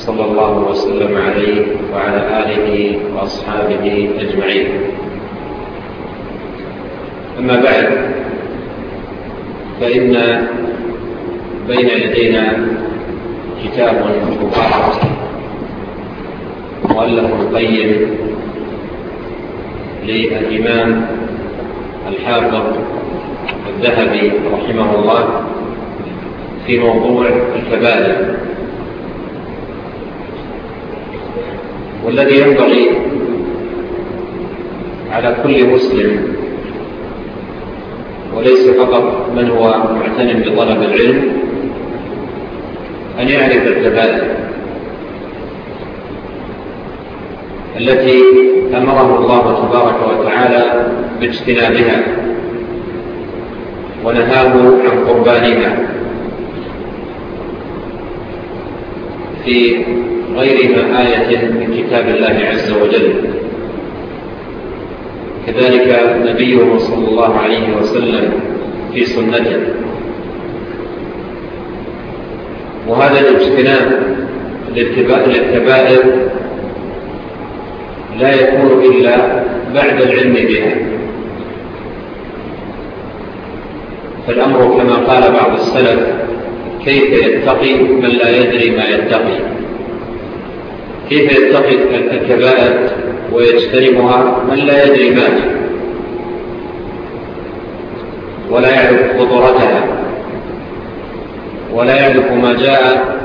صلى الله وسلم عليه وعلى آله وأصحابه أجمعين. أما بعد فإن بين يدينا كتاب مبارك مؤلف القيم للإمام الحافظ الذهبي رحمه الله في موضوع الكبائر. والذي ينبغي على كل مسلم وليس فقط من هو معتن بطلب العلم أن يعرف الكبائر التي أمره الله تبارك وتعالى باجتنابها ونهاه عن قربانها في غيرها آية من كتاب الله عز وجل. كذلك نبيه صلى الله عليه وسلم في سنته. وهذا الاجتناب للكبائر لا يكون إلا بعد العلم بها. فالأمر كما قال بعض السلف كيف يتقي من لا يدري ما يتقي كيف يتقي الكبائر ويجتنبها من لا يدري ماذا ولا يعرف خطورتها ولا يعرف ما جاء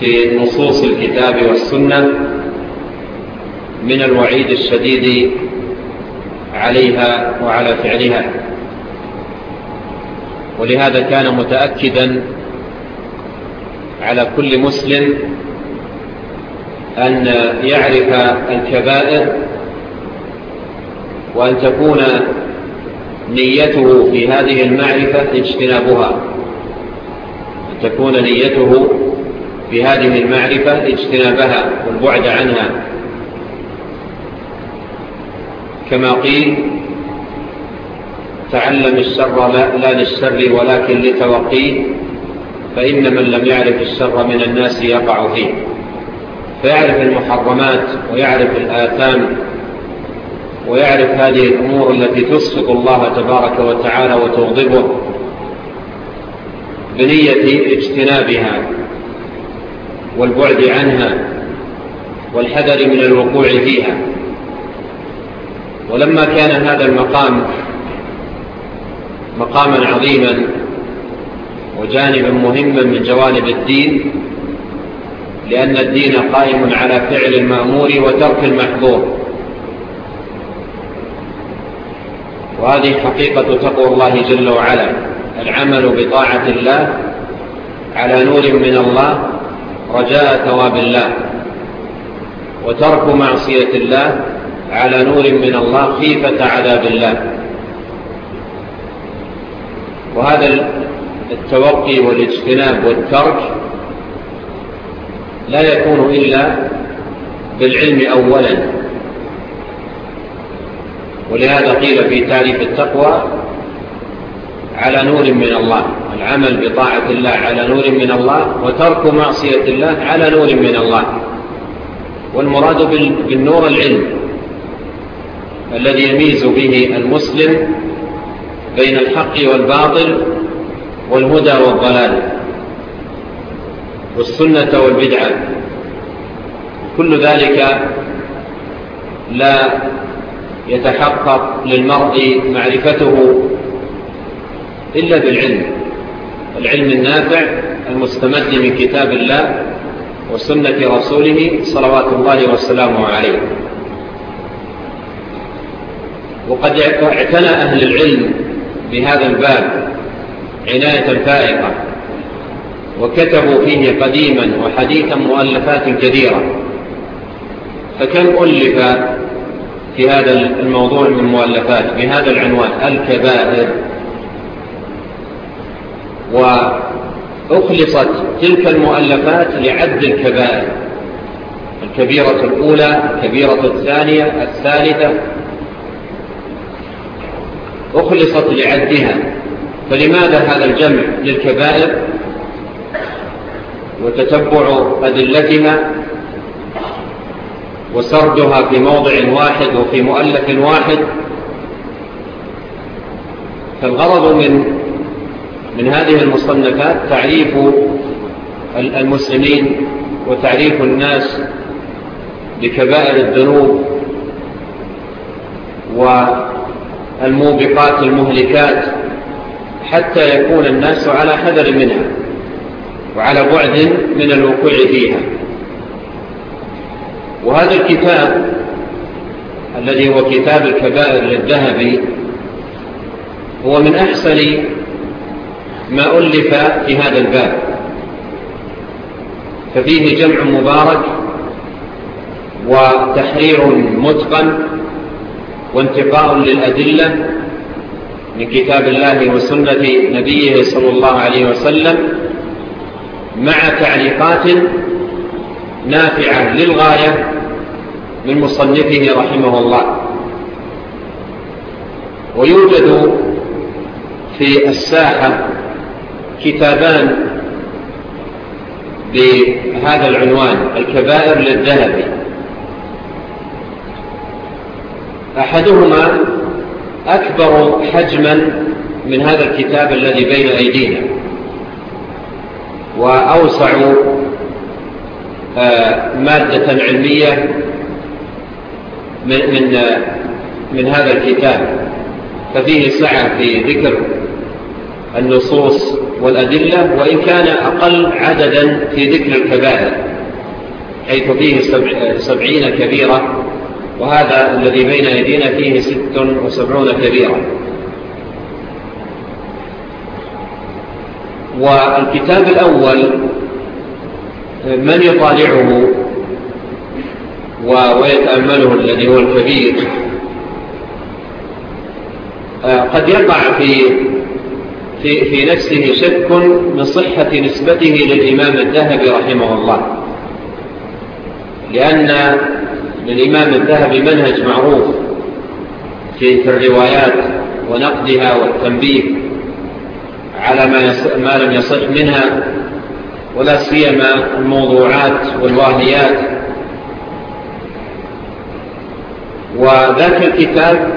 في نصوص الكتاب والسنة من الوعيد الشديد عليها وعلى فعلها ولهذا كان متأكدا على كل مسلم أن يعرف الكبائر وأن تكون نيته في هذه المعرفة اجتنابها. أن تكون نيته في هذه المعرفة اجتنابها والبعد عنها. كما قيل تعلم السر لا للسر ولكن لتوقيه فإن من لم يعرف السر من الناس يقع فيه. فيعرف المحرمات ويعرف الآثام ويعرف هذه الأمور التي تسقط الله تبارك وتعالى وتغضبه بنية اجتنابها والبعد عنها والحذر من الوقوع فيها. ولما كان هذا المقام مقاما عظيما وجانبا مهما من جوانب الدين لأن الدين قائم على فعل المأمور وترك المحظور. وهذه حقيقة تقوى الله جل وعلا العمل بطاعة الله على نور من الله رجاء ثواب الله وترك معصية الله على نور من الله خيفة عذاب الله. وهذا التوقي والاجتناب والترك لا يكون إلا بالعلم أولا. ولهذا قيل في تعريف التقوى على نور من الله العمل بطاعة الله على نور من الله وترك معصية الله على نور من الله. والمراد بالنور العلم الذي يميز به المسلم بين الحق والباطل والهدى والضلال والسنة والبدعة كل ذلك لا يتحقق للمرء معرفته إلا بالعلم. العلم النافع المستمد من كتاب الله وسنة رسوله صلوات الله والسلام عليه. وقد اعتنى أهل العلم بهذا الباب عناية فائقة وكتبوا فيه قديما وحديثا مؤلفات كثيرة. فكم ألف في هذا الموضوع من مؤلفات؟ بهذا العنوان الكبائر. وأخلصت تلك المؤلفات لعد الكبائر الكبيرة الأولى الكبيرة الثانية الثالثة أخلصت لعدها. فلماذا هذا الجمع للكبائر وتتبع أدلتها وسردها في موضع واحد وفي مؤلف واحد؟ فالغرض من من هذه المصنفات تعريف المسلمين وتعريف الناس بكبائر الذنوب وتعريف الموبقات المهلكات حتى يكون الناس على حذر منها وعلى بعد من الوقوع فيها. وهذا الكتاب الذي هو كتاب الكبائر للذهبي هو من أحسن ما ألف في هذا الباب. ففيه جمع مبارك وتحرير متقن وانتقاء للأدلة من كتاب الله وسنة نبيه صلى الله عليه وسلم مع تعليقات نافعة للغاية من مصنفه رحمه الله. ويوجد في الساحة كتابان بهذا العنوان الكبائر للذهبي أحدهما أكبر حجما من هذا الكتاب الذي بين أيدينا وأوسع آه، مادة علمية من, من, آه، من هذا الكتاب. ففيه سعة في ذكر النصوص والأدلة وإن كان أقل عددا في ذكر الكبائر حيث فيه سبعين كبيرة. وهذا الذي بين أيدينا فيه ست وسبعون كبيرة. والكتاب الأول من يطالعه ويتأمله الذي هو الكبير. آه، قد يقع في في, في نفسه شك من صحة نسبته للإمام الذهبي رحمه الله. لأن للإمام الذهبي منهج معروف في الروايات ونقدها والتنبيه على ما لم يصح منها ولا سيما الموضوعات والواهيات وذاك الكتاب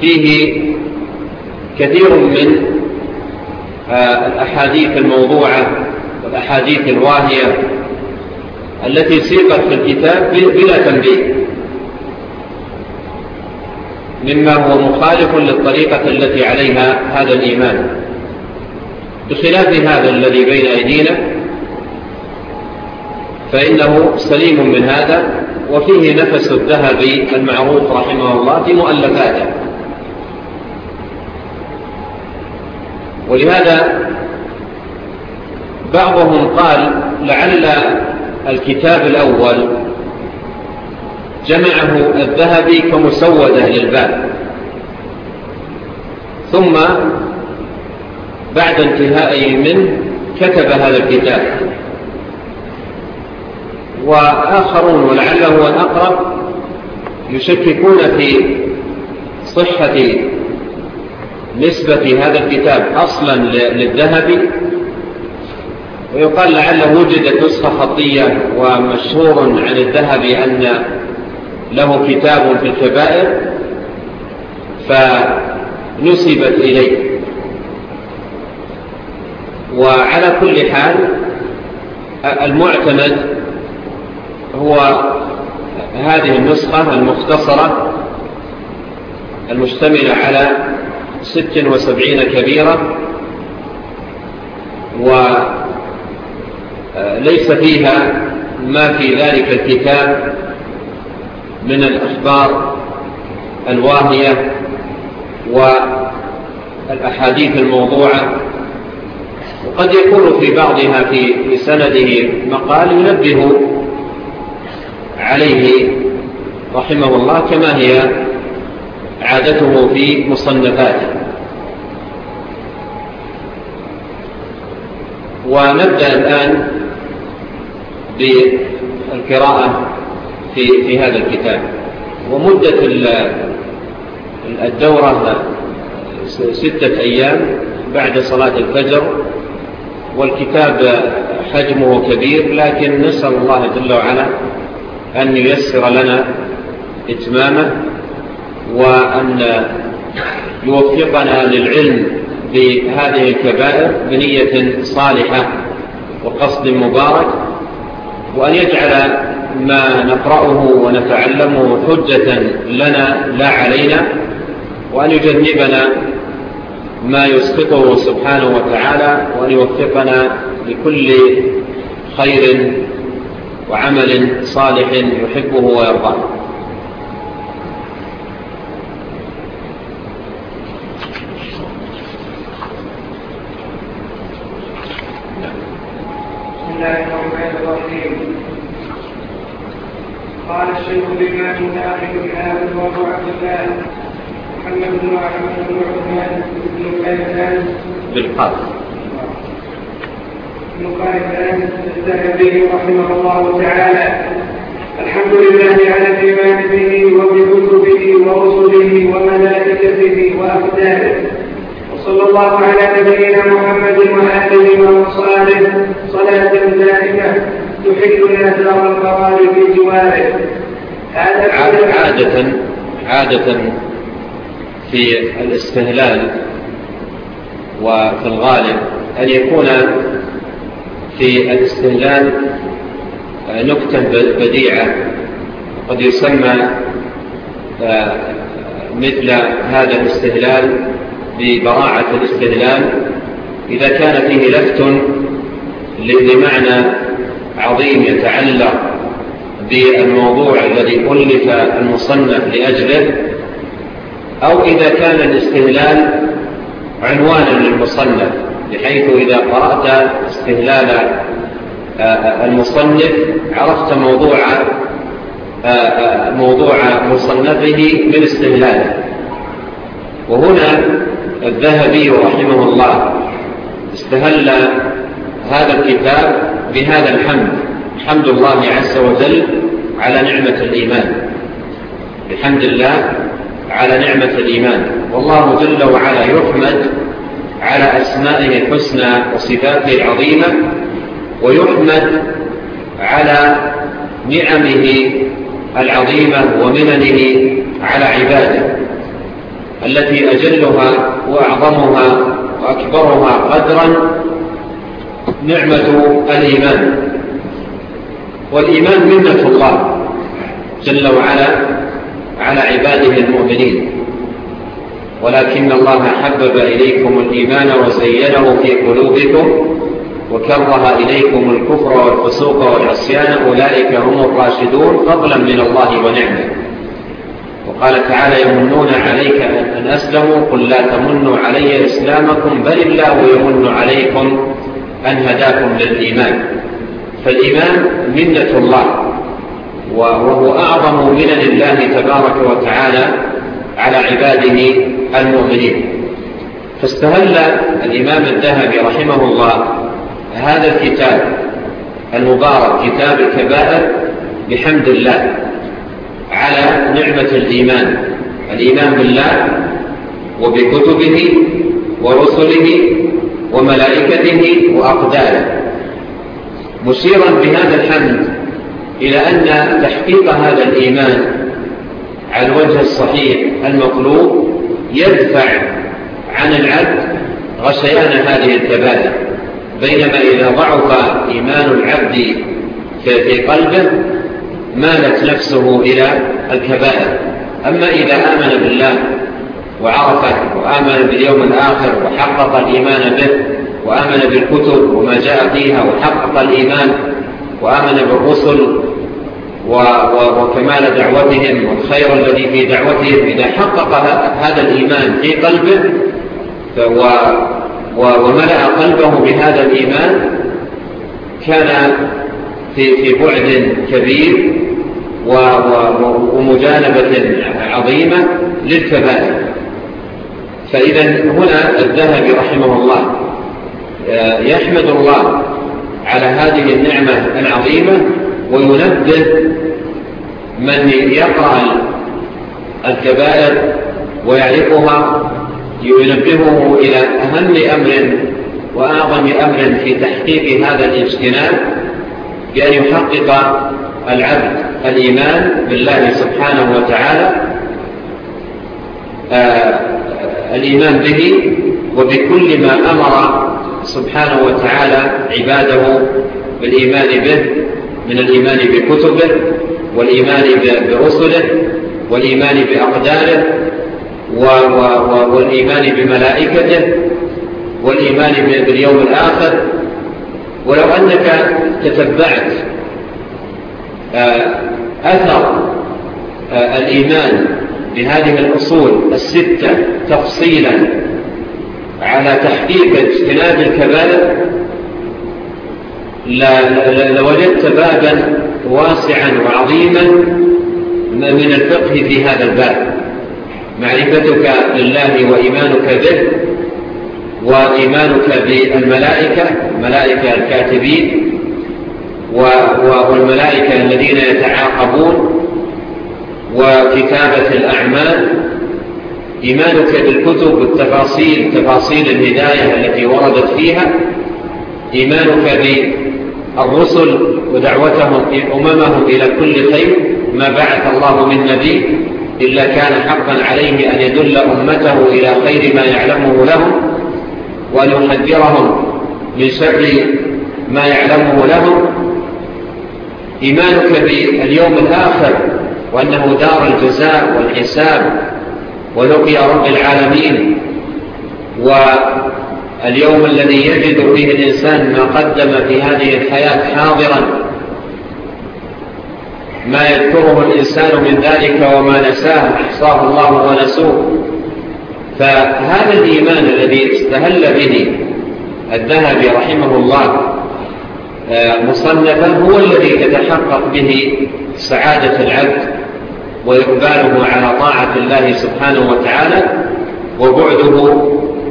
فيه كثير من آه، الأحاديث الموضوعة والأحاديث الواهية. التي سيقت في الكتاب بلا تنبيه. مما هو مخالف للطريقة التي عليها هذا الإيمان. بخلاف هذا الذي بين أيدينا فإنه سليم من هذا وفيه نفس الذهب المعروف رحمه الله في مؤلفاته. ولهذا بعضهم قال لعل الكتاب الأول. جمعه الذهبي كمسودة للباب ثم بعد انتهائه منه كتب هذا الكتاب. وآخرون ولعله الأقرب يشككون في صحة نسبة هذا الكتاب أصلا للذهبي ويقال لعله وجدت نسخة خطية ومشهور عن الذهبي أن له كتاب في الكبائر فنسبت إليه. وعلى كل حال المعتمد هو هذه النسخة المختصرة المشتملة على ست وسبعين كبيرة وعلى ليس فيها ما في ذلك الكتاب من الأخبار الواهية والأحاديث الموضوعة. وقد يكون في بعضها في سنده مقال ينبه عليه رحمه الله كما هي عادته في مصنفاته. ونبدأ الآن للقراءة في, في هذا الكتاب. ومدة الدورة ستة أيام بعد صلاة الفجر. والكتاب حجمه كبير لكن نسأل الله جل وعلا أن ييسر لنا إتمامه وأن يوفقنا للعلم بهذه الكبائر بنية صالحة وقصد مبارك. وأن يجعل ما نقرأه ونتعلمه حجة لنا لا علينا وأن يجنبنا ما يسقطه سبحانه وتعالى وأن يوفقنا لكل خير وعمل صالح يحبه ويرضاه. عن نافع حافظ وابو عبد الله. محمد بن احمد بن عثمان بن كيسان بالقصد بن كيسان الذهبي رحمه الله تعالى. الحمد لله على الايمان به وبكتبه ورسله وملائكته وأقدامه وصلى الله على نبينا محمد وآله وصحبه صلاة دائمة تحلنا دار القرار في جواره. عادة عادة في الاستهلال وفي الغالب أن يكون في الاستهلال نكتة بديعة قد يسمى آه، مثل هذا الاستهلال ببراعة الاستهلال. إذا كان فيه لفت لمعنى عظيم يتعلق بالموضوع الذي ألف المصنف لأجله أو إذا كان الاستهلال عنوانا للمصنف بحيث إذا قرأت استهلال آه، المصنف عرفت موضوع آه، موضوع مصنفه من استهلاله وهنا الذهبي رحمه الله استهل هذا الكتاب بهذا الحمد. حمد الله عز وجل على نعمة الإيمان. بحمد الله على نعمة الإيمان. والله جل وعلا يحمد على أسمائه الحسنى وصفاته العظيمة ويحمد على نعمه العظيمة ومننه على عباده التي أجلها وأعظمها وأكبرها قدرا نعمة الإيمان. والإيمان منة الله جل وعلا على عباده المؤمنين. ولكن الله حبب إليكم الإيمان وزينه في قلوبكم وكره إليكم الكفر والفسوق والعصيان. أولئك هم الراشدون فضلا من الله ونعمه. وقال تعالى يمنون عليك أن أسلموا. قل لا تمنوا علي إسلامكم بل الله يمن عليكم أن هداكم للإيمان. فالإيمان منة الله وهو أعظم منن الله تبارك وتعالى على عباده المؤمنين. فاستهل الإمام الذهبي رحمه الله هذا الكتاب المبارك كتاب الكبائر بحمد الله على نعمة الإيمان. الإيمان بالله وبكتبه ورسله وملائكته وأقداله مشيرا بهذا الحمد إلى أن تحقيق هذا الإيمان على الوجه الصحيح المطلوب يدفع عن العبد غشيان هذه الكبائر بينما إذا ضعف إيمان العبد في قلبه مالت نفسه إلى الكبائر. أما إذا آمن بالله وعرفه وآمن باليوم الآخر وحقق الإيمان به وآمن بالكتب وما جاء فيها وحقق الإيمان وآمن بالرسل وكمال دعوتهم والخير الذي في دعوتهم. إذا حقق هذا الإيمان في قلبه وملأ قلبه بهذا الإيمان كان في, في بعد كبير ومجانبة عظيمة للكبائر. فإذا هنا الذهب رحمه الله آه، يحمد الله على هذه النعمة العظيمة وينبه من يقرأ الكبائر ويعرفها ينبهه إلى أهم أمر وأعظم أمر في تحقيق هذا الاجتناب بأن يحقق العبد الإيمان بالله سبحانه وتعالى آه، الإيمان به وبكل ما أمر سبحانه وتعالى عباده بالإيمان به من الإيمان بكتبه والإيمان برسله والإيمان بأقداره والإيمان بملائكته والإيمان باليوم الآخر. ولو أنك تتبعت آه، أثر آه، الإيمان بهذه الأصول الستة تفصيلا على تحقيق اجتناب الكبائر لوجدت بابا واسعا وعظيما من الفقه في هذا الباب. معرفتك بالله وإيمانك به وإيمانك بالملائكة ملائكة الكاتبين والملائكة الذين يتعاقبون وكتابة الأعمال إيمانك بالكتب والتفاصيل تفاصيل الهداية التي وردت فيها. إيمانك بالرسل ودعوتهم أممهم إلى كل خير ما بعث الله من نبي إلا كان حقا عليه أن يدل أمته إلى خير ما يعلمه لهم وأن يحذرهم من شر ما يعلمه لهم. إيمانك باليوم الآخر وأنه دار الجزاء والحساب. ولقي رب العالمين واليوم الذي يجد فيه الإنسان ما قدم في هذه الحياة حاضرا. ما يذكره الإنسان من ذلك وما نساه أحصاه الله ونسوه. فهذا الإيمان الذي استهل به الذهب رحمه الله آه، مصنفا هو الذي تتحقق به سعادة العبد. وإقباله على طاعة الله سبحانه وتعالى وبعده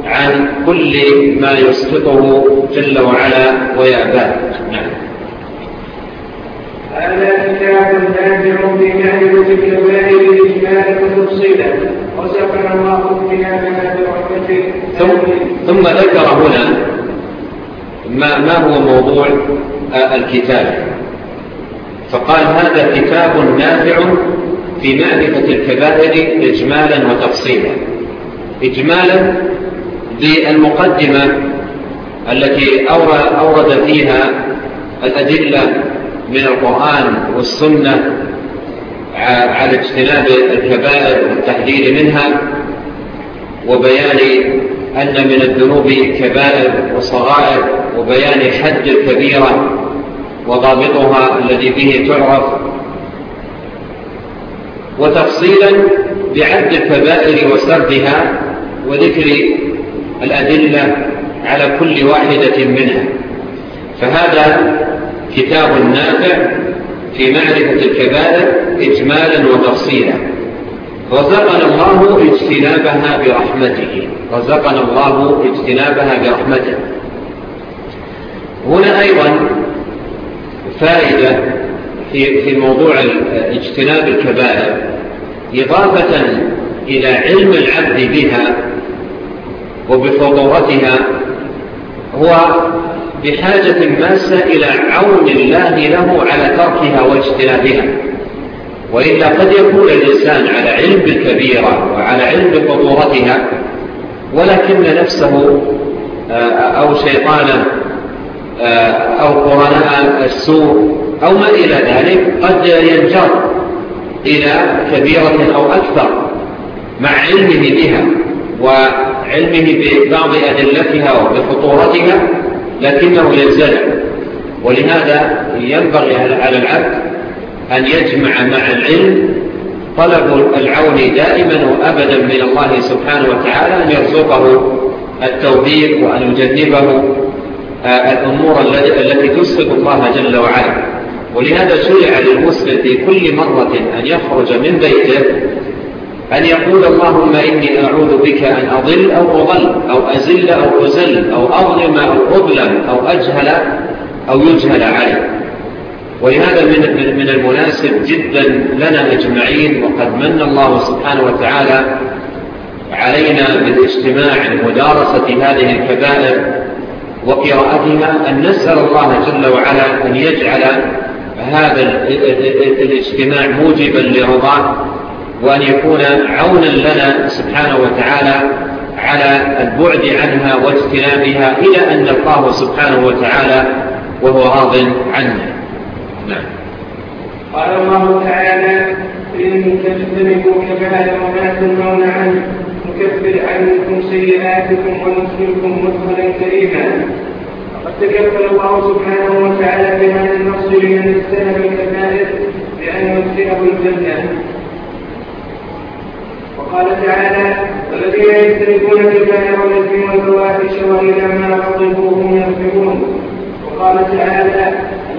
عن كل ما يسقطه جل وعلا ويأباه نعم. هذا كتاب نافع بكلمة الكبائر إجمالا وتفصيلا وسكن الله بنا برحمته ثم ذكر هنا ما, ما هو موضوع الكتاب. فقال هذا كتاب نافع في معرفة الكبائر إجمالا وتفصيلا. إجمالا للمقدمة التي أورد فيها الأدلة من القرآن والسنة على اجتناب الكبائر والتحليل منها وبيان أن من الذنوب كبائر وصغائر وبيان حد الكبيرة وضابطها الذي به تعرف وتفصيلا بعد الكبائر وسردها وذكر الأدلة على كل واحدة منها. فهذا كتاب نافع في معرفة الكبائر إجمالا وتفصيلا. رزقنا الله اجتنابها برحمته. رزقنا الله اجتنابها برحمته. هنا أيضا فائدة في في موضوع اجتناب الكبائر إضافة إلى علم العبد بها وبفضورتها هو بحاجة ماسة إلى عون الله له على تركها واجتنابها. وإلا قد يكون الإنسان على علم الكبيرة وعلى علم فضورتها ولكن نفسه آه، أو شيطانه آه، أو قرناء السوء أو ما إلى ذلك قد ينجر إلى كبيرة أو أكثر مع علمه بها وعلمه ببعض أدلتها وبخطورتها لكنه ينزل. ولهذا ينبغي على العبد أن يجمع مع العلم طلب العون دائما وأبدا من الله سبحانه وتعالى أن يرزقه التوفيق وأن يجنبه آه، الأمور التي تسقط الله جل وعلا. ولهذا شرع للمسلم في كل مرة أن يخرج من بيته أن يقول اللهم إني أعوذ بك أن أضل أو أضل أو أزل أو أزل أو أظلم أو أظلم أو أجهل أو يجهل علي. ولهذا من, من المناسب جدا لنا أجمعين وقد من الله سبحانه وتعالى علينا بالاجتماع لمدارسة هذه الكبائر وقراءتها أن نسأل الله جل وعلا أن يجعل هذا الاجتماع موجبا لرضاه وأن يكون عونا لنا سبحانه وتعالى على البعد عنها واجتنابها إلى أن نلقاه سبحانه وتعالى وهو راض عنا. نعم. قال الله تعالى إن تجتنبوا كبائر ما تنهون عنه نكفر عنكم سيئاتكم وندخلكم مدخلا كريما. وتكفل الله سبحانه وتعالى بهذا النص لمن اجتنب الكبائر بأن يدخله الجنة وقال تعالى والذين يجتنبون الكبائر والإثم والفواحش وإلى ما غضبوا هم يغفرون وقال تعالى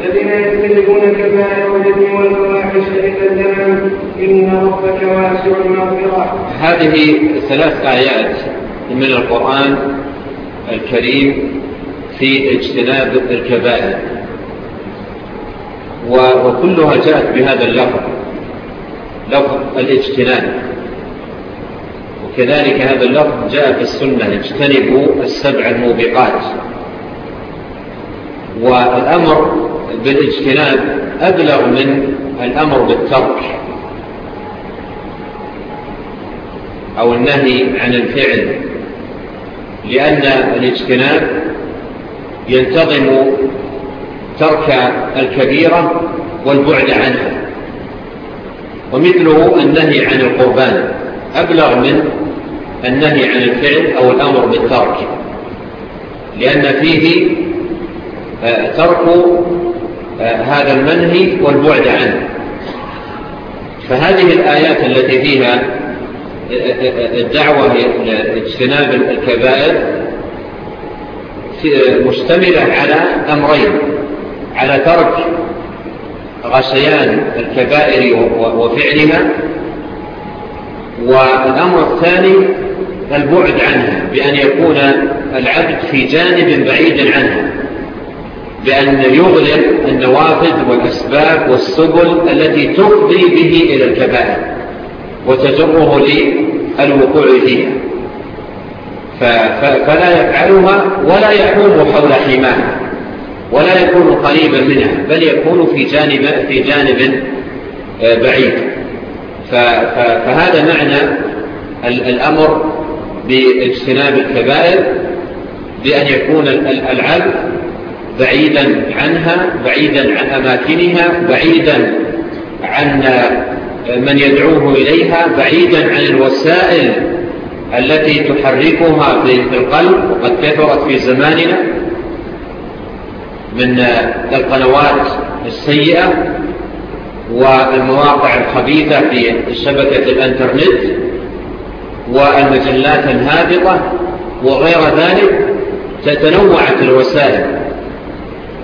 الذين يجتنبون الكبائر والإثم والفواحش إلا الذنب إن ربك واسع المغفرة هذه ثلاث آيات من القرآن الكريم في اجتناب الكبائر. وكلها جاءت بهذا اللفظ لفظ الاجتناب. وكذلك هذا اللفظ جاء في السنة اجتنبوا السبع الموبقات. والأمر بالاجتناب أبلغ من الأمر بالترك أو النهي عن الفعل لأن الاجتناب ينتظم ترك الكبيرة والبعد عنها. ومثله النهي عن القربان. أبلغ من النهي عن الفعل أو الأمر بالترك. لأن فيه آه، ترك آه، هذا المنهي والبعد عنه. فهذه الآيات التي فيها آه، الدعوة لاجتناب الكبائر مشتملة على أمرين على ترك غسيان الكبائر وفعلها والأمر الثاني البعد عنها بأن يكون العبد في جانب بعيد عنها بأن يغلق النوافذ والأسباب والسبل التي تقضي به إلى الكبائر وتجره للوقوع فيها. فلا يفعلها ولا يحوم حول حماها ولا يكون قريبا منها بل يكون في جانب, في جانب آه، بعيد. فهذا معنى الأمر باجتناب الكبائر بأن يكون العبد بعيدا عنها بعيدا عن أماكنها بعيدا عن آه، من يدعوه إليها بعيدا عن الوسائل التي تحركها في القلب وقد كثرت في زماننا من القنوات السيئة والمواقع الخبيثة في شبكة الإنترنت والمجلات الهابطة وغير ذلك تتنوعت الوسائل.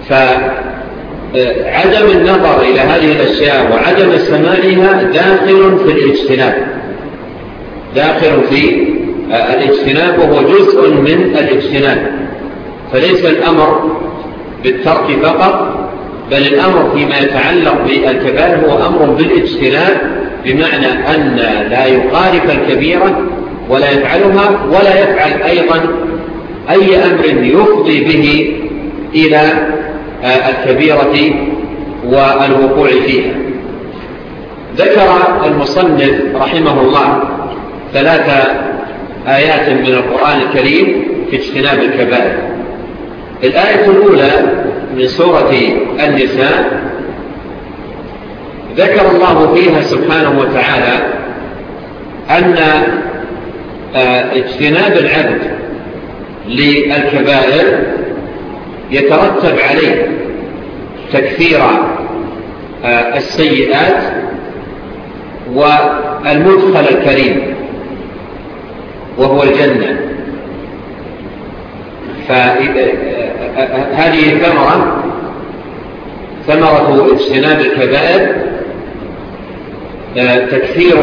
فعدم النظر إلى هذه الأشياء وعدم سماعها داخل في الاجتناب داخل في آه، الاجتناب وهو جزء من الاجتناب. فليس الأمر بالترك فقط بل الأمر فيما يتعلق بالكبار هو أمر بالاجتناب بمعنى أن لا يقارف الكبيرة ولا يفعلها ولا يفعل أيضا أي أمر يفضي به إلى آه، الكبيرة والوقوع فيها. ذكر المصنف رحمه الله ثلاثة آيات من القرآن الكريم في اجتناب الكبائر. الآية الأولى من سورة النساء. ذكر الله فيها سبحانه وتعالى أن آه، اجتناب العبد للكبائر يترتب عليه تكثير آه، السيئات والمدخل الكريم. وهو الجنة. فهذه الثمرة ثمرة اجتناب الكبائر آه، تكثير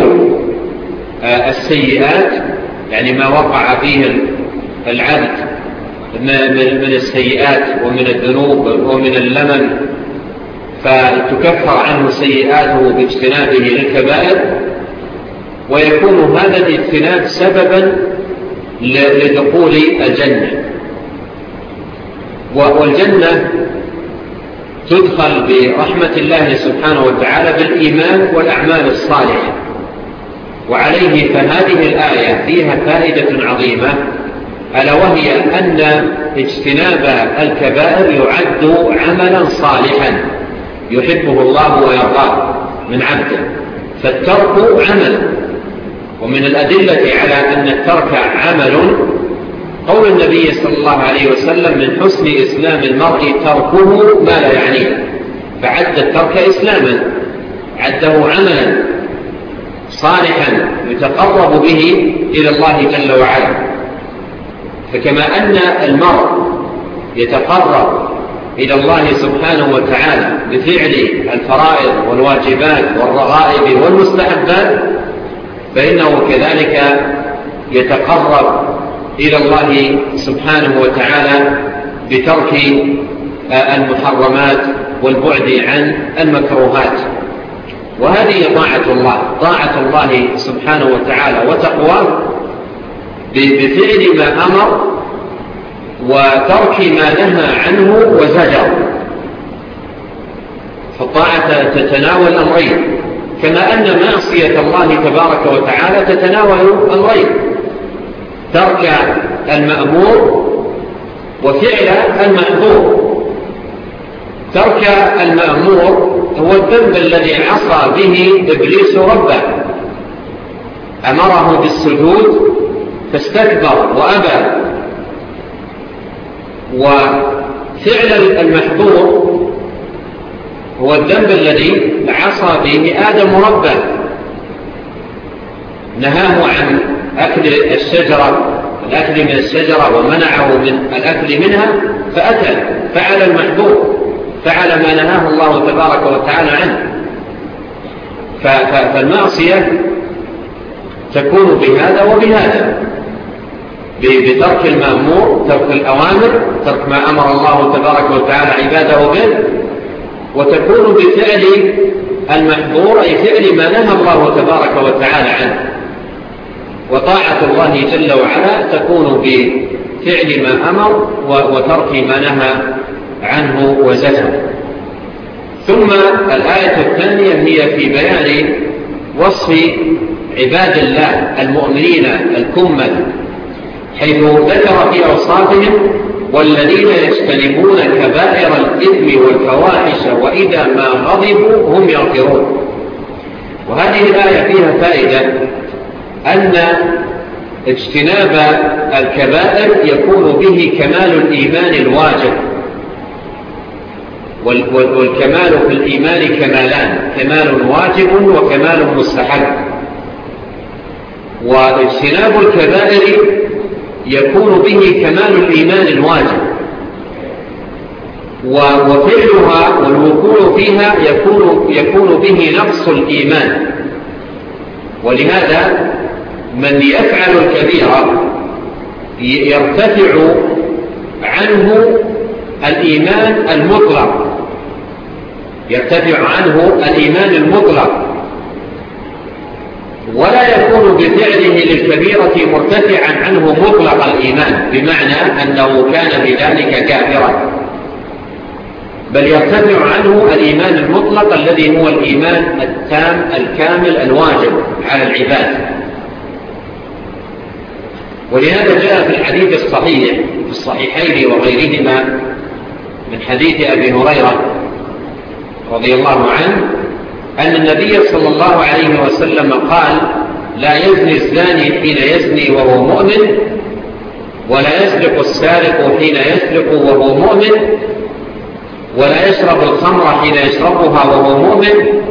آه، السيئات يعني ما وقع فيه العبد من السيئات ومن الذنوب ومن اللمن فتكفر عنه سيئاته باجتنابه للكبائر ويكون هذا الاجتناب سببا لدخول الجنة. والجنة تدخل برحمة الله سبحانه وتعالى بالإيمان والأعمال الصالحة. وعليه فهذه الآية فيها فائدة عظيمة ألا وهي أن اجتناب الكبائر يعد عملا صالحا يحبه الله ويرضاه من عبده. فالترك عمل ومن الأدلة على أن الترك عمل قول النبي صلى الله عليه وسلم من حسن إسلام المرء تركه ما لا يعنيه فعد الترك إسلاما عده عملا صالحا يتقرب به إلى الله جل وعلا. فكما أن المرء يتقرب إلى الله سبحانه وتعالى بفعل الفرائض والواجبات والرغائب والمستحبات فإنه كذلك يتقرب إلى الله سبحانه وتعالى بترك آه، المحرمات والبعد عن المكروهات. وهذه طاعة الله طاعة الله سبحانه وتعالى وتقوى بفعل ما أمر وترك ما نهى عنه وزجر فالطاعة تتناول أمرين كما أن معصية الله تبارك وتعالى تتناول الغير ترك المأمور وفعل المأمور. ترك المأمور هو الذنب الذي عصى به إبليس ربه. أمره بالسجود فاستكبر وأبى. وفعل المحبور هو الذنب الذي عصى به آدم ربه. نهاه عن أكل الشجرة الأكل من الشجرة ومنعه من الأكل منها فأتى فعل المحبوب فعل ما نهاه الله تبارك وتعالى عنه. فالمعصية تكون بهذا وبهذا بترك المأمور ترك الأوامر ترك ما أمر الله تبارك وتعالى عباده به وتكون بفعل المحظور أي فعل ما نهى الله تبارك وتعالى عنه. وطاعة الله جل وعلا تكون بفعل ما أمر وترك ما نهى عنه وزنه. ثم الآية الثانية هي في بيان وصف عباد الله المؤمنين الكمل حيث ذكر في أوصافهم والذين يجتنبون كبائر الإثم والفواحش وإذا ما غضبوا هم يغفرون. وهذه الآية فيها فائدة أن اجتناب الكبائر يكون به كمال الإيمان الواجب. والكمال في الإيمان كمالان كمال واجب وكمال مستحب. واجتناب الكبائر يكون به كمال الإيمان الواجب. وفعلها والوقوع فيها يكون, يكون به نقص الإيمان. ولهذا من يفعل الكبيرة يرتفع عنه الإيمان المطلق. يرتفع عنه الإيمان المطلق. ولا يكون بفعله للكبيرة مرتفعا عنه مطلق الإيمان بمعنى أنه كان بذلك كافرا. بل يرتفع عنه الإيمان المطلق الذي هو الإيمان التام الكامل الواجب على العباد. ولهذا جاء في الحديث الصحيح في الصحيحين وغيرهما من حديث أبي هريرة رضي الله عنه أن النبي صلى الله عليه وسلم قال لا يزني الزاني حين يزني وهو مؤمن ولا يسرق السارق حين يسرق وهو مؤمن ولا يشرب الخمر حين يشربها وهو مؤمن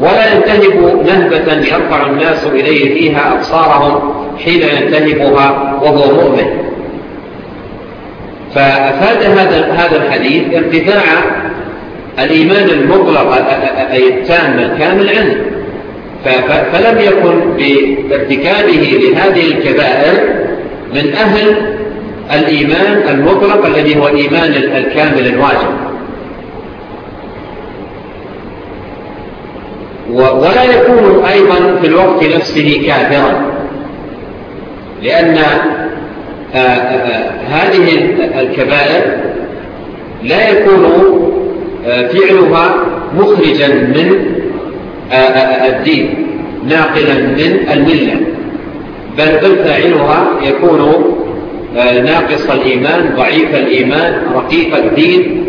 ولا ينتهب نهبة يرفع الناس إليه فيها أبصارهم حين ينتهبها وهو مؤمن. فأفاد هذا هذا الحديث ارتفاع الإيمان المطلق أي التام الكامل عنه فلم يكن بارتكابه لهذه الكبائر من أهل الإيمان المطلق الذي هو الإيمان الكامل الواجب. ولا يكون أيضا في الوقت نفسه كافرا. لأن آه، آه، آه، هذه الكبائر لا يكون آه، فعلها مخرجا من آه، آه، الدين ناقلا من الملة. بل بل فاعلها يكون ناقص الإيمان ضعيف الإيمان رقيق الدين.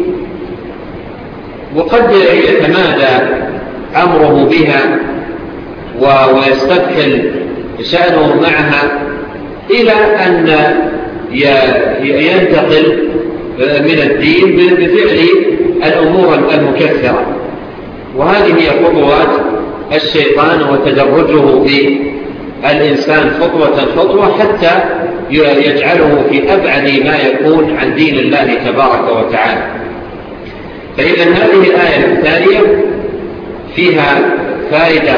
وقد يتمادى أمره بها ويستبحل شأنه معها إلى أن ينتقل من الدين بفعل الأمور المكثرة وهذه هي خطوات الشيطان وتدرجه في الإنسان خطوة خطوة حتى يجعله في أبعد ما يكون عن دين الله تبارك وتعالى. فإذا هذه الآية الثانية فيها فائدة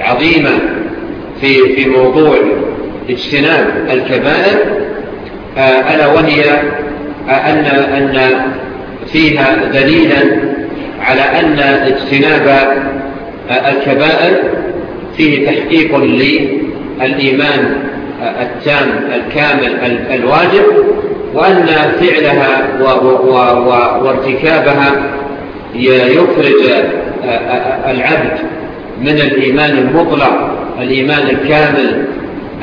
عظيمة في, في موضوع اجتناب الكبائر آه، ألا وهي آه، أن, أن فيها دليلا على أن اجتناب الكبائر فيه تحقيق للإيمان التام الكامل الواجب وأن فعلها وارتكابها يخرج العبد من الإيمان المطلق الإيمان الكامل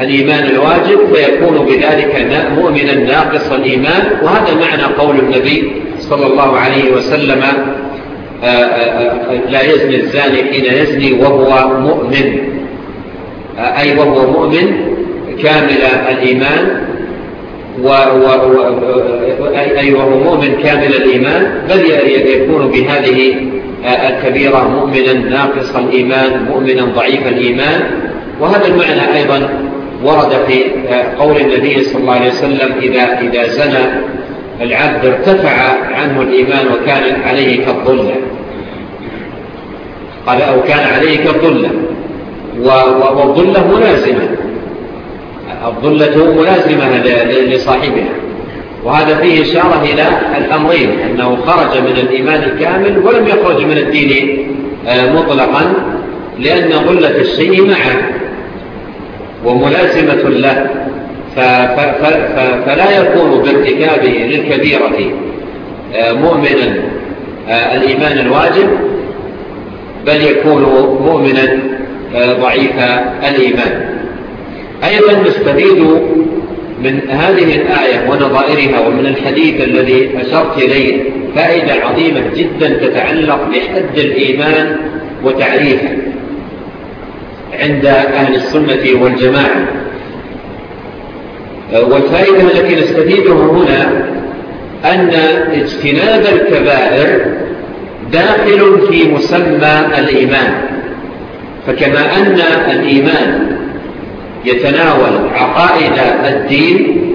الإيمان الواجب ويكون بذلك مؤمنا ناقص الإيمان. وهذا معنى قول النبي صلى الله عليه وسلم آه، آه، آه، لا يزني الزاني حين يزني وهو مؤمن. أي وهو مؤمن كامل الإيمان و... و... أي وهو مؤمن كامل الإيمان. بل يكون بهذه الكبيرة مؤمنا ناقص الإيمان مؤمنا ضعيف الإيمان. وهذا المعنى أيضا ورد في قول النبي صلى الله عليه وسلم إذا, إذا زنى العبد ارتفع عنه الإيمان وكان عليه كالظلة. قال أو كان عليه كالظلة. والظلة ملازمة. الظلة ملازمة لصاحبها. وهذا فيه إشارة إلى الأمرين أنه خرج من الإيمان الكامل ولم يخرج من الدين آه، مطلقا لأن ظلة الشيء معه. وملازمة له فلا يكون بارتكابه للكبيرة آه، مؤمنا آه، الإيمان الواجب بل يكون مؤمنا آه، ضعيف الإيمان. أيضا نستفيد من هذه الآية ونظائرها ومن الحديث الذي أشرت إليه فائدة عظيمة جدا تتعلق بحد الإيمان وتعريفه. عند أهل السنة والجماعة. والفائدة التي نستفيده هنا أن اجتناب الكبائر داخل في مسمى الإيمان. فكما أن الإيمان يتناول عقائد الدين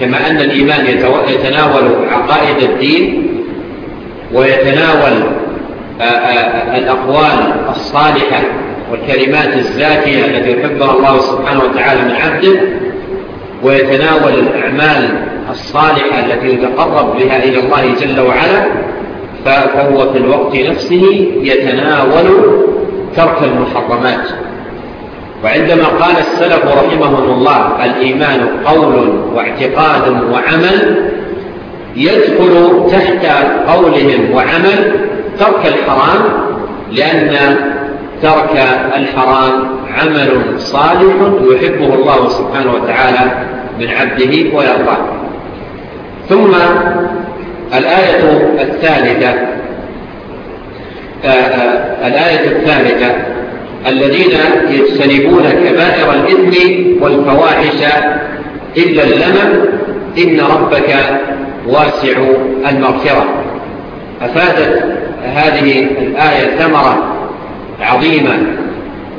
كما أن الإيمان يتناول عقائد الدين ويتناول الأقوال الصالحة. والكلمات الزاكية التي يحبها الله سبحانه وتعالى من عبده ويتناول الأعمال الصالحة التي يتقرب بها إلى الله جل وعلا فهو في الوقت نفسه يتناول ترك المحرمات. وعندما قال السلف رحمهم الله الإيمان قول واعتقاد وعمل يدخل تحت قولهم وعمل ترك الحرام لأن ترك الحرام عمل صالح يحبه الله سبحانه وتعالى من عبده ويرضاه. ثم الآية الثالثة آه، آه، الآية الثالثة الذين يجتنبون كبائر الإثم والفواحش إلا اللمم إن ربك واسع المغفرة. أفادت هذه الآية ثمرة عظيما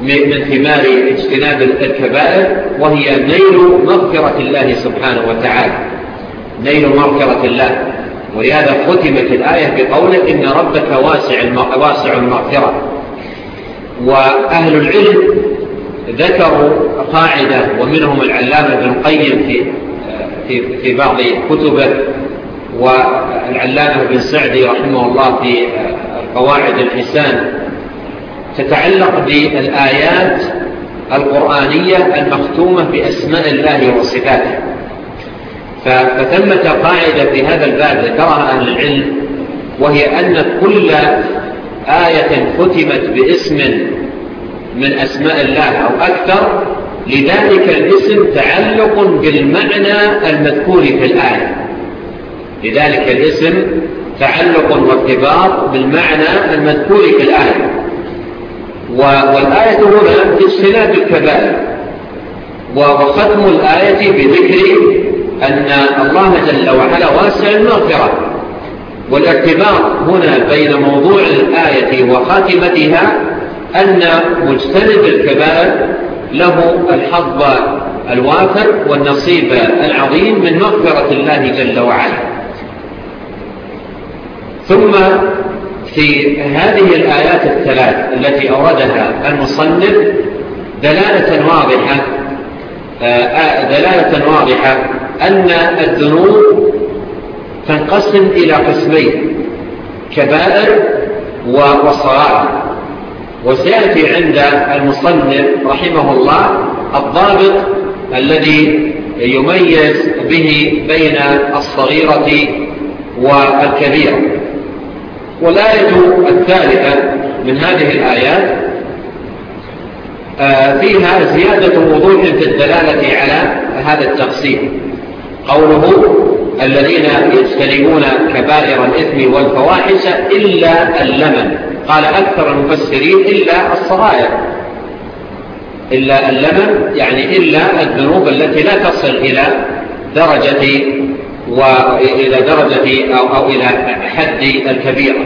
من ثمار اجتناب الكبائر وهي نيل مغفرة الله سبحانه وتعالى. نيل مغفرة الله. ولهذا ختمت الآية بقوله إن ربك واسع واسع المغفرة. وأهل العلم ذكروا قاعدة ومنهم العلامة بن قيم في, في, في بعض كتبه والعلامة بن سعدي رحمه الله في قواعد الحسان. تتعلق بالآيات القرآنية المختومة بأسماء الله وصفاته. فثمة قاعدة في هذا الباب ذكرها أهل العلم وهي أن كل آية ختمت باسم من أسماء الله أو أكثر لذلك الاسم تعلق بالمعنى المذكور في الآية. لذلك الاسم تعلق وارتباط بالمعنى المذكور في الآية. والآية هنا في الصلة كذلك وختم الآية بذكر أن الله جل وعلا واسع المغفرة. والارتباط هنا بين موضوع الآية وخاتمتها أن مجتنب الكبائر له الحظ الوافر والنصيب العظيم من مغفرة الله جل وعلا. ثم في هذه الآيات الثلاث التي أوردها المصنف دلالة واضحة آه، آه، دلالة واضحة أن الذنوب تنقسم إلى قسمين كبائر وصرائر وسيأتي عند المصنف رحمه الله الضابط الذي يميز به بين الصغيرة والكبيرة. والآية الثالثة من هذه الآيات آه، فيها زيادة وضوح في الدلالة على هذا التقسيم. قوله الذين يستلمون كبائر الإثم والفواحش إلا اللمن. قال أكثر المفسرين إلا الصغاية إلا اللمن يعني إلا الذنوب التي لا تصل إلى درجة وإلى درجة أو, أو إلى حد الكبيرة.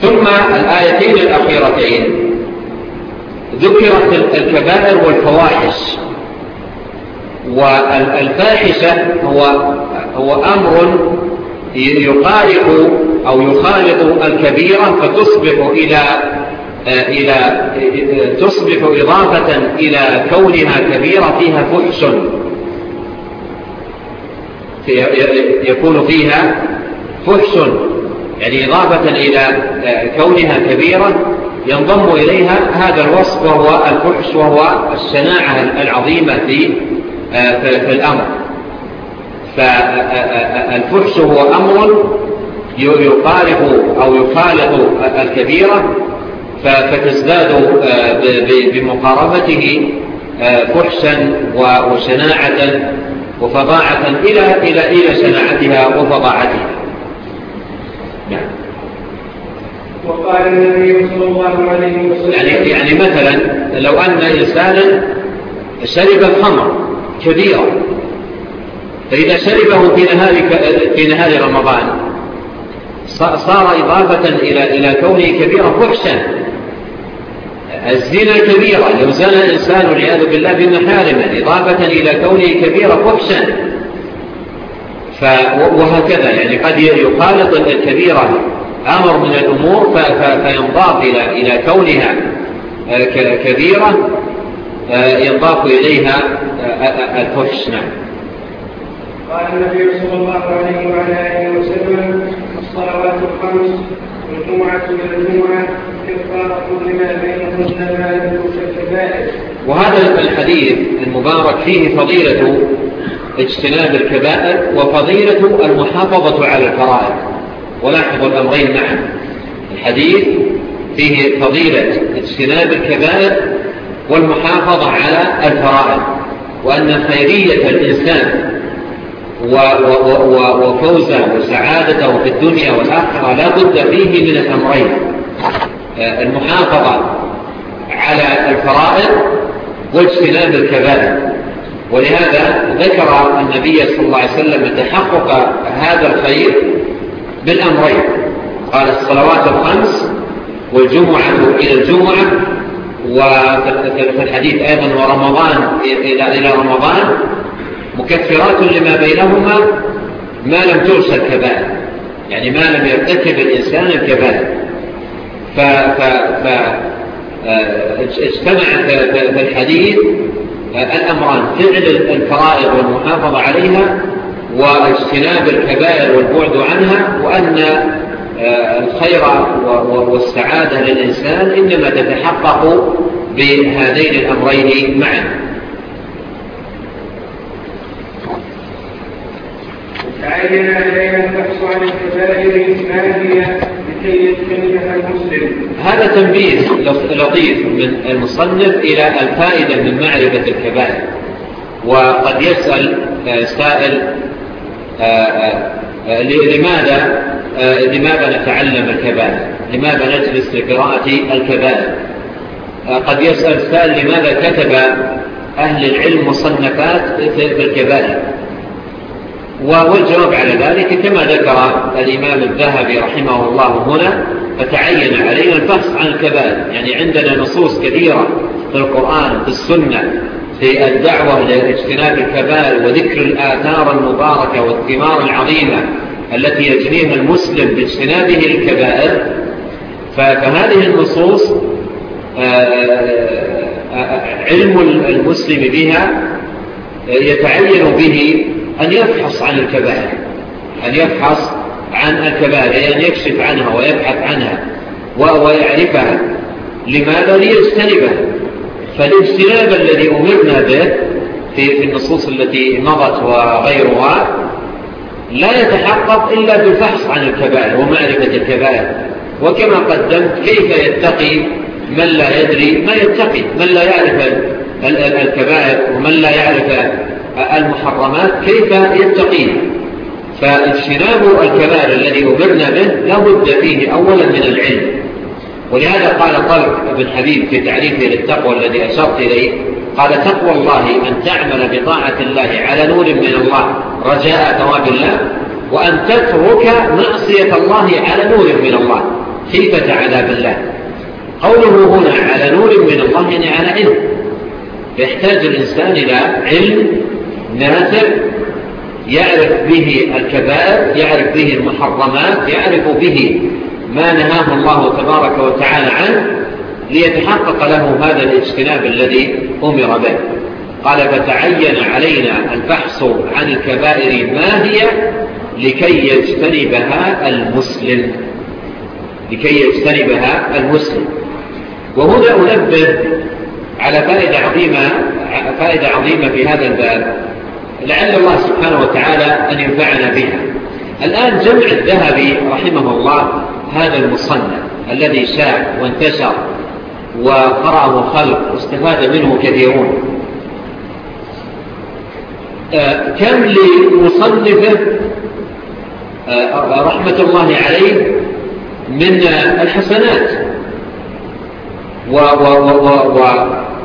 ثم الآيتين الأخيرتين. ذكرت الكبائر والفواحش. والفاحشة هو, هو أمر يقارب أو يخالط الكبيرة فتصبح إلى إلى تصبح إضافة إلى كونها كبيرة فيها فحش. يكون فيها فحش. يعني إضافة إلى كونها كبيرة ينضم إليها هذا الوصف وهو الفحش وهو الشناعة العظيمة في, آه، في الأمر. فالفحش آه، آه، هو أمر يقارب أو يقالق الكبيرة فتزداد بمقاربته فحشا وشناعة وفضاعة إلى إلى إلى شناعتها وفضاعتها. نعم. وقال النبي صلى الله عليه وسلم يعني يعني مثلا لو أن إنسانا شرب الخمر كبيرا فإذا شربه في نهار في نهار رمضان صار إضافة إلى إلى كونه كبيرا فحشا الزنا كبيرة. لو زنى الإنسان والعياذ بالله بمحارمة إضافة إلى كونه كبيرة فحشا. ف... وهكذا. يعني قد يخالط الكبيرة أمر من الأمور ف... ف... فينضاف إلى... إلى كونها آه، ك... كبيرة آه، ينضاف إليها آه، الفحش. نعم. قال النبي صلى الله عليه وعلى آله وسلم الصلوات الخمس والجمعة إلى الجمعة لما بينهن ما يدرس وهذا الحديث المبارك فيه فضيلة اجتناب الكبائر وفضيلة المحافظة على الفرائض. ولاحظوا الأمرين معا. الحديث فيه فضيلة اجتناب الكبائر والمحافظة على الفرائض وأن خيرية الإنسان وفوزا وسعادته في الدنيا والآخرة لا بد فيه من الأمرين. آه، المحافظة على الفرائض واجتناب الكبائر. ولهذا ذكر النبي صلى الله عليه وسلم تحقق هذا الخير بالأمرين. قال الصلوات الخمس والجمعة إلى الجمعة وفي الحديث أيضا ورمضان إلى رمضان مكفرات لما بينهما ما لم ترسى الكبائر يعني ما لم يرتكب الإنسان الكبائر. فاجتمع آه، في الحديث آه، الأمران فعل الفرائض والمحافظة عليها واجتناب الكبائر والبعد عنها وأن آه، الخير والسعادة للإنسان إنما تتحقق بهذين الأمرين معا. تعين علينا البحث على الكبائر لكي المسلم. هذا تنبيه لطيف من المصنف إلى الفائدة من معرفة الكبائر. وقد يسأل آه، سائل آه، آه، لماذا لماذا نتعلم الكبائر؟ لماذا نجلس لقراءة الكبائر؟ قد يسأل سائل لماذا كتب أهل العلم مصنفات في الكبائر؟ والجواب على ذلك كما ذكر الإمام الذهبي رحمه الله هنا فتعين علينا الفحص عن الكبائر. يعني عندنا نصوص كثيرة في القرآن في السنة في الدعوة لاجتناب الكبائر وذكر الآثار المباركة والثمار العظيمة التي يجنيها المسلم باجتنابه الكبائر فهذه النصوص آه، آه، آه، علم المسلم بها يتعين به أن يبحص عن الكبائر أن يبحص عن الكبائر أي أن يكشف عنها ويبحث عنها ويعرفها. لماذا؟ ليجتنبها. فالاجتناب الذي أمرنا به في النصوص التي مضت وغيرها لا يتحقق إلا بالفحص عن الكبائر ومعرفة الكبائر. وكما قدمت كيف يتقي من لا يدري ما يتقي من لا يعرف الكبائر ومن لا يعرف المحرمات كيف يتقيه فاجتناب الكبائر الذي أمرنا به لابد فيه أولا من العلم. ولهذا قال طلق بن حبيب في تعريفه للتقوى الذي أشرت إليه قال تقوى الله أن تعمل بطاعة الله على نور من الله رجاء ثواب الله وأن تترك معصية الله على نور من الله خيفة عذاب الله. قوله هنا على نور من الله يعني على علم. يحتاج الإنسان إلى علم مناسب يعرف به الكبائر يعرف به المحرمات يعرف به ما نهاه الله تبارك وتعالى عنه ليتحقق له هذا الاجتناب الذي أمر به. قال فتعين علينا البحث عن الكبائر ما هي لكي يجتنبها المسلم. لكي يجتنبها المسلم. وهنا أنبه على فائدة عظيمة, فائدة عظيمة في هذا الباب. لعل الله سبحانه وتعالى أن ينفعنا بها. الآن جمع الذهبي رحمه الله هذا المصنف الذي شاع وانتشر وقرأه خلق واستفاد منه كثيرون. آه، كم لمصنفه آه، رحمة الله عليه من الحسنات؟ و و و و, و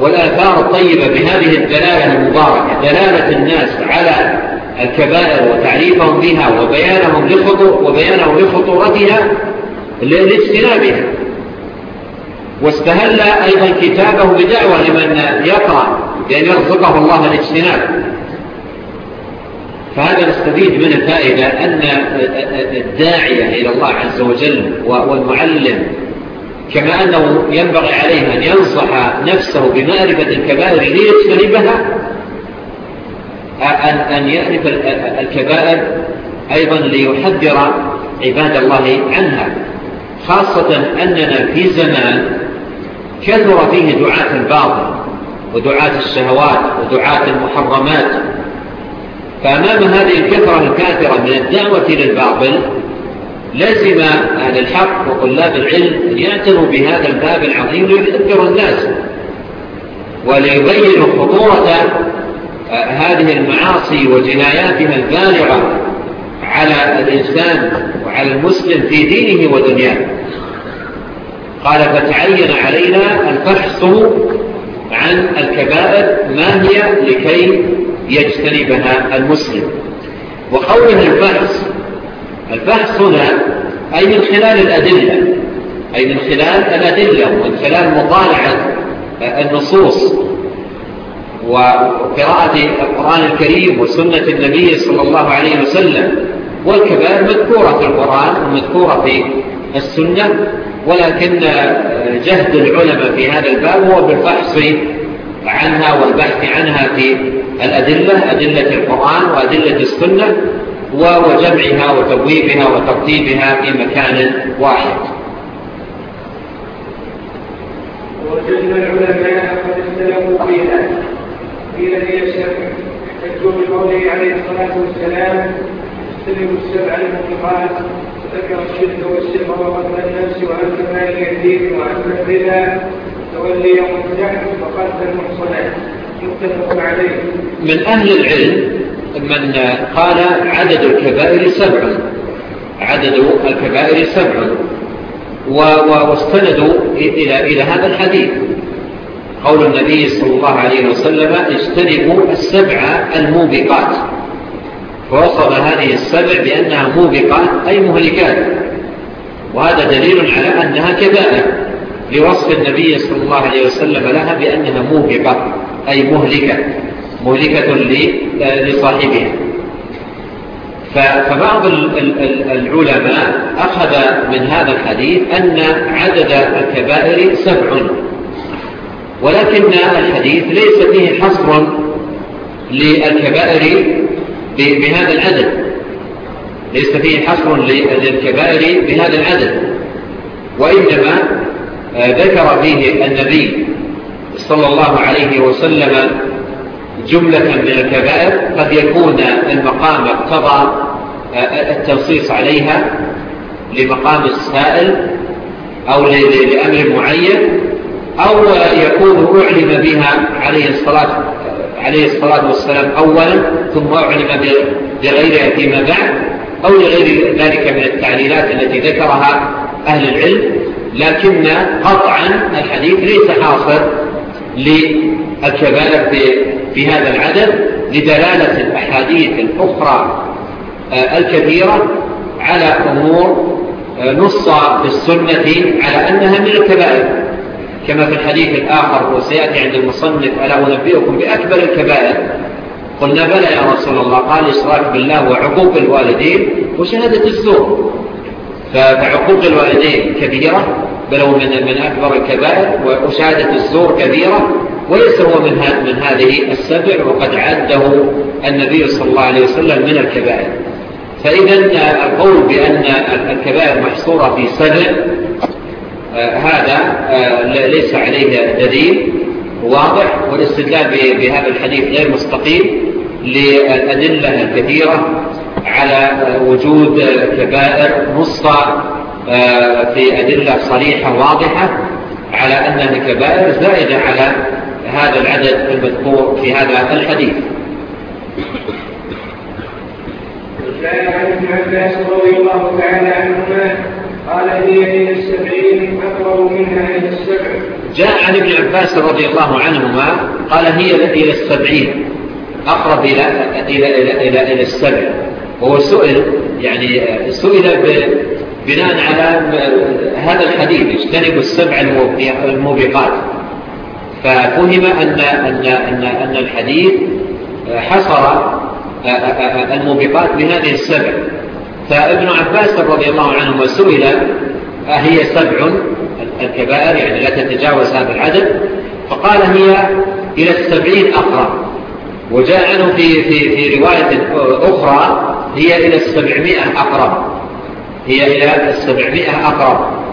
والآثار الطيبة بهذه الدلالة المباركة. دلالة الناس على الكبائر وتعريفهم بها وبيانهم لخطر وبيانهم لخطورتها لاستنابها واستهل أيضا كتابه بدعوة لمن يقرأ لأن يرزقه الله الاجتناب. فهذا نستفيد من الفائدة أن الداعية إلى الله عز وجل والمعلم كما أنه ينبغي عليه أن ينصح نفسه بمعرفة الكبائر ليجتنبها أن يعرف الكبائر أيضا ليحذر عباد الله عنها خاصة أننا في زمان كثر فيه دعاة الباطل ودعاة الشهوات ودعاة المحرمات. فأمام هذه الكثرة الكاثرة من الدعوة للباطل لازم أهل الحق وطلاب العلم أن يأتروا بهذا الباب العظيم ليذكروا الناس وليبينوا خطورة آه، هذه المعاصي وجناياتها البالغة على الإنسان وعلى المسلم في دينه ودنياه. قال فتعين علينا الفحص عن الكبائر ما هي لكي يجتنبها المسلم. وقوله الفحص البحث هنا أي من خلال الأدلة أي من خلال الأدلة ومن خلال مطالعة النصوص وقراءة القرآن الكريم وسنة النبي صلى الله عليه وسلم والكبائر مذكورة في القرآن ومذكورة في السنة ولكن جهد العلماء في هذا الباب هو بالبحث عنها والبحث عنها في الأدلة أدلة القرآن وأدلة السنة. وجمعها وتبويبها وترتيبها في مكان واحد. وجدنا العلماء قد اختلفوا في هذا قيل هي السبع احتجوا بقوله عليه الصلاة والسلام استلموا السبع المطلقات ذكر الشرك والسحر وقتل النفس وان مال الدين وان الربا تولي يوم الجحر وقتل المحصنات. متفق عليه. من أهل العلم من قال عدد الكبائر سبع. عدد الكبائر سبع. واستندوا إلى, إلى هذا الحديث. قول النبي صلى الله عليه وسلم اجتنبوا السبع الموبقات. فوصل هذه السبع بأنها موبقات أي مهلكات. وهذا دليل على أنها كبائر. لوصف النبي صلى الله عليه وسلم لها بأنها موبقة أي مهلكة. مهلكة لصاحبها فبعض العلماء أخذ من هذا الحديث أن عدد الكبائر سبع. ولكن الحديث ليس فيه حصر للكبائر بهذا العدد. ليس فيه حصر للكبائر بهذا العدد. وإنما آه، ذكر فيه النبي صلى الله عليه وسلم جملة من الكبائر قد يكون المقام اقتضى آه، آه، التنصيص عليها لمقام السائل أو لأمر معين أو يكون أعلم بها عليه الصلاة آه، عليه الصلاة والسلام أولا ثم أعلم بغيرها فيما بعد أو لغير ذلك من التعليلات التي ذكرها أهل العلم لكن قطعا الحديث ليس حاصر للكبائر في هذا العدد لدلالة الأحاديث الأخرى آه، الكثيرة على أمور آه، نص في السنة على أنها من الكبائر. كما في الحديث الآخر وسيأتي عند المصنف ألا أنبئكم بأكبر الكبائر؟ قلنا بلى يا رسول الله. قال إصراك بالله وعقوق الوالدين وشهادة الزور. فعقوق الوالدين كبيرة بل من من أكبر الكبائر وأشادة الزور كبيرة وليس هو من, من هذه السبع وقد عده النبي صلى الله عليه وسلم من الكبائر. فإذا آه، القول بأن الكبائر محصورة في سبع آه، هذا آه، ليس عليه دليل واضح والاستدلال بهذا الحديث غير مستقيم للأدلة الكثيرة على وجود كبائر نصف آه، في أدلة صريحة واضحة على أنها كبائر زائدة على هذا العدد المذكور في هذا الحديث. عن ابن عباس رضي الله تعالى عنهما قال هي إلى السبعين أقرب منها إلى السبع جاء عن ابن عباس رضي الله عنهما قال هي إلى السبعين أقرب إلى, إلى, إلى, إلى, إلى السبع. وهو سئل يعني سئل بناء على هذا الحديث اجتنبوا السبع الموبقات. ففهم أن, أن, أن, أن الحديث حصر الموبقات بهذه السبع. فابن عباس رضي الله عنه سئل أهي سبع؟ الكبائر يعني لا تتجاوز هذا العدد. فقال هي إلى السبعين أقرب. وجاء عنه في, في, في رواية أخرى هي إلى السبعمائة أقرب. هي إلى السبعمائة أقرب.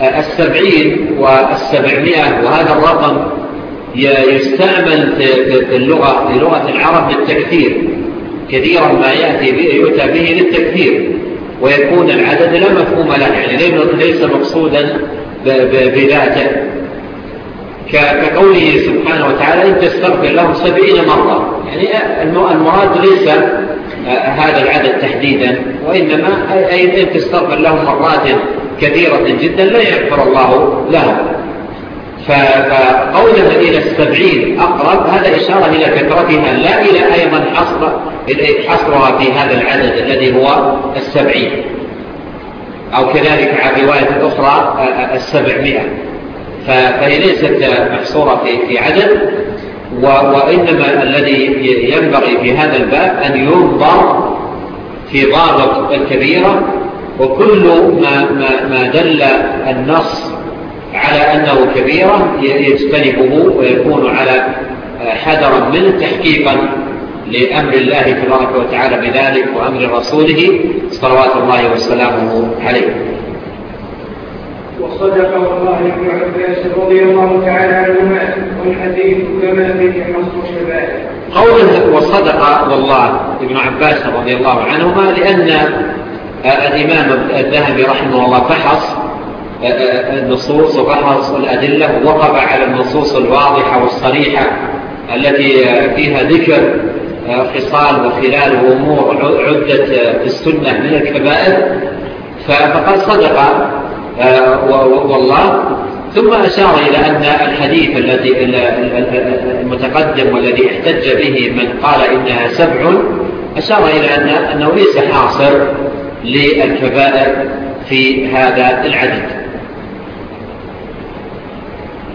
والسبعين والسبعمائة وهذا الرقم يستعمل في اللغة في لغة العرب للتكثير كثيرا ما يأتي به يؤتى به للتكثير ويكون العدد لا مفهوم له يعني ليس مقصودا بذاته. كقوله سبحانه وتعالى إن تستغفر لهم سبعين مرة. يعني المراد ليس آه، هذا العدد تحديدا وإنما أي إن تستغفر لهم مرات كثيرة جدا لا يغفر الله لهم. فقولها إلى السبعين أقرب هذا إشارة إلى كثرتها لا إلى أيضا حصر حصرها في هذا العدد الذي هو السبعين. أو كذلك عن رواية أخرى آه، آه، السبعمائة. فهي ليست محصورة في عدد وإنما الذي ينبغي في هذا الباب أن ينظر في ضابط الكبيرة وكل ما, ما, ما دل النص على أنه كبيرة يجتنبه ويكون على حذرا منه تحقيقا لأمر الله تبارك وتعالى بذلك وأمر رسوله صلوات الله وسلامه عليه. وصدق والله ابن عباس رضي الله تعالى عنهما والحديث كما به حصر شبابه. قوله وصدق والله ابن عباس رضي الله عنهما لأن آه، الإمام الذهبي رحمه الله فحص آه، آه، النصوص وفحص الأدلة ووقف على النصوص الواضحة والصريحة التي فيها ذكر خصال وخلال وأمور عدت في السنة من الكبائر. فقد صدق آه، والله. ثم أشار إلى أن الحديث الذي المتقدم والذي احتج به من قال إنها سبع أشار إلى أن أنه ليس حاصر للكبائر في هذا العدد.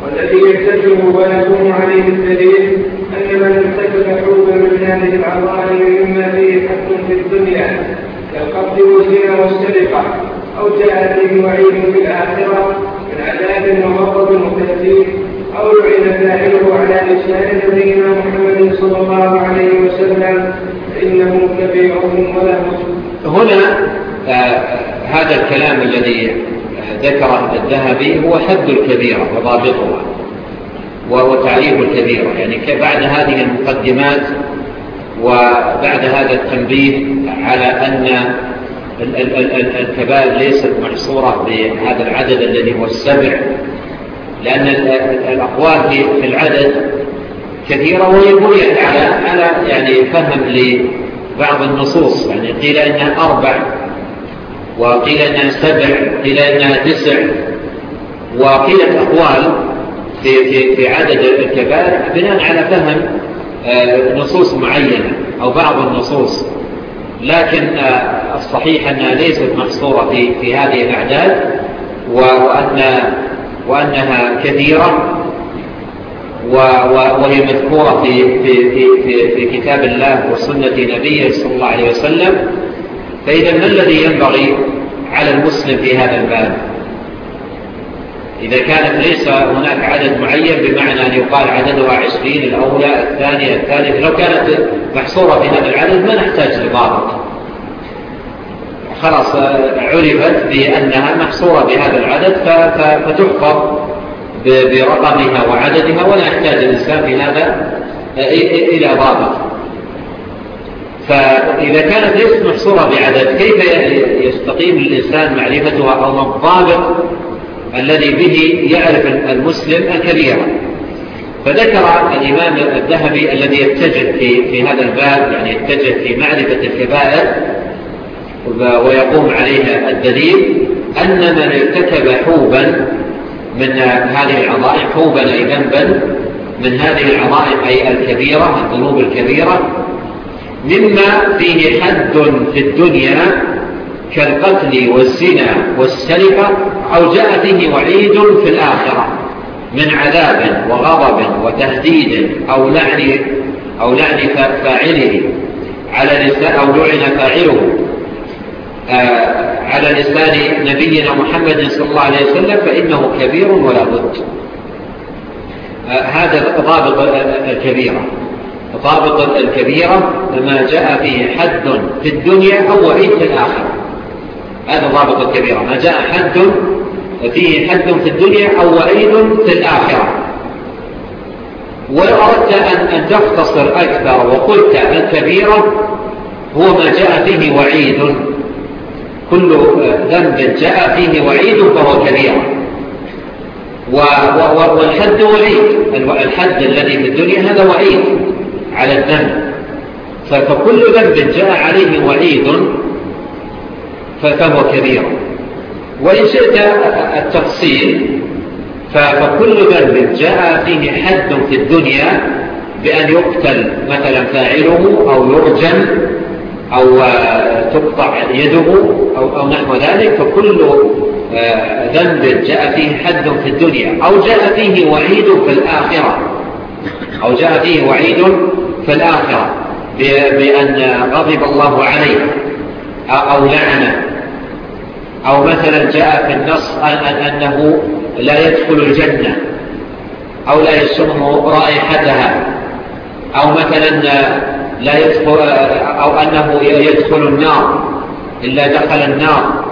والذي يحتجه ويكون عليه الدليل أن من ارتكب حوبا من هذه العظائم مما فيه حق في الدنيا كالقتل والزنا والسرقة. أو جاء به وعيد في الآخرة من عذاب وغضب وتأثير أو يعين فاعله على لسان نبينا محمد صلى الله عليه وسلم فإنه ولا وله هنا آه، هذا الكلام الذي ذكره الذهبي هو حد الكبيرة وضابطها وهو تعريف الكبيرة يعني بعد هذه المقدمات وبعد هذا التنبيه على أن الكبائر ليست محصورة بهذا العدد الذي هو السبع لأن الأقوال في العدد كثيرة ويقول على على يعني فهم لبعض النصوص. يعني قيل أنها أربع وقيل أنها سبع قيل أنها تسع وقيل الأقوال في, في, في عدد الكبائر بناء على فهم آه، نصوص معينة أو بعض النصوص. لكن آه، الصحيح أنها ليست محصورة في, في هذه الأعداد وأن وأنها كثيرة وهي مذكورة في, في, في, في كتاب الله وسنة نبيه صلى الله عليه وسلم. فإذا ما الذي ينبغي على المسلم في هذا الباب؟ إذا كانت ليس هناك عدد معين بمعنى أن يقال عددها عشرين الأولى الثانية الثالثة لو كانت محصورة في هذا العدد ما نحتاج لضابط خلاص عرفت بأنها محصورة بهذا العدد فتحفظ برقمها وعددها ولا يحتاج الإنسان في هذا إلى ضابط. فإذا كانت ليست محصورة بعدد كيف يستقيم الإنسان معرفتها أو الضابط الذي به يعرف المسلم الكبيرة فذكر الإمام الذهبي الذي يتجه في, في هذا الباب يعني يتجه في معرفة الكبائر ويقوم عليها الدليل أن من ارتكب حوبا من هذه العظائم حوبا أي ذنبا من هذه العظائم أي الكبيرة الذنوب الكبيرة مما فيه حد في الدنيا كالقتل والزنا والسرقة أو جاء به وعيد في الآخرة من عذاب وغضب وتهديد أو لعن, أو لعن فاعله على لسان أو لعن فاعله آه، على لسان نبينا محمد صلى الله عليه وسلم فإنه كبير ولا بد. آه، هذا ضابط الكبيرة ضابط الكبيرة ما جاء فيه حد في الدنيا أو وعيد في الآخرة. هذا ضابط الكبيرة ما جاء حد فيه حد في الدنيا أو وعيد في الآخرة. ولو أردت أن تختصر أكثر وقلت الكبيرة هو ما جاء فيه وعيد. كل آه، ذنب جاء فيه وعيد فهو كبيرة والحد وعيد. الحد الذي في الدنيا هذا وعيد على الذنب. فكل ذنب جاء عليه وعيد. فهو كبير. وإن شئت التفصيل فكل ذنب جاء فيه حد في الدنيا بأن يقتل مثلا فاعله أو يرجم أو آه، تقطع يده أو, أو نحو ذلك فكل آه، ذنب جاء فيه حد في الدنيا أو جاء فيه وعيد في الآخرة. أو جاء فيه وعيد في الآخرة بأن غضب الله عليه أو لعنه. أو مثلا جاء في النص أنه لا يدخل الجنة أو لا يسمه رائحتها أو مثلا لا يدخل أو أنه يدخل النار إلا دخل النار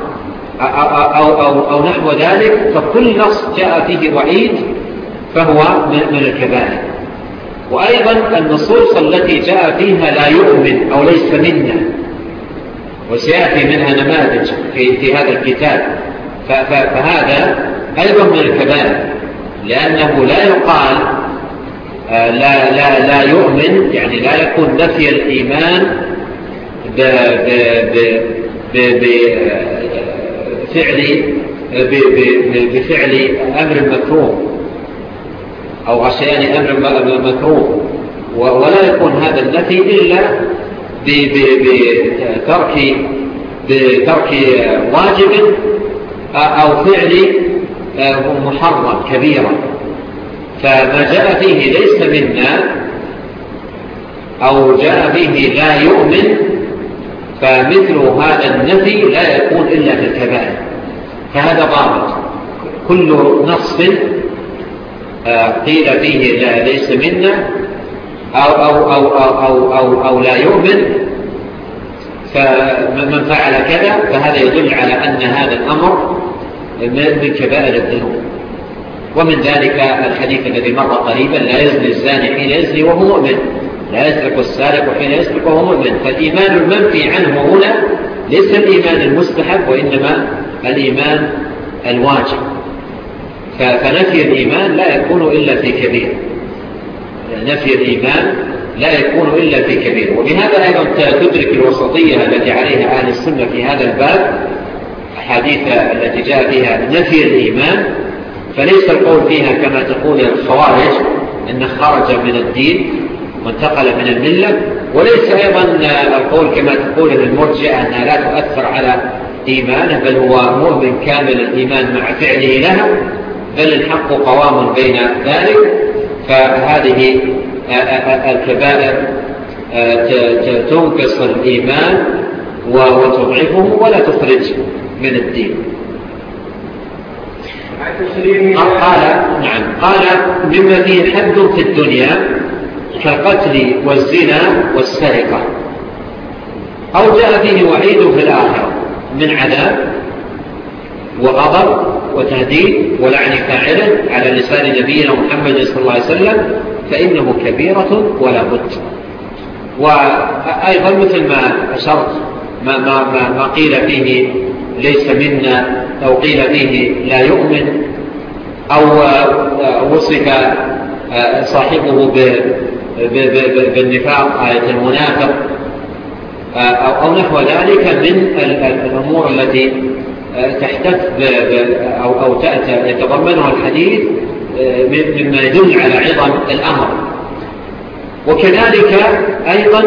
أو, أو, أو نحو ذلك فكل نص جاء فيه وعيد فهو من الكبائر. وأيضا النصوص التي جاء فيها لا يؤمن أو ليس منا وسيأتي منها نماذج في, في هذا الكتاب. فهذا أيضا من الكبائر لأنه لا يقال آه، لا, لا, لا يؤمن يعني لا يكون نفي الإيمان بفعل بفعل أمر مكروه أو عشيان أمر مكروه. ولا يكون هذا النفي إلا بترك بترك آه، واجب آه، أو فعل آه، محرم كبيرا. فما جاء فيه ليس منا أو جاء به لا يؤمن فمثل هذا النفي لا يكون إلا في الكبائر. فهذا ضابط. كل نص قيل فيه لا ليس منا أو أو أو أو أو أو, أو لا يؤمن فمن فعل كذا فهذا يدل على أن هذا الأمر من كبائر الذنوب. ومن ذلك الحديث الذي مر قريبا لا يزني الزاني حين يزني وهو مؤمن. لا يسرق السارق حين يسرق وهو مؤمن. فالإيمان المنفي عنه هنا ليس الإيمان المستحب وإنما الإيمان الواجب. فنفي الإيمان لا يكون إلا في كبير. نفي الإيمان لا يكون إلا في كبير. وبهذا أيضا تدرك الوسطية التي عليها أهل السنة في هذا الباب الحديث التي جاء فيها نفي الإيمان. فليس القول فيها كما تقول الخوارج أنه خرج من الدين وانتقل من الملة. وليس أيضا القول كما تقول المرجع أنها لا تؤثر على إيمانه بل هو مؤمن كامل الإيمان مع فعله لها بل الحق قوام بين ذلك. فهذه آه، آه، آه، الكبائر تنقص الإيمان وتضعفه ولا تخرج من الدين. قال نعم قال مما فيه حد في الدنيا كقتل والزنا والسرقة. أو جاء فيه وعيد في الآخرة من عذاب وغضب وتهديد ولعن فاعله على لسان نبينا محمد صلى الله عليه وسلم فإنه كبيرة ولا بد. وأيضا مثل ما أشرت ما, ما, ما, ما قيل فيه ليس منا أو قيل فيه لا يؤمن أو وصف صاحبه بالنفاق آية المنافق أو نحو ذلك من الأمور التي تحتف أو, أو يتضمنها الحديث آه، مما يدل على عظم الأمر. وكذلك أيضا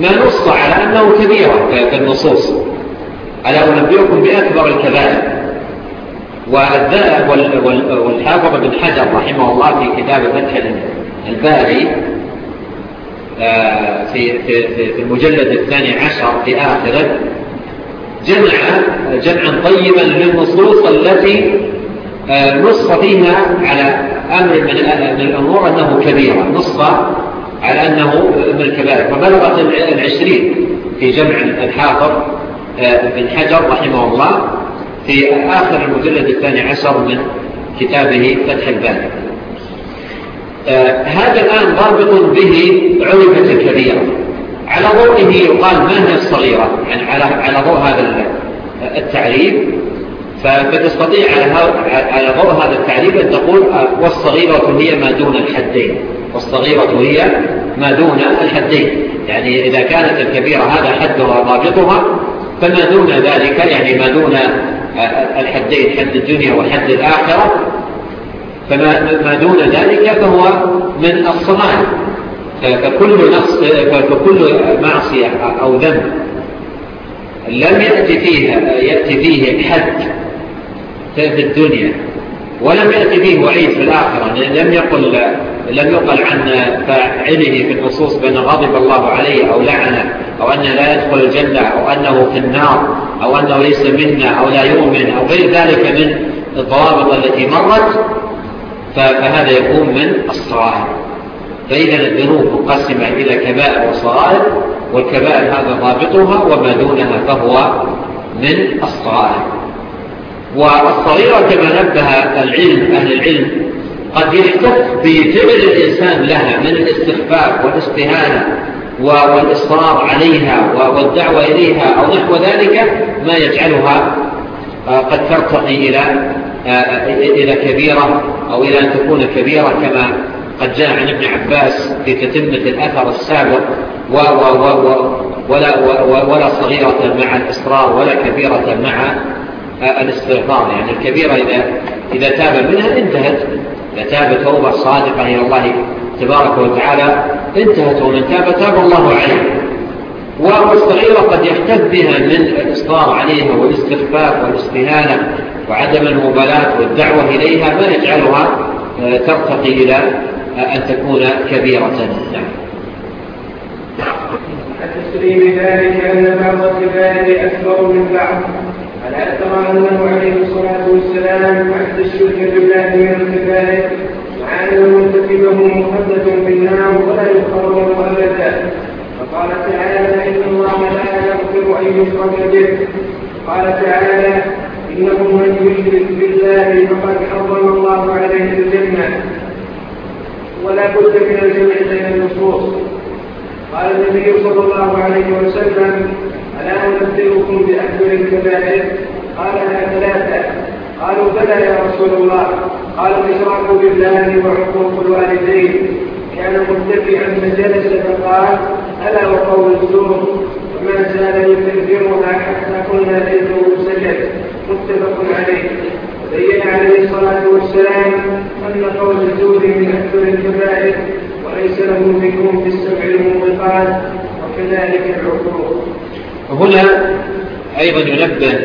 ما نص على أنه كبيرة النصوص. ألا أنبئكم بأكبر الكبائر. والحافظ بن حجر رحمه الله في كتاب فتح الباري آه، في, في المجلد الثاني عشر في آخره جمعا جمعا طيبا للنصوص التي آه، نص فيها على أمر آه، من الأمور أنه كبيرة نصف على أنه من الكبائر. فبلغت العشرين في جمع الحافظ آه، بن حجر رحمه الله في آخر المجلد الثاني عشر من كتابه فتح الباب هذا الآن ضابط به عرفة الكبيرة على ضوئه يقال ما هي الصغيرة؟ يعني على, على ضوء هذا التعريف فتستطيع على ضوء هذا التعريف أن تقول والصغيرة هي ما دون الحدين. والصغيرة هي ما دون الحدين. يعني إذا كانت الكبيرة هذا حدها ضابطها فما دون ذلك يعني ما دون آه، الحدين حد الدنيا وحد الآخرة فما ما دون ذلك فهو من الصغائر. فكل, نص فكل معصية أو ذنب لم يأتي فيها يأتي فيه الحد في الدنيا ولم يأتي فيه وعيد في الآخرة لم يقل لم يقل عن فاعله في النصوص بأن غضب الله عليه أو لعنه أو أنه لا يدخل الجنة أو أنه في النار أو أنه ليس منا أو لا يؤمن أو غير ذلك من الضوابط التي مرت فهذا يكون من الصواهب فإذا الذنوب مقسمة إلى كبائر وصغائر والكبائر هذا ضابطها وما دونها فهو من الصغائر. والصغيرة كما نبه العلم أهل العلم قد يحتف بفعل الإنسان لها من الاستخفاف والاستهانة والإصرار عليها والدعوة إليها أو نحو ذلك ما يجعلها آه، قد ترتقي إلى آه، إلى كبيرة أو إلى أن تكون كبيرة كما قد جاء عن ابن عباس في تتمة الأثر السابق و و و و ولا, و ولا صغيرة مع الإصرار ولا كبيرة مع الاستغفار. يعني الكبيرة إذا, إذا تاب منها انتهت. إذا تاب توبة صادقة إلى الله تبارك وتعالى انتهت ومن تاب تاب الله عليه. والصغيرة قد يحتف بها من الإصدار عليها والاستخفاف والاستهانة وعدم المبالاة والدعوة إليها ما يجعلها آه، ترتقي إلى أن تكون كبيرة. نعم. التسليم ذلك أن بعض الكبائر أكبر من بعض؟ ألا ترى أنه عليه الصلاة والسلام أحد الشرك بالله من الكبائر؟ مع أن مرتكبه مخلد بالنار ولا يخرج أبدا فقال تعالى إن الله لا يغفر أن يشرك به. قال تعالى إنه من يشرك بالله فقد حرم الله عليه الجنة. ولا بد من الجمع بين النصوص. قال النبي صلى الله عليه وسلم ألا انبئكم باكبر الكبائر؟ قالها ثلاثة. قالوا بلى يا رسول الله. قال الاشراك بالله وعقوق الوالدين. كان مرتفعا فجلس فقال ألا وقول الزور؟ وما زال يكذبها حتى قلنا ليته سجد. متفق عليه. بين عليه الصلاة والسلام أن قول الزور من أكثر الكبائر وليس له منكم في السبع الموبقات وكذلك العقوق هنا أيضا ينبه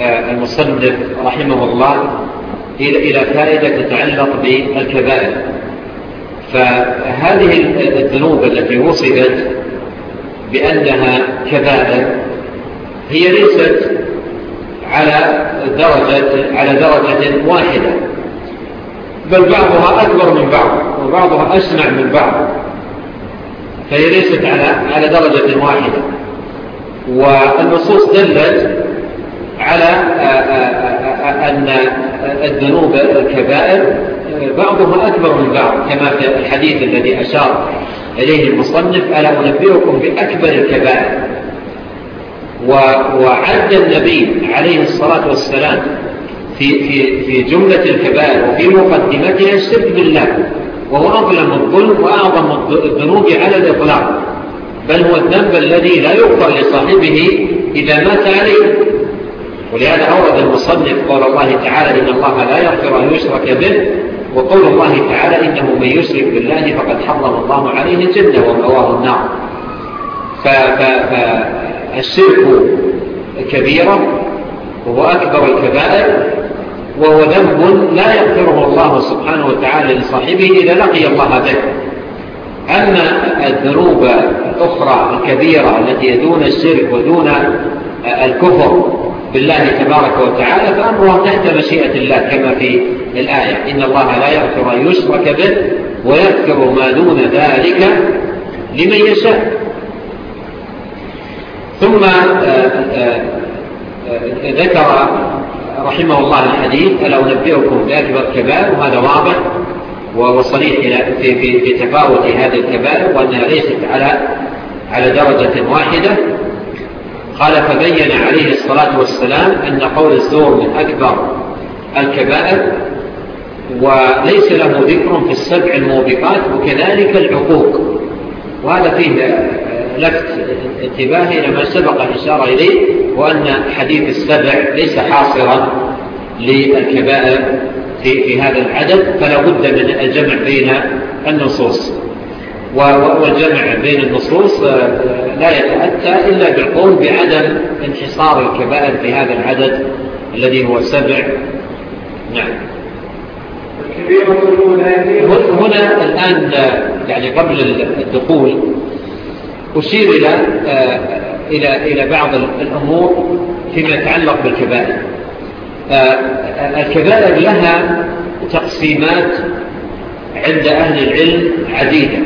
آه، المصنف رحمه الله إلى فائدة تتعلق بالكبائر. فهذه الذنوب التي وصفت بأنها كبائر هي ليست على درجة, على درجة واحدة. بل بعضها أكبر من بعض وبعضها أسمع من بعض. فهي ليست على, على درجة واحدة. والنصوص دلت على آه، آه، آه، أن الذنوب الكبائر بعضها أكبر من بعض كما في الحديث الذي أشار إليه المصنف ألا أنبئكم بأكبر الكبائر. وعد النبي عليه الصلاة والسلام في, في, في جملة الكبائر وفي مقدمتها الشرك بالله وهو أظلم الظلم وأعظم الذنوب على الإطلاق. بل هو الذنب الذي لا يغفر لصاحبه إذا مات عليه. ولهذا أورد المصنف قول الله تعالى إن الله لا يغفر أن يشرك به وقول الله تعالى إنه من يشرك بالله فقد حرم الله عليه الجنة ومواه النار. الشرك كبيرة وهو أكبر الكبائر وهو ذنب لا يغفره الله سبحانه وتعالى لصاحبه إذا لقي الله به. أما الذنوب الأخرى الكبيرة التي دون الشرك ودون الكفر بالله تبارك وتعالى فأمرها تحت مشيئة الله كما في الآية. إن الله لا يغفر أن يشرك به ويغفر ما دون ذلك لمن يشاء. ثم آه، آه، آه، ذكر رحمه الله الحديث ألا أنبئكم بأكبر الكبار وهذا واضح وصريح في, في, في تفاوت هذا الكبار وأنها ليست على, على درجة واحدة. قال فبين عليه الصلاة والسلام أن قول الزور من أكبر الكبائر وليس له ذكر في السبع الموبقات وكذلك العقوق. وهذا فيه لفت انتباهي لما سبق الإشارة إليه وأن حديث السبع ليس حاصرا للكبائر في, في هذا العدد فلا بد من الجمع بين النصوص. والجمع بين النصوص آه، لا يتأتى إلا بالقول بعدم انحصار الكبائر في هذا العدد الذي هو سبع. نعم. هنا الآن آه، يعني قبل الدخول أشير إلى آه، آه، إلى إلى بعض الأمور فيما يتعلق بالكبائر. آه، الكبائر لها تقسيمات عند أهل العلم عديدة.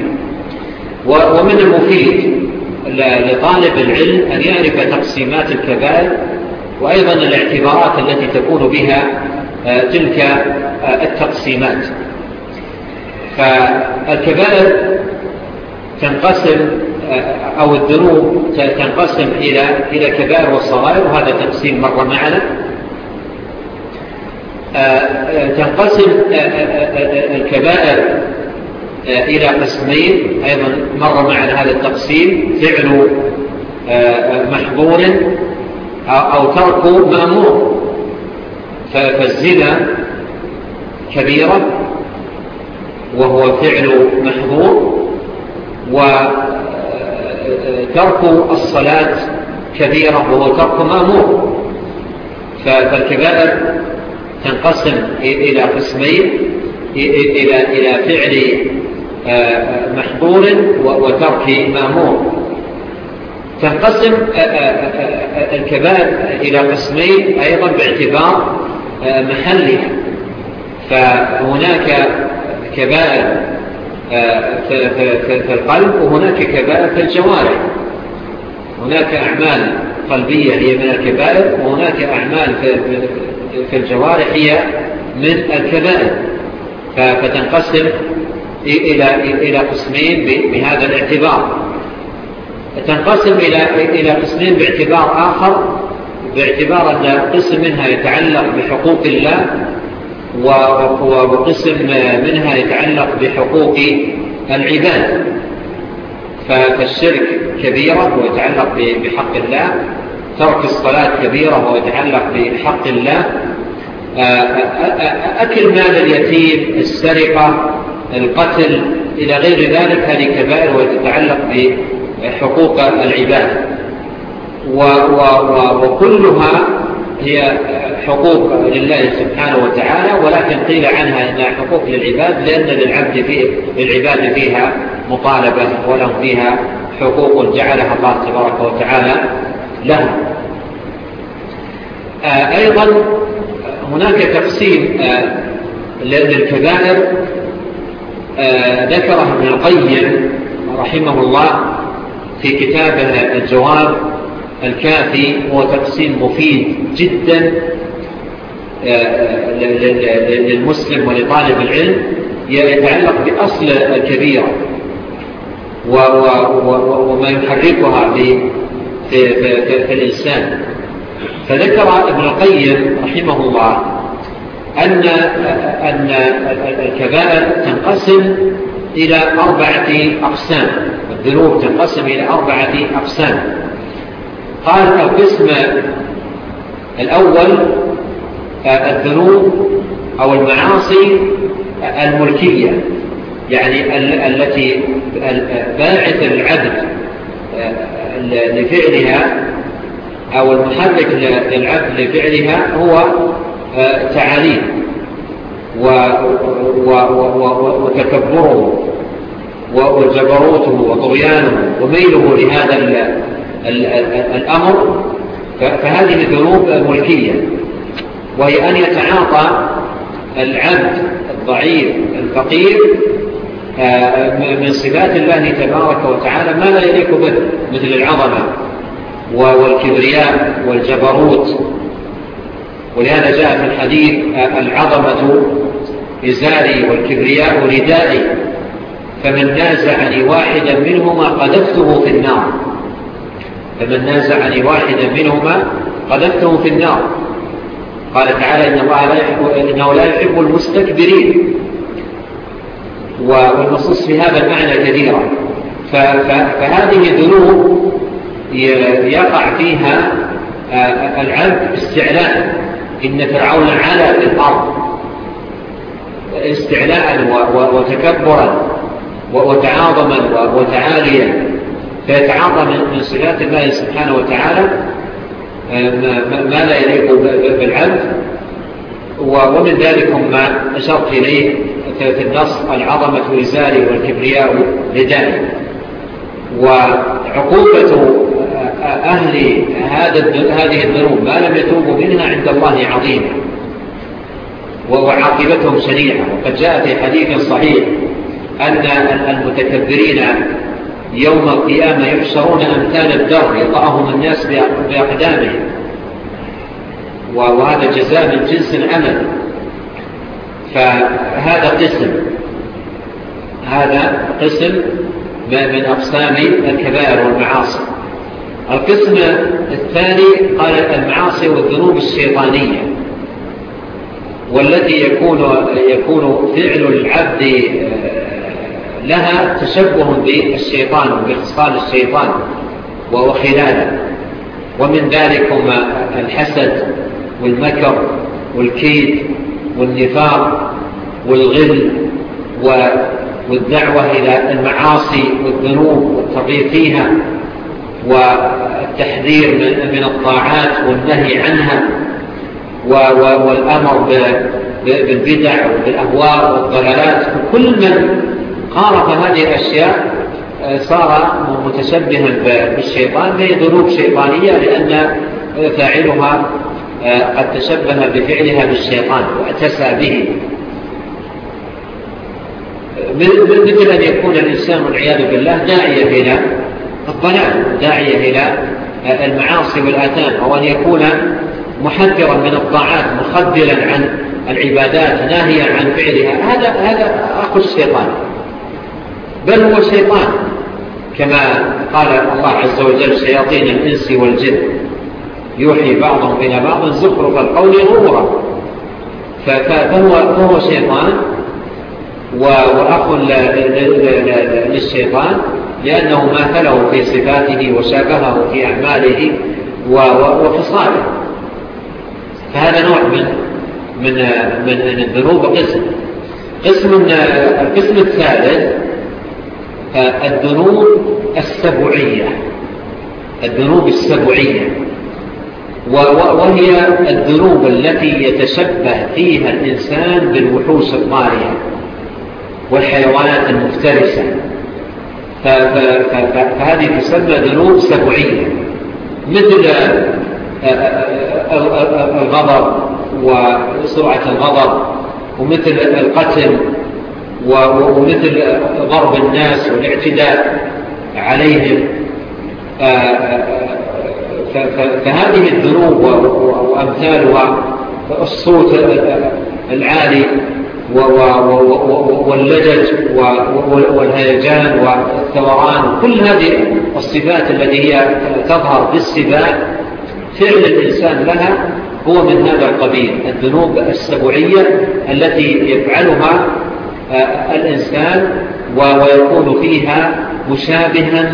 ومن المفيد لطالب العلم أن يعرف تقسيمات الكبائر وأيضا الاعتبارات التي تكون بها تلك التقسيمات. فالكبائر تنقسم آه، أو الذنوب تنقسم إلى إلى كبائر والصغائر وهذا تقسيم مر معنا. آه، آه، تنقسم الكبائر إلى قسمين. أيضا مر معنا هذا التقسيم فعل محظور أو ترك مأمور. فالزنا كبيرة وهو فعل محظور وعلى ترك الصلاة كبيرة وهو ترك مأمور فالكبائر تنقسم إلى قسمين إلى, إلى فعل آه، محظور وترك مأمور تنقسم آه، آه، الكبائر إلى قسمين أيضا باعتبار محلها. فهناك كبائر آه، في, القلب وهناك كبائر في الجوارح. هناك أعمال قلبية هي من الكبائر وهناك أعمال في, في الجوارح هي من الكبائر. فتنقسم إلى, إلى قسمين بهذا الاعتبار. تنقسم إلى, إلى قسمين باعتبار آخر باعتبار أن قسم منها يتعلق بحقوق الله وقسم آه، منها يتعلق بحقوق العباد. فالشرك كبيرة ويتعلق بحق الله. ترك الصلاة كبيرة ويتعلق بحق الله. آه، آه، أكل مال اليتيم السرقة القتل إلى غير ذلك هذه كبائر ويتعلق بحقوق العباد. وكلها هي حقوق لله سبحانه وتعالى ولكن قيل عنها إنها حقوق للعباد لأن للعبد فيه للعباد فيها مطالبة ولهم فيها حقوق جعلها الله تبارك وتعالى لهم. آه، أيضا هناك تقسيم آه، للكبائر آه، ذكره ابن القيم رحمه الله في كتابه الجواب الكافي هو تقسيم مفيد جدا آه، آه، للمسلم ولطالب العلم يتعلق بأصل الكبيرة وما يحركها في, في, في, في الإنسان. فذكر ابن القيم رحمه الله أن, آه، أن الكبائر تنقسم إلى أربعة أقسام الذنوب تنقسم إلى أربعة أقسام. قال القسم الأول آه، الذنوب أو المعاصي آه، الملكية يعني التي باعث العبد آه، لفعلها أو المحرك للعبد لفعلها هو تعاليم وتكبره وجبروته وطغيانه وميله لهذا الأمر فهذه الذنوب ملكية. وهي أن يتعاطى العبد الضعيف الفقير آه، من صفات الله تبارك وتعالى ما لا يليق به مثل العظمة والكبرياء والجبروت. ولهذا جاء في الحديث آه، العظمة إزاري والكبرياء ردائي فمن نازعني واحدا منهما قذفته في النار. فمن نازعني واحدا منهما قدمته في النار. قال تعالى إن الله لا يحب, إنه لا يحب المستكبرين. والنصوص في هذا المعنى كثيرة. فهذه الذنوب يقع فيها آه، العبد استعلاء. إن فرعون علا في الأرض. استعلاء وتكبرا وتعاظما وتعاليا. فيتعاطى من صفات الله سبحانه وتعالى آه، ما لا يليق بالعبد. ومن ذلك ما أشرت إليه في النص العظمة إزاري والكبرياء لداني وعقوبة آه، آه، أهل هذه الذنوب ما لم يتوبوا منها عند الله عظيمة وعاقبتهم سريعة. وقد جاء في حديث صحيح أن المتكبرين يوم القيامة يحشرون أمثال الدر يطأهم الناس بأقدامهم وهذا جزاء من جنس العمل. فهذا قسم. هذا قسم من أقسام الكبائر والمعاصي. القسم الثاني قال المعاصي والذنوب الشيطانية. والتي يكون, يكون فعل العبد آه، لها تشبه بالشيطان بخصال الشيطان وهو خلاله ومن ذلك هم الحسد والمكر والكيد والنفاق والغل والدعوة إلى المعاصي والذنوب والترغيب فيها والتحذير من الطاعات والنهي عنها والأمر بالبدع والأهوار والضلالات وكل من خالط هذه الأشياء آه، صار متشبها بالشيطان هي ذنوب شيطانية لأن آه، فاعلها آه، قد تشبه بفعلها بالشيطان وأتسى به. مثل أن يكون الإنسان والعياذ بالله داعية إلى الضلال داعية إلى المعاصي والآثام أو أن يكون محذرا من الطاعات مخذلا عن العبادات ناهيا عن فعلها. هذا هذا أخو الشيطان. بل هو شيطان كما قال الله عز وجل شياطين الإنس والجن. يوحي بعضهم إلى بعض زخرف القول غورا فهو شيطان وأخ للشيطان لأنه ماثله في صفاته وشابهه في أعماله وخصاله. فهذا نوع من من من الذنوب قسم. قسم القسم الثالث الذنوب السبعية. الذنوب السبعية. وهي الدروب التي يتشبه فيها الإنسان بالوحوش الضارية والحيوانات المفترسة. فهذه تسمى دروب سبعية. مثل آه، آه، آه، الغضب وسرعة الغضب ومثل القتل ومثل ضرب الناس والاعتداء عليهم. آه، آه، آه، فهذه الذنوب وأمثالها الصوت العالي واللجج والهيجان والثوران كل هذه الصفات التي هي تظهر بالصفاء فعل الإنسان لها هو من هذا القبيل الذنوب السبعية التي يفعلها الإنسان ويكون فيها مشابها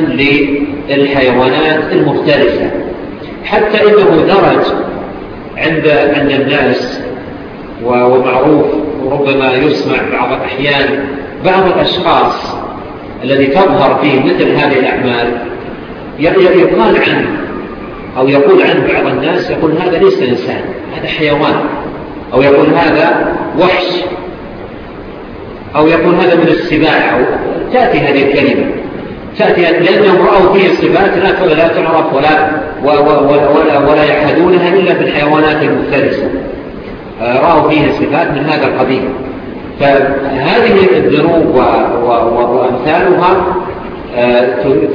للحيوانات المختلفة حتى إنه درج عند عند الناس ومعروف ربما يسمع بعض الأحيان بعض الأشخاص الذي تظهر فيه مثل هذه الأعمال يقال عنه أو يقول عنه بعض الناس يقول هذا ليس إنسان هذا حيوان أو يقول هذا وحش. أو يقول هذا من السباع أو تأتي هذه الكلمة. تأتي لأنهم رأوا فيه الصفات لا لا تعرف ولا ولا, ولا, ولا يحدونها إلا في الحيوانات المفترسة. آه، رأوا فيه صفات من هذا القبيل. فهذه الذنوب وأمثالها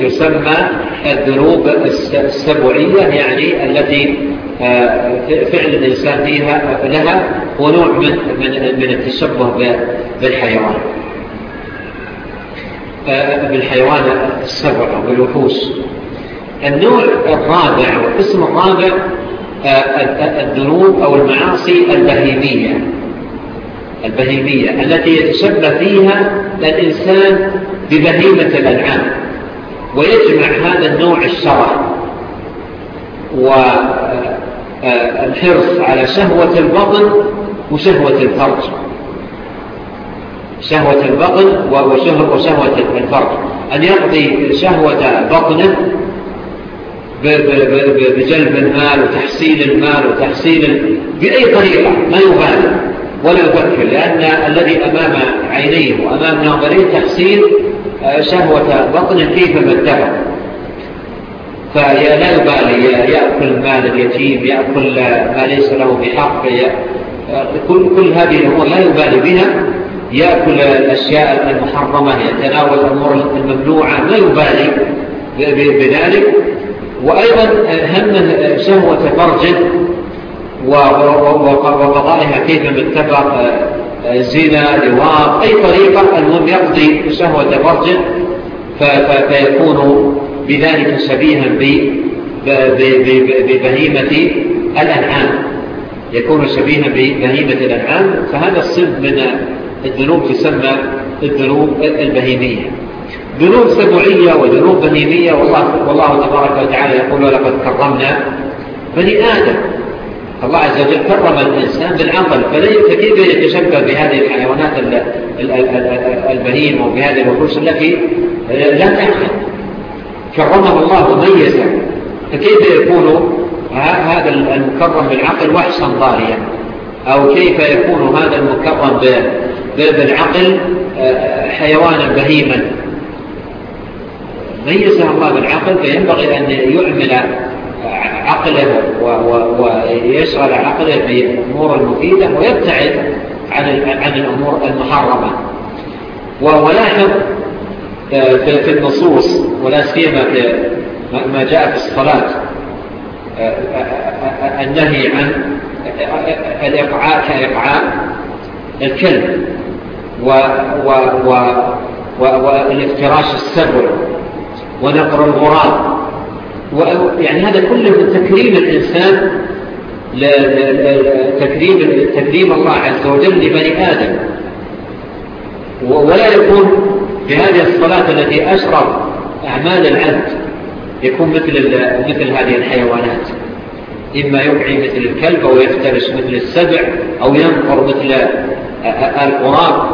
تسمى الذنوب السبعية يعني التي آه، فعل الإنسان فيها لها ونوع من, من التشبه بالحيوان. آه، بالحيوان السبع أو النوع الرابع والاسم الرابع آه، الذنوب أو المعاصي البهيمية. البهيمية التي يتشبه فيها الإنسان ببهيمة الأنعام. ويجمع هذا النوع الشرع والحرص آه، آه، على شهوة البطن وشهوة الفرج. شهوة البطن وشهوة الفرج. أن يقضي شهوة بطنه بجلب المال وتحصيل المال وتحصيل بأي طريقة ما يبالي ولا يفكر لأن الذي أمام عينيه وأمام ناظريه تحسين آه، شهوة بطن كيف مدها فلا يبالي يأكل مال اليتيم يأكل ما ليس له بحق آه، كل, كل هذه الأمور لا يبالي بها. يأكل الأشياء المحرمة يتناول الأمور الممنوعة لا يبالي بذلك. وأيضا آه، هم شهوة فرجه وقضائها كيف متفق آه، آه، زنا لواط أي طريقة المهم يقضي سهوة فرجه فيكون بذلك شبيها ببهيمة الأنعام. يكون شبيها ببهيمة الأنعام فهذا الصد من الذنوب تسمى الذنوب البهيمية. ذنوب سبعية وذنوب بهيمية والله, والله تبارك وتعالى يقول ولقد كرمنا بني آدم. الله عز وجل كرم الإنسان بالعقل فليس كيف يتشبه بهذه الحيوانات البهيمة وبهذه الوحوش التي آه، لا تعقل كرمه الله وميزه فكيف يكون آه، هذا المكرم بالعقل وحشا ضاريا أو كيف يكون هذا المكرم بالعقل آه، حيوانا بهيما؟ ميزه الله بالعقل فينبغي أن يعمل عقله ويشغل عقله بالأمور المفيدة ويبتعد عن الأمور المحرمة. ولاحظ آه، في النصوص ولا سيما ما جاء في الصلاة آه، آه، النهي عن الإقعاء كإقعاء الكلب والافتراش السبع ونقر الغراب يعني هذا كله من تكريم الإنسان تكريم, تكريم الله عز وجل لبني آدم. ولا يكون في هذه الصلاة التي أشرف أعمال العبد يكون مثل, مثل هذه الحيوانات. إما يبعي مثل الكلب أو يفترس مثل السبع أو ينقر مثل القراب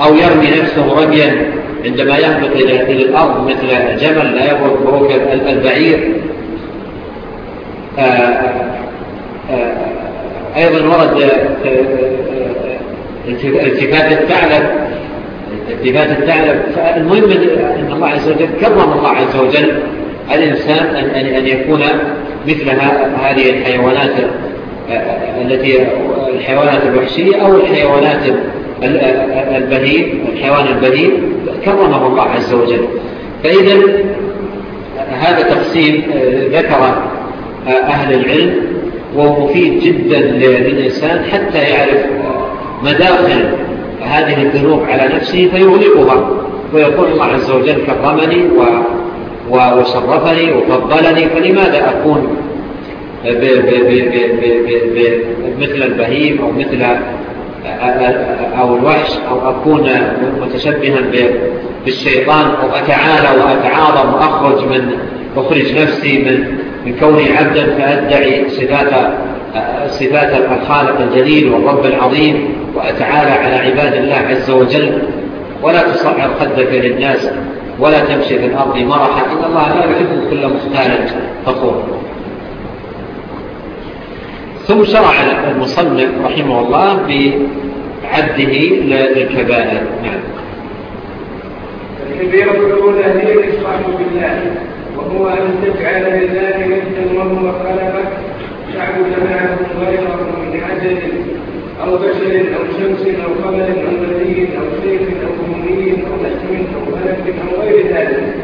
أو يرمي نفسه رميا. عندما يهبط إلى هذه الأرض مثل جبل لا يبرد وهو البعير أيضا ورد التفات الثعلب التفات الثعلب فالمهم أن الله عز وجل كرم الله عز وجل الإنسان أن, أن يكون مثل هذه الحيوانات آه، آه، التي الحيوانات الوحشية أو الحيوانات البهيم والحيوان البهيم كرمه الله عز وجل. فإذا هذا تقسيم آه، ذكر آه، أهل العلم وهو مفيد جدا للإنسان حتى يعرف مداخل هذه الذنوب على نفسه فيغلقها ويقول الله عز وجل كرمني وشرفني وفضلني فلماذا أكون بمثل البهيم أو مثل أو الوحش أو أكون متشبها بالشيطان أو أتعالى وأتعاظم وأخرج من أخرج نفسي من من كوني عبدا فأدعي صفات صفات الخالق الجليل والرب العظيم وأتعالى على عباد الله عز وجل. ولا تصعر خدك للناس ولا تمشي في الأرض مرحا. إن الله لا يحب كل مختال فخور. ثم شرع المصنف رحمه الله بعده للكبائر. نعم. الكبيرة الأولى هي الإشراك بالله وهو أن تجعل لله نفسا وهو خلقك شعب جماعكم غيركم من عجل أو بشر أو شمس أو قمر أو بدي أو سيف أو أمي أو نجم أو ملك أو غير ذلك.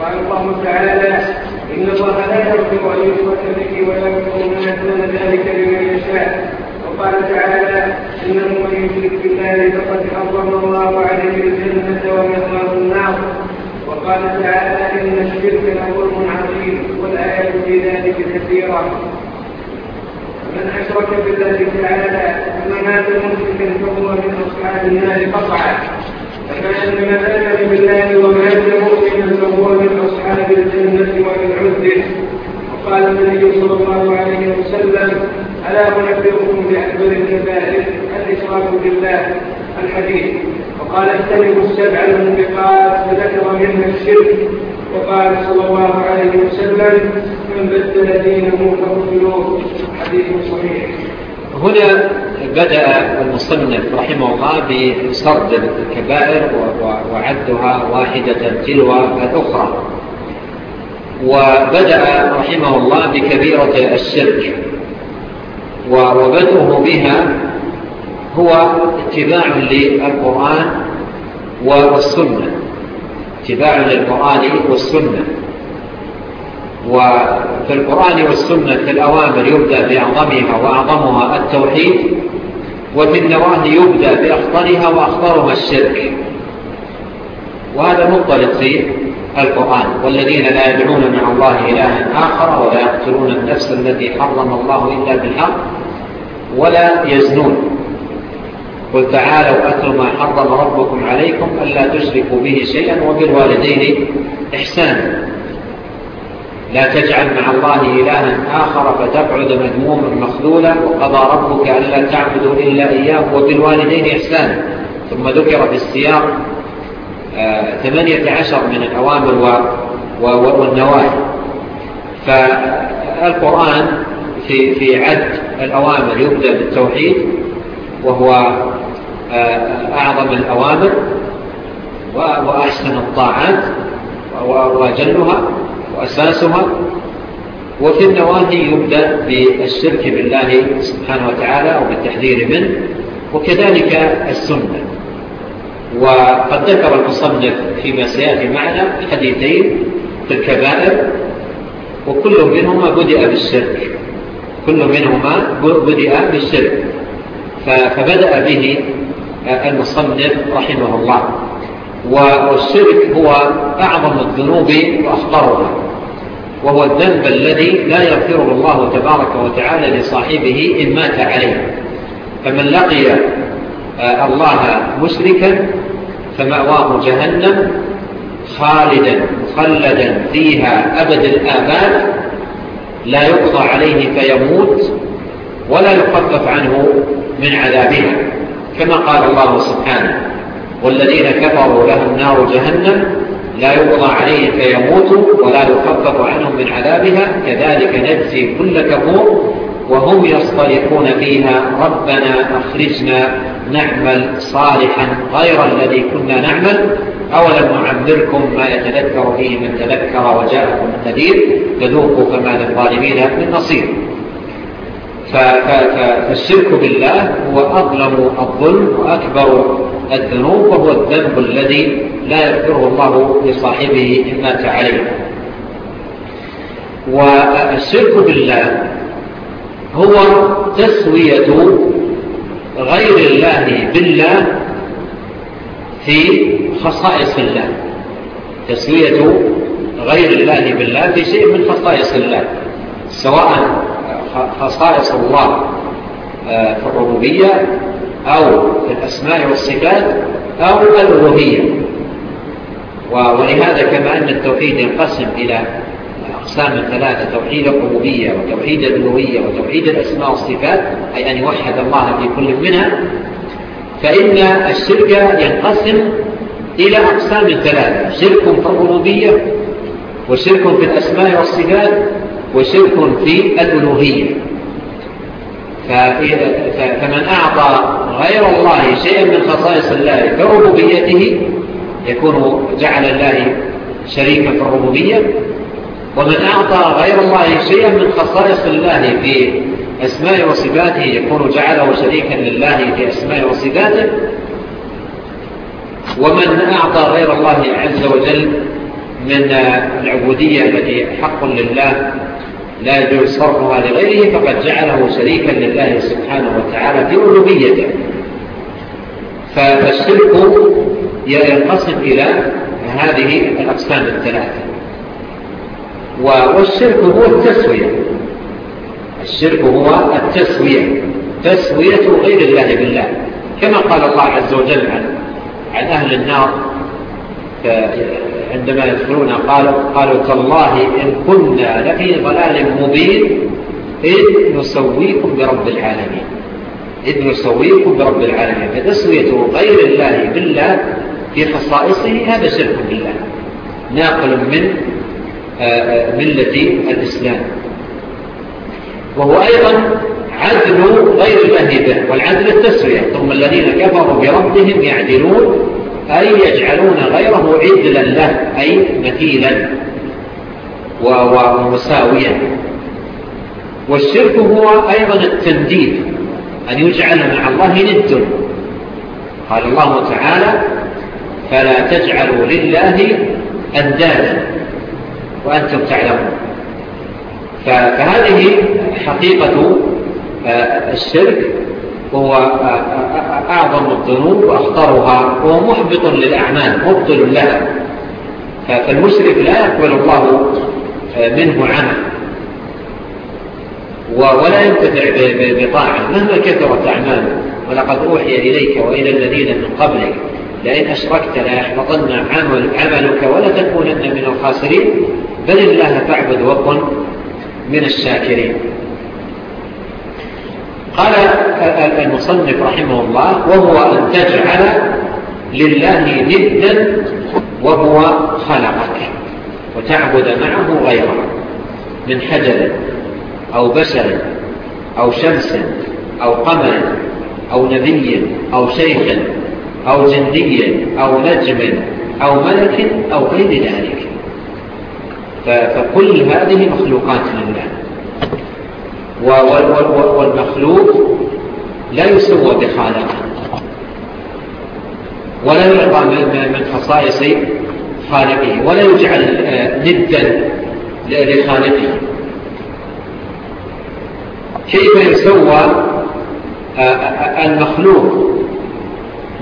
قال الله تعالى إنما لا يرتب أن يشرك به ويكفر ما دون ذلك لمن يشاء. وقال تعالى إنه من يشرك بالله فقد حرم الله عليه الجنة ومأواه النار. وقال تعالى إن الشرك لظلم عظيم والآيات في ذلك كثيرة من أشرك بالله تعالى فمات مشركا فهو من أصحاب النار قطعا فمن من آمن بالله ومات مؤمنا فهو من كان بالجنة ومن العزة. وقال النبي صلى الله عليه وسلم ألا أنبئكم بأكبر الكبائر الإشراك بالله الحديث. وقال اجتنبوا السبع المنبقات فذكر منها الشرك. وقال صلى الله عليه وسلم من بدل دينه فقتلوه حديث صحيح. هنا بدأ المصنف رحمه الله بسرد الكبائر وعدها واحدة تلو الأخرى. وبدأ رحمه الله بكبيرة الشرك. وبدأه بها هو اتباع للقرآن والسنة. اتباع للقرآن والسنة. وفي القرآن والسنة في الأوامر يبدأ بأعظمها وأعظمها التوحيد وفي النواهي يبدأ بأخطرها وأخطرها الشرك. وهذا منطلق فيه القرآن. والذين لا يدعون مع الله إلها آخر ولا يقتلون النفس التي حرم الله إلا بالحق ولا يزنون. قل تعالوا أتل ما حرم ربكم عليكم ألا تشركوا به شيئا وبالوالدين إحسانا. لا تجعل مع الله إلها آخر فتبعد مذموما مخذولا وقضى ربك ألا تعبدوا إلا إياه وبالوالدين إحسانا. ثم ذكر في السياق ثمانية عشر من الأوامر والنواهي. فالقرآن في في عد الأوامر يبدأ بالتوحيد وهو آه، أعظم الأوامر وأحسن الطاعات وأجلها وأساسها. وفي النواهي يبدأ بالشرك بالله سبحانه وتعالى أو بالتحذير منه وكذلك السنة. وقد ذكر المصنف فيما سيأتي معنا حديثين في الكبائر وكل منهما بدأ بالشرك. كل منهما بدأ بالشرك. فبدأ به آه، المصنف رحمه الله. والشرك هو أعظم الذنوب وأخطرها. وهو الذنب الذي لا يغفره الله تبارك وتعالى لصاحبه إن مات عليه. فمن لقي الله مشركا فمأواه جهنم خالدا مخلدا فيها أبد الآباد لا يقضى عليه فيموت ولا يخفف عنه من عذابها. كما قال الله سبحانه والذين كفروا لهم نار جهنم لا يقضى عليه فيموت ولا يخفف عنهم من عذابها. كذلك نجزي كل كفور وهم يصطلحون فيها ربنا أخرجنا نعمل صالحا غير الذي كنا نعمل أولم نعمركم ما يتذكر فيه من تذكر وجاءكم النذير تذوقوا فما للظالمين من نصير. فالشرك بالله هو أظلم الظلم وأكبر الذنوب وهو الذنب الذي لا يذكره الله لصاحبه إن مات عليه والشرك بالله هو تسوية غير الله بالله في خصائص الله. تسوية غير الله بالله في شيء من خصائص الله. سواء خصائص الله آه، في الربوبية أو في الأسماء والصفات أو الألوهية. ولهذا كما أن التوحيد ينقسم إلى الأقسام الثلاثة توحيد الربوبية وتوحيد الألوهية وتوحيد الأسماء والصفات أي أن يوحد الله في كل منها فإن الشرك ينقسم إلى أقسام ثلاثة شرك في الربوبية وشرك في الأسماء والصفات وشرك في الألوهية. فمن أعطى غير الله شيئا من خصائص الله كربوبيته يكون جعل الله شريكا في الربوبية ومن أعطى غير الله شيئا من خصائص الله في أسماء وصفاته يكون جعله شريكا لله في أسماء وصفاته. ومن أعطى غير الله عز وجل من العبودية التي حق لله لا يجوز صرفها لغيره فقد جعله شريكا لله سبحانه وتعالى في ألوبيته فالشرك ينقسم إلى هذه الأقسام الثلاثة. والشرك هو التسوية. الشرك هو التسوية. تسوية غير الله بالله. كما قال الله عز وجل عن, عن أهل النار عندما يدخلون قالوا, قالوا تالله إن كنا لفي ضلال مبين إذ نسويكم برب العالمين. إذ نسويكم برب العالمين. فتسوية غير الله بالله في خصائصه هذا شرك بالله. ناقل من ملة الإسلام. وهو أيضا عدل غير المهدي به والعدل التسوية ثم الذين كفروا بربهم يعدلون أي يجعلون غيره عدلا له أي مثيلا ومساويا. والشرك هو أيضا التنديد أن يجعل مع الله ند. قال الله تعالى فلا تجعلوا لله أندادا. وأنتم تعلمون. فهذه حقيقة آه، الشرك هو آه، آه، أعظم الذنوب وأخطرها هو محبط للأعمال مبطل لها فالمشرك لا يقبل الله منه عنه ولا ينتفع بطاعة مهما كثرت أعماله. ولقد أوحي إليك وإلى الذين من قبلك. لئن أشركت ليحبطن عملك ولتكونن من الخاسرين. بل الله فاعبد وكن من الشاكرين. قال المصنف رحمه الله وهو أن تجعل لله ندا وهو خلقك وتعبد معه غيره من حجر أو بشر أو شمس أو قمر أو نبي أو شيخ أو جندي أو نجم أو ملك أو غير ذلك. فكل هذه مخلوقات لله. والمخلوق لا يسوى بخالقه. ولا يعطى من خصائص خالقه. ولا يجعل آه، ندا لخالقه. كيف يسوى آه، آه، المخلوق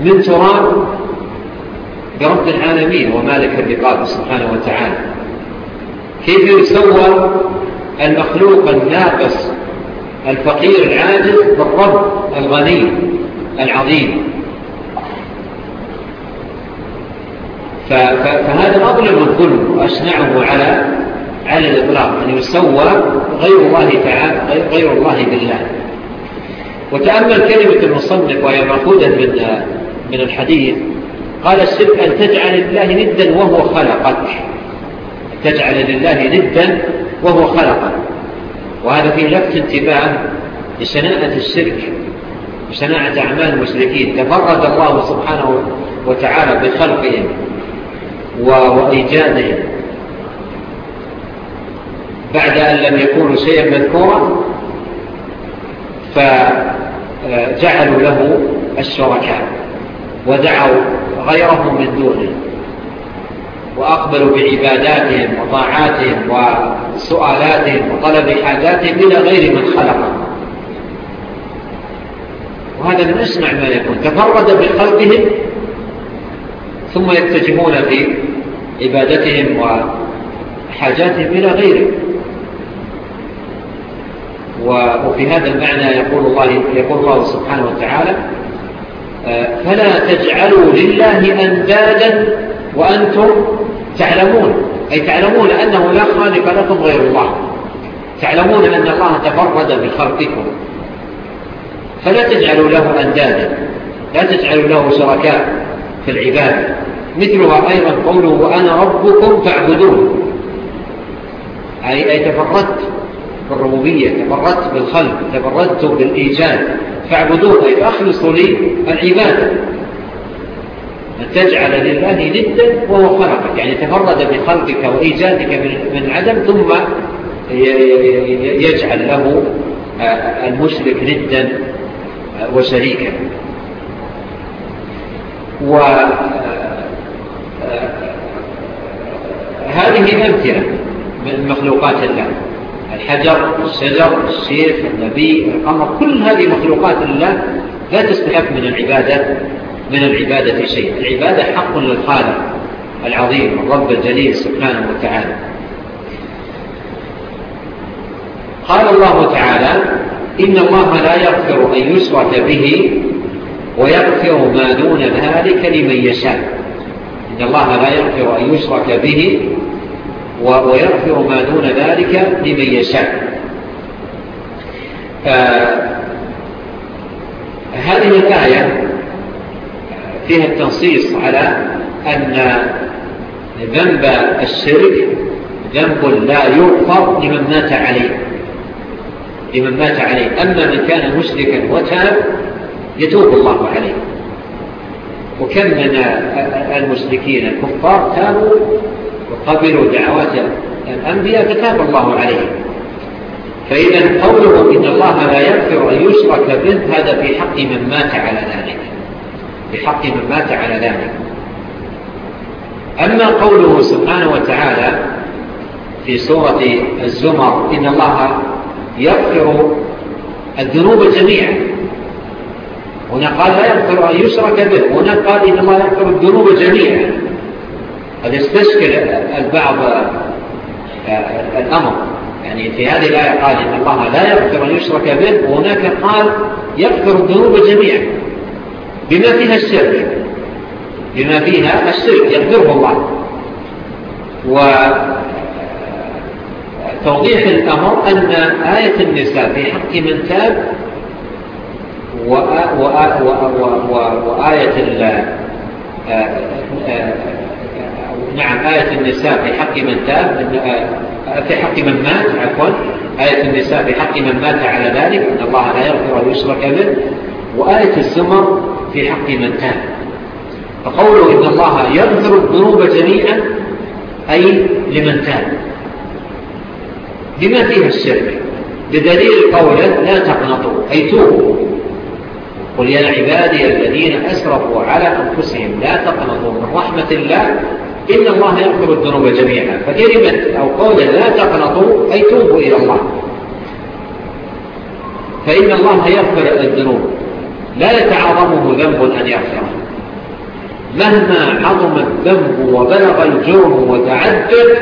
من تراب؟ برب العالمين. ومالك الرقاب سبحانه وتعالى. كيف يتصور المخلوق الناقص الفقير العاجز بالرب الغني العظيم فهذا أظلم الظلم وأشنعه على على الإطلاق أن يسوى غير الله تعالى غير الله بالله وتأمل كلمة المصنف وهي مأخوذة من من الحديث قال الشرك أن تجعل الله ندا وهو خلقك تجعل لله ندا وهو خلقه. وهذا في لفت انتباه لشناعة الشرك وشناعة أعمال المشركين. تفرد الله سبحانه وتعالى بخلقهم وإيجادهم. بعد أن لم يكونوا شيئا مذكورا فجعلوا له الشركاء ودعوا غيرهم من دونه. وأقبلوا بعباداتهم وطاعاتهم وسؤالاتهم وطلب حاجاتهم إلى غير من خلقه وهذا من أسمع ما يكون تفرد بخلقهم ثم يتجهون في عبادتهم وحاجاتهم إلى غيره. وفي هذا المعنى يقول الله, يقول الله سبحانه وتعالى فلا تجعلوا لله أندادا وأنتم تعلمون. أي تعلمون أنه لا خالق لكم غير الله. تعلمون أن الله تفرد بخلقكم. فلا تجعلوا له أندادا. لا تجعلوا له شركاء في العبادة مثلها أيضا قوله وأنا ربكم فاعبدون. أي, أي تفردت بالربوبية تبرت بالخلق تبرت بالإيجاد فاعبدوه أي أخلصوا لي العبادة أن تجعل لله ندا وهو خلقك. يعني تفرد بخلقك وإيجادك من عدم ثم يجعل له آه، المشرك ندا آه، وشريكا. و آه، هذه أمثلة من مخلوقات الله. الحجر والشجر والشيخ والنبي والقمر كل هذه مخلوقات الله لا تستحق من العبادة من العبادة شيء. العبادة حق للخالق العظيم الرب الجليل سبحانه وتعالى. قال الله تعالى إن الله لا يغفر أن يشرك به ويغفر ما دون ذلك لمن يشاء. إن الله لا يغفر أن يشرك به ويغفر ما دون ذلك لمن يشاء. آه، هذه الآية فيها التنصيص على أن ذنب الشرك ذنب لا يغفر لمن مات عليه. لمن مات عليه. أما من كان مشركا وتاب يتوب الله عليه. وكم من المشركين الكفار تابوا وقبلوا دعوات يعني الأنبياء كتاب الله عليهم. فإذا قوله إن الله لا يغفر أن يشرك به هذا في حق من مات على ذلك. في حق من مات على ذلك. أما قوله سبحانه وتعالى في سورة الزمر إن الله يغفر الذنوب جميعا. هنا قال لا يغفر أن يشرك به. هنا قال إن الله يغفر الذنوب جميعا. قد يستشكل البعض آه، الأمر. يعني في هذه الآية قال إن الله لا يغفر أن يشرك به وهناك قال يغفر الذنوب جميعا بما فيها الشرك بما فيها الشرك يغفره الله. وتوضيح آه، الأمر أن آية النساء في حق من تاب وآية آه، نعم آية النساء في حق من تاب آه، في حق من مات عفوا آية النساء في حق من مات على ذلك أن الله لا يغفر ويشرك به وآية الزمر في حق من تاب. فقوله إن الله يغفر الذنوب جميعا أي لمن تاب. بما فيها الشرك بدليل قوله لا تقنطوا أي توبوا. قل يا عبادي الذين أسرفوا على أنفسهم لا تقنطوا من رحمة الله إن الله يغفر الذنوب جميعا. فكلمة أو قولا لا تقنطوا أي توبوا إلى الله. فإن الله يغفر الذنوب. لا يتعظمه ذنب أن يغفره. مهما عظم الذنب وبلغ الجرم وتعذر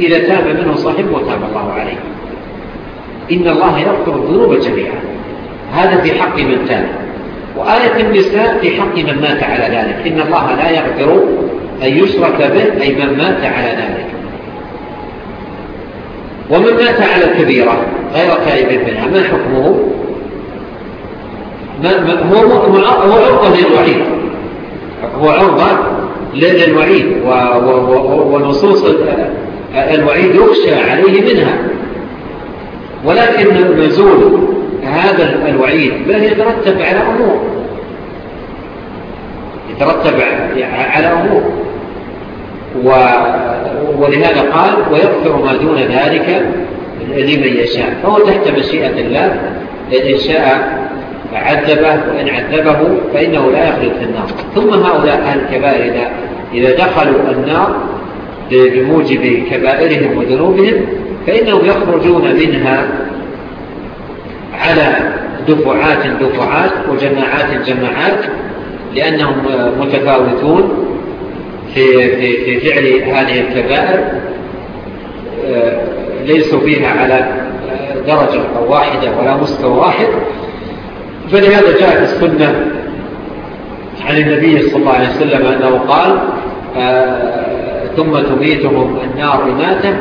إذا تاب منه صاحب وتاب الله عليه. إن الله يغفر الذنوب جميعا. هذا في حق من تاب. وآية النساء في حق من مات على ذلك. إن الله لا يغفر أن يشرك به أي من مات على ذلك. ومن مات على الكبيرة غير تائب منها ما حكمه؟ ما هو عرضة للوعيد. هو عرضة للوعيد ونصوص الوعيد يخشى عليه منها. ولكن نزول هذا الوعيد بل يترتب على أمور. يترتب على أمور. ولهذا قال ويغفر ما دون ذلك لمن يشاء. فهو تحت مشيئة الله إن شاء عذبه وإن عذبه فإنه لا يخلط في النار. ثم هؤلاء أهل الكبائر إذا, إذا دخلوا النار بموجب كبائرهم وذنوبهم فإنهم يخرجون منها على دفعات دفعات وجماعات جماعات لأنهم متفاوتون. في, في, في فعل هذه الكبائر آه، ليسوا فيها على آه، درجة أو واحدة ولا مستوى واحد. فلهذا جاءت السنة عن النبي صلى الله عليه وسلم أنه قال آه، ثم تميتهم النار ماتا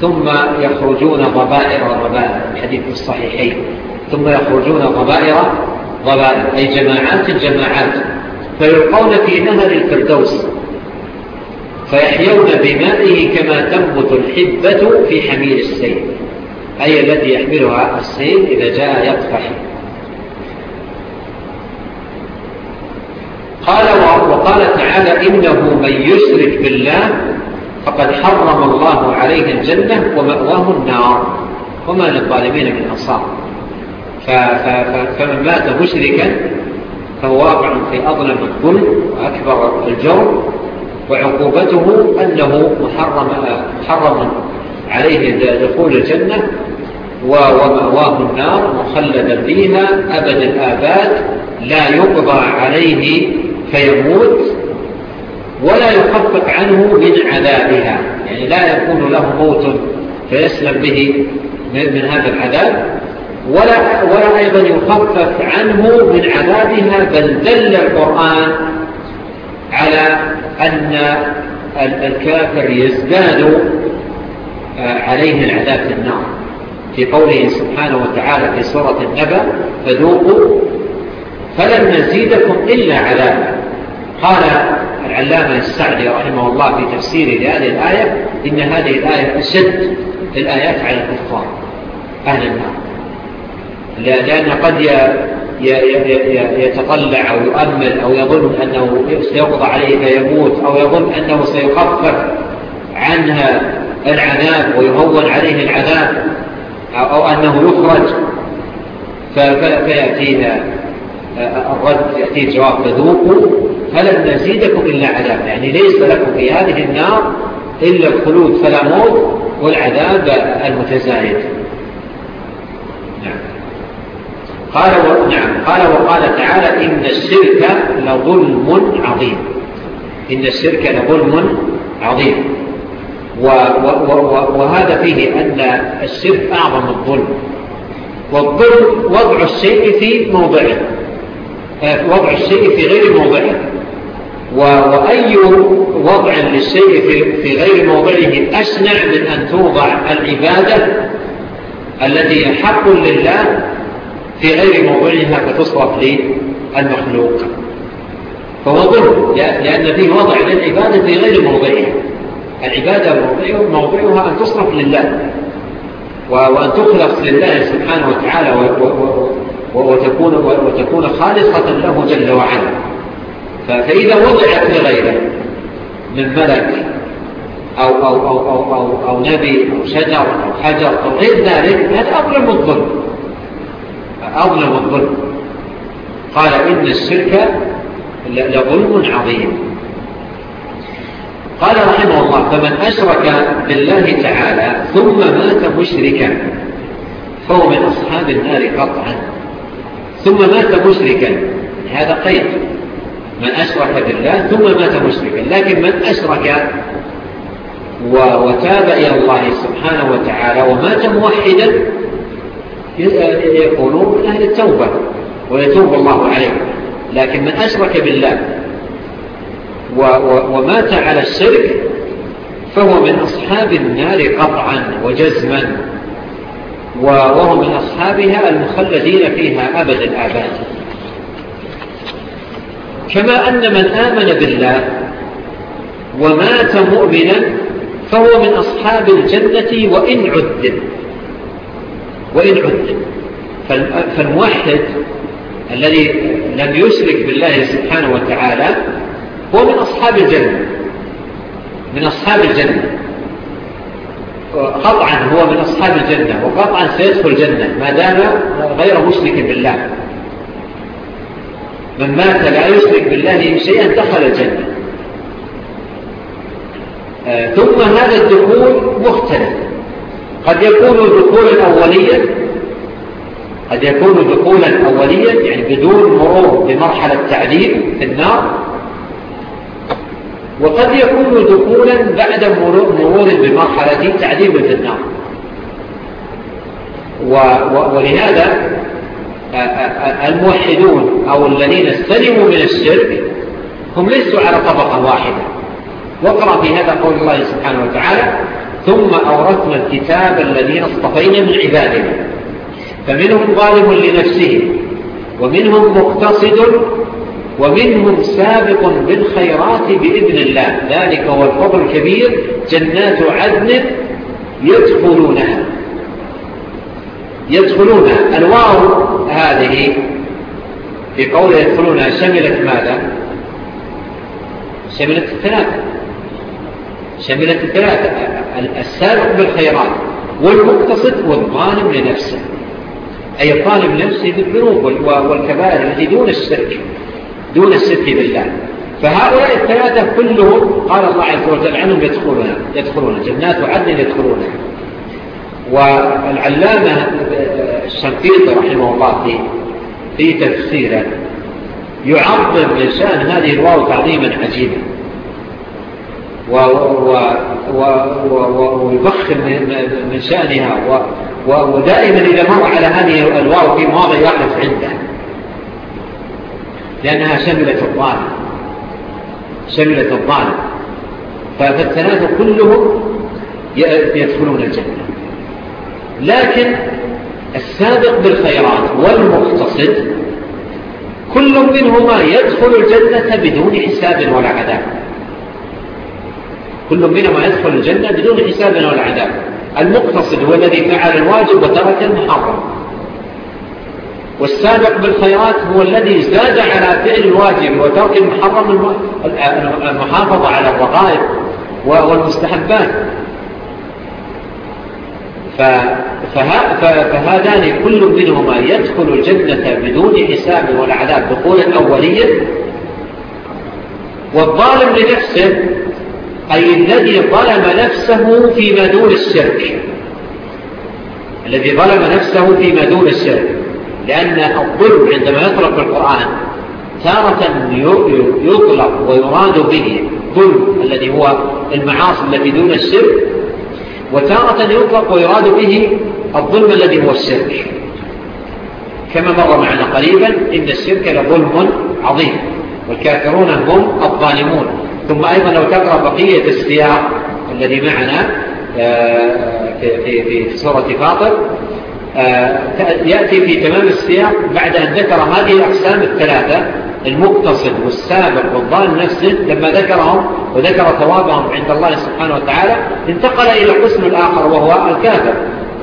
ثم يخرجون ضبائر ضبائر الحديث الصحيحين. ثم يخرجون ضبائر ضبائر أي جماعات الجماعات فيلقون في نهر الفردوس. فيحيون بمائه كما تنبت الحبة في حمير السيل. أي التي يحملها السيل إذا جاء يقفح قال وقال تعالى إنه من يشرك بالله فقد حرم الله عليه الجنة ومأواه النار. وما للظالمين من أنصار. فمن مات مشركا فهو واقع في أظلم الظلم وأكبر الجور. وعقوبته أنه محرم, محرم عليه دخول الجنة ومأواه النار مخلدا فيها. أبد الآباد لا يقضى عليه فيموت ولا يخفق عنه من عذابها. يعني لا يكون له موت فيسلم به من هذا العذاب. ولا, ولا أيضا يخفف عنه من عذابها بل دل القرآن على أن الكافر يزداد آه، عليه العذاب في النار. في قوله سبحانه وتعالى في سورة النبى فذوقوا فلن نزيدكم إلا عذابا. قال العلامة السعدي رحمه الله في تفسيره لهذه الآية إن هذه الآية أشد الآيات على الكفار أهل النار. لأن قد يتطلع أو يؤمل أو يظن أنه سيقضى عليه فيموت أو يظن أنه سيخفف عنها العذاب ويهون عليه العذاب أو أنه يخرج فيأتينا آه، آه، الرد يأتي الجواب فذوقوا فلن نزيدكم إلا عذاب يعني ليس لكم في هذه النار إلا الخلود فلا موت والعذاب المتزايد. قال نعم. قال وقال تعالى إن السرك لظلم عظيم. إن السرك لظلم عظيم. و و و وهذا فيه أن السرك أعظم الظلم. والظلم وضع الشيء في موضعه. آه، وضع الشيء في غير موضعه. وأي وضع للشيء في غير موضعه أسنع من أن توضع العبادة التي حق لله في غير موضعها فتصرف للمخلوق. فهو ظلم لأن فيه وضع للعبادة في غير موضعها. العبادة موضعها أن تصرف لله وأن تخلص لله سبحانه وتعالى وتكون, وتكون خالصة له جل وعلا. فإذا وضعت لغيره من ملك أو, أو, أو, أو, أو, أو نبي أو شجر أو حجر أو غير ذلك هذا أظلم الظلم. أظلم الظلم قال إن الشرك لظلم عظيم. قال رحمه الله فمن أشرك بالله تعالى ثم مات مشركا فهو من أصحاب النار قطعا. ثم مات مشركا هذا قيد. من أشرك بالله ثم مات مشركا لكن من أشرك وتاب إلى الله سبحانه وتعالى ومات موحدا يكونوا من أهل التوبة ويتوب الله عليهم لكن من أشرك بالله ومات على الشرك فهو من أصحاب النار قطعا وجزما وهو من أصحابها المخلدين فيها أبد الآباد كما أن من آمن بالله ومات مؤمنا فهو من أصحاب الجنة وإن عدد وإن عد فالموحد الذي لم يسرك بالله سبحانه وتعالى هو من أصحاب الجنة. من أصحاب الجنة. قطعا هو من أصحاب الجنة وقطعا سيدخل الجنة ما دام غير مسرك بالله. من مات لا يسرك بالله شيئا دخل الجنة. آه، ثم هذا الدخول مختلف. قد يكون دخولا أوليا. قد يكون دخولا أوليا يعني بدون مرور بمرحلة تعذيب في النار. وقد يكون دخولا بعد مرور بمرحلة تعذيب في النار. و و ولهذا الموحدون أو الذين استلموا من الشرك هم ليسوا على طبقة واحدة. وقرأ في هذا قول الله سبحانه وتعالى ثم أورثنا الكتاب الذين اصطفينا من عبادنا. فمنهم ظالم لنفسه ومنهم مقتصد ومنهم سابق بالخيرات بإذن الله. ذلك هو الفضل الكبير. جنات عدن يدخلونها. يدخلونها. الواو هذه في قوله يدخلونها شملت ماذا؟ شملت الثلاثة. شملت الثلاثة السابق بالخيرات والمقتصد والظالم لنفسه. أي الظالم نفسه بالذنوب والكبائر التي دون السرك دون السرك بالله. فهؤلاء الثلاثة كلهم قال الله عز وجل عنهم يدخلون يدخلون جنات عدن يدخلونها. والعلامة الشنقيطي رحمه الله في في تفسيره يعظم الإنسان هذه الواو تعظيما عجيبا. ويبخر من شأنها ودائما إذا مر على هذه الواو في مواضع يقف عنده. لأنها شملت الظالم. شملت الظالم. فالثلاثة كلهم يدخلون الجنة. لكن السابق بالخيرات والمقتصد كل منهما يدخل الجنة بدون حساب ولا عذاب. كل منهم يدخل الجنة بدون حساب ولا عذاب. المقتصد هو الذي فعل الواجب وترك المحرم. والسابق بالخيرات هو الذي زاد على فعل الواجب وترك المحرم المحافظة على الرغائب والمستحبات. فهذان كل منهما يدخل الجنة بدون حساب ولا عذاب. دخولا أوليا. والظالم لنفسه أي الذي ظلم نفسه في مدون الشرك. الذي ظلم نفسه في مدون الشرك. لأن الظلم عندما يطلق في القرآن تارة يطلق ويراد به الظلم الذي هو المعاصي التي دون الشرك وتارة يطلق ويراد به الظلم الذي هو الشرك. كما مر معنا قريبا إن الشرك لظلم عظيم والكافرون هم الظالمون. ثم أيضا لو تقرأ بقية السياق الذي معنا آه، في, في, في سورة فاطر آه، يأتي في تمام السياق بعد أن ذكر هذه الأقسام الثلاثة المقتصد والسابق والظالم نفسه لما ذكرهم وذكر ثوابهم عند الله سبحانه وتعالى انتقل إلى القسم الآخر وهو الكافر.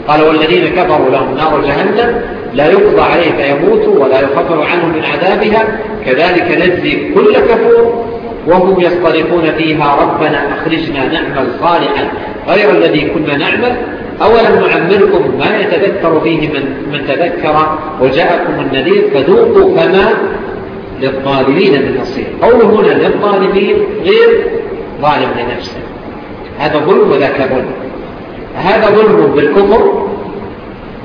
قال والذين كفروا لهم نار جهنم لا يقضى عليه فيموتوا ولا يخفر عنهم من عذابها كذلك نجزي كل كفور وهم يختلفون فيها ربنا أخرجنا نعمل صالحا. غير الذي كنا نعمل. أولم نعمركم ما يتذكر فيه من, من تذكر. وجاءكم النذير فذوقوا فما للظالمين من نصير. قول هنا للظالمين غير ظالم لنفسه. هذا ظلم وذاك ظلم. هذا ظلم بالكفر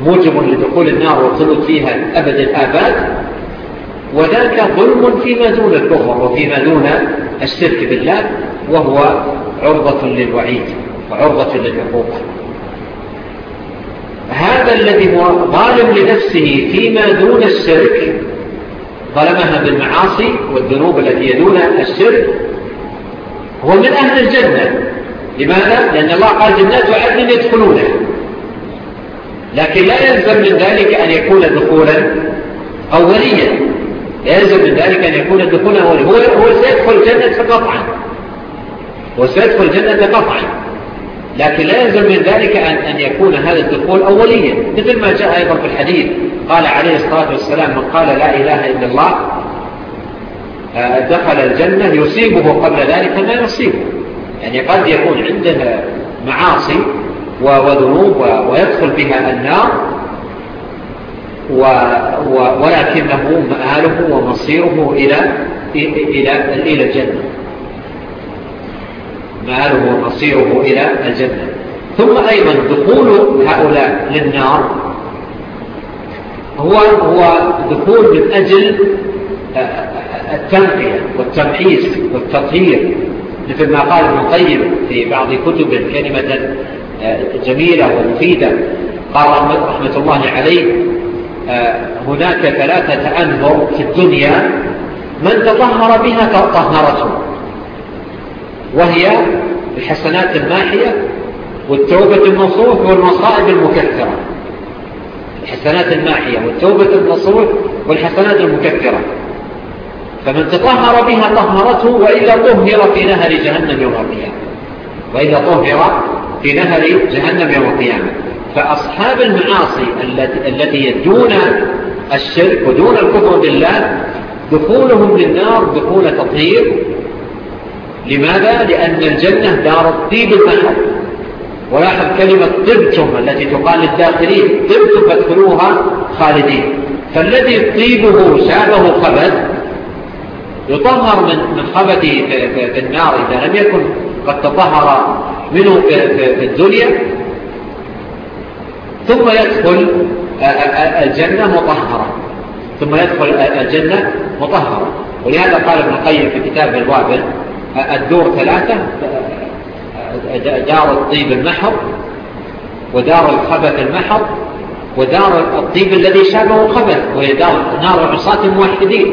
موجب لدخول النار والخلود فيها أبد الآباد. وذاك ظلم فيما دون الكفر وفيما دون الشرك بالله وهو عرضة للوعيد وعرضة للعقوق هذا الذي هو ظالم لنفسه فيما دون الشرك. ظلمها بالمعاصي والذنوب التي يدون الشرك. هو من أهل الجنة. لماذا؟ لأن الله قال جنات عدن يدخلونها لكن لا يلزم من ذلك أن يكون دخولا أوليا يلزم من ذلك أن يكون دخوله هو هو هو سيدخل الجنة قطعا هو سيدخل الجنة قطعا لكن لا يلزم من ذلك أن, أن يكون هذا الدخول أوليا. مثل ما جاء أيضا في الحديث. قال عليه الصلاة والسلام من قال لا إله إلا الله آه، دخل الجنة يصيبه قبل ذلك ما يصيبه. يعني قد يكون عنده معاصي وذنوب ويدخل بها النار ولكنه مآله ومصيره إلى إلى إلى الجنة. مآله ومصيره إلى الجنة. ثم أيضا دخول هؤلاء للنار هو هو دخول من أجل آه، آه، التنقية والتمحيص والتطهير مثل ما قال ابن القيم في بعض كتبه كلمة آه، جميلة ومفيدة. قال رحمة الله عليه هناك ثلاثة أنظر في الدنيا من تطهر بها طهرته وهي الحسنات الماحية والتوبة النصوح والمصائب المكثرة. الحسنات الماحية والتوبة النصوح والحسنات المكثرة. فمن تطهر بها طهرته وإلا طهر في نهر جهنم يوم القيامة. وإلا طهر في نهر جهنم يوم القيامة. فأصحاب المعاصي التي دون الشرك ودون الكفر بالله دخولهم للنار دخول تطهير. لماذا؟ لأن الجنة دار الطيب فقط ولاحظ كلمة طبتم التي تقال للداخلين طبتم فادخلوها خالدين. فالذي طيبه شابه خبث يطهر من من خبثه في النار إذا لم يكن قد تطهر منه في الدنيا ثم يدخل الجنة مطهرة. ثم يدخل الجنة مطهرة. ولهذا قال ابن القيم في كتاب الوابل الدور ثلاثة دار الطيب المحر ودار الخبث المحر ودار الطيب الذي شابه الخبث وهي دار نار عصاة الموحدين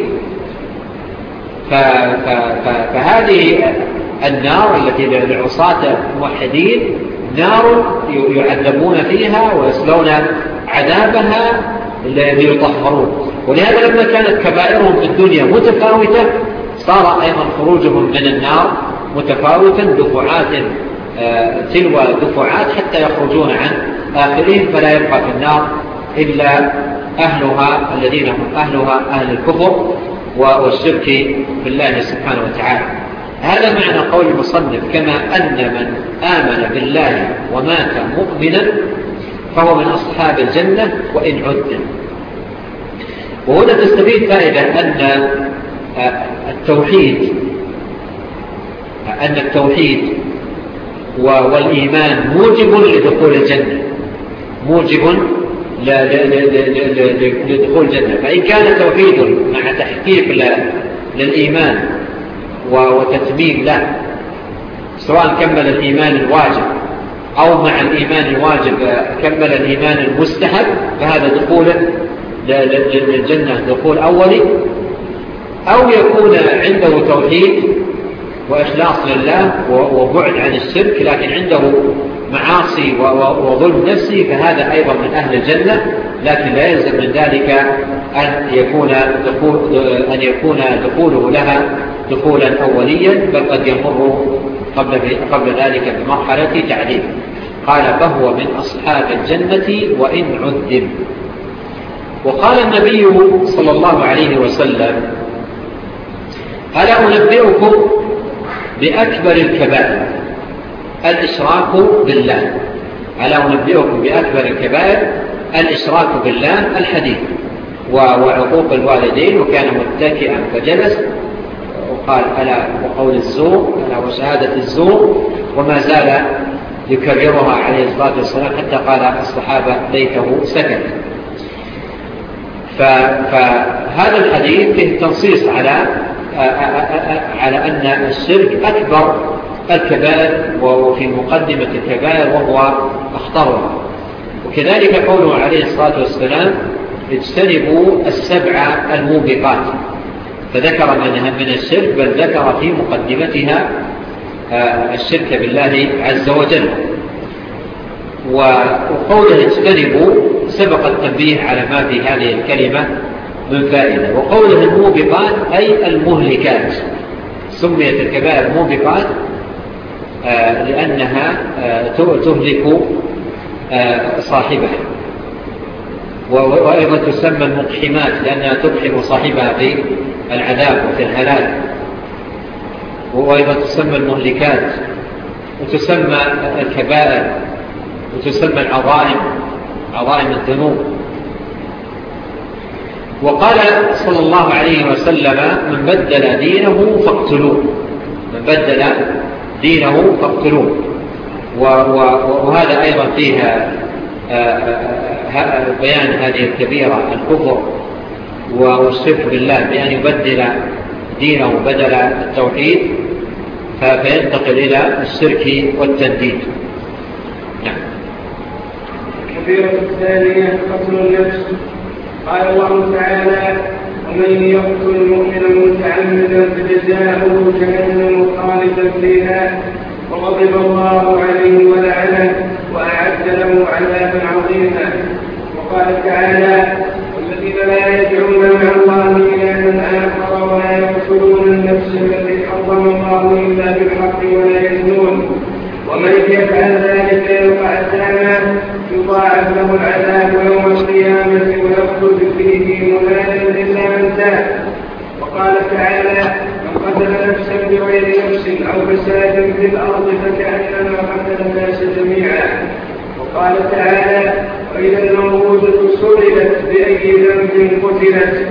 فهذه النار التي للعصاة الموحدين نار يعذبون فيها ويسلون عذابها ليطهرون ولهذا لما كانت كبائرهم في الدنيا متفاوتة صار أيضا خروجهم من النار متفاوتا دفعات آه، تلوى دفعات حتى يخرجون عن آخرهم فلا يبقى في النار إلا أهلها الذين هم أهلها أهل الكفر والشرك بالله سبحانه وتعالى. هذا معنى قول المصنف كما أن من آمن بالله ومات مؤمنا فهو من أصحاب الجنة وإن عدنا. وهنا تستفيد فائدة أن آه، التوحيد آه، أن التوحيد والإيمان موجب لدخول الجنة. موجب لدخول الجنة. فإن كان توحيد مع تحقيق للإيمان وتتميم له. سواء كمل الإيمان الواجب أو مع الإيمان الواجب كمل الإيمان المستحب فهذا دخول للجنة دخول أولي أو يكون عنده توحيد وإخلاص لله وبعد عن الشرك لكن عنده معاصي وظلم نفسي فهذا أيضا من أهل الجنة. لكن لا يلزم من ذلك أن يكون, دخول أن يكون دخوله لها دخولا أوليا بل قد يمر قبل, قبل ذلك بمرحلة تعليم. قال فهو من أصحاب الجنة وإن عذب. وقال النبي صلى الله عليه وسلم ألا أنبئكم بأكبر الكبائر. الإشراك بالله. ألا أنبئكم بأكبر الكبائر؟ الإشراك بالله الحديث. وعقوق الوالدين وكان متكئا فجلس. وقال ألا وقول الزور ألا وشهادة الزور. وما زال يكررها عليه الصلاة والسلام حتى قال الصحابة ليته سكت. فهذا الحديث فيه تنصيص على على أن السرك أكبر الكبائر وفي مقدمة الكبائر وهو أخطرها وكذلك قوله عليه الصلاة والسلام اجتنبوا السبع الموبقات. فذكر منها من السرك بل ذكر في مقدمتها آه، الشرك بالله عز وجل. وقوله اجتنبوا سبق التنبيه على ما في هذه الكلمة. البائنة وقوله الموبقات أي المهلكات. سميت الكبائر موبقات آه، لأنها آه، تهلك آه، صاحبها. وأيضا تسمى المقحمات لأنها تقحم صاحبها في العذاب وفي الهلال. وأيضا تسمى المهلكات وتسمى الكبائر وتسمى العظائم عظائم الذنوب. وقال صلى الله عليه وسلم من بدل دينه فاقتلوه. من بدل دينه فاقتلوه. وهذا أيضا فيها آه، آه، آه، بيان هذه الكبيرة الكفر. والصف بالله بأن يبدل دينه بدل التوحيد فينتقل إلى السرك والتنديد. نعم. كبيرة الثانية قتل النفس. قال الله تعالى ومن يقتل مؤمنا متعمدا فجزاؤه جهنم خالدا فيها وغضب الله عليه ولعنه وأعد له عذابا عظيما. وقال تعالى والذين لا يدعون مع الله إلها آخر ولا يقتلون النفس التي حرم الله إلا بالحق ولا يزنون. ومن يفعل ذلك يلقى اثاما يضاعف له العذاب يوم القيامة إلا من داء وقال تعالى من قتل نفسا بغير نفس أو فساد في الأرض فكأنما قتل الناس جميعا وقال تعالى وإذا الموءودة سئلت بأي ذنب قتلت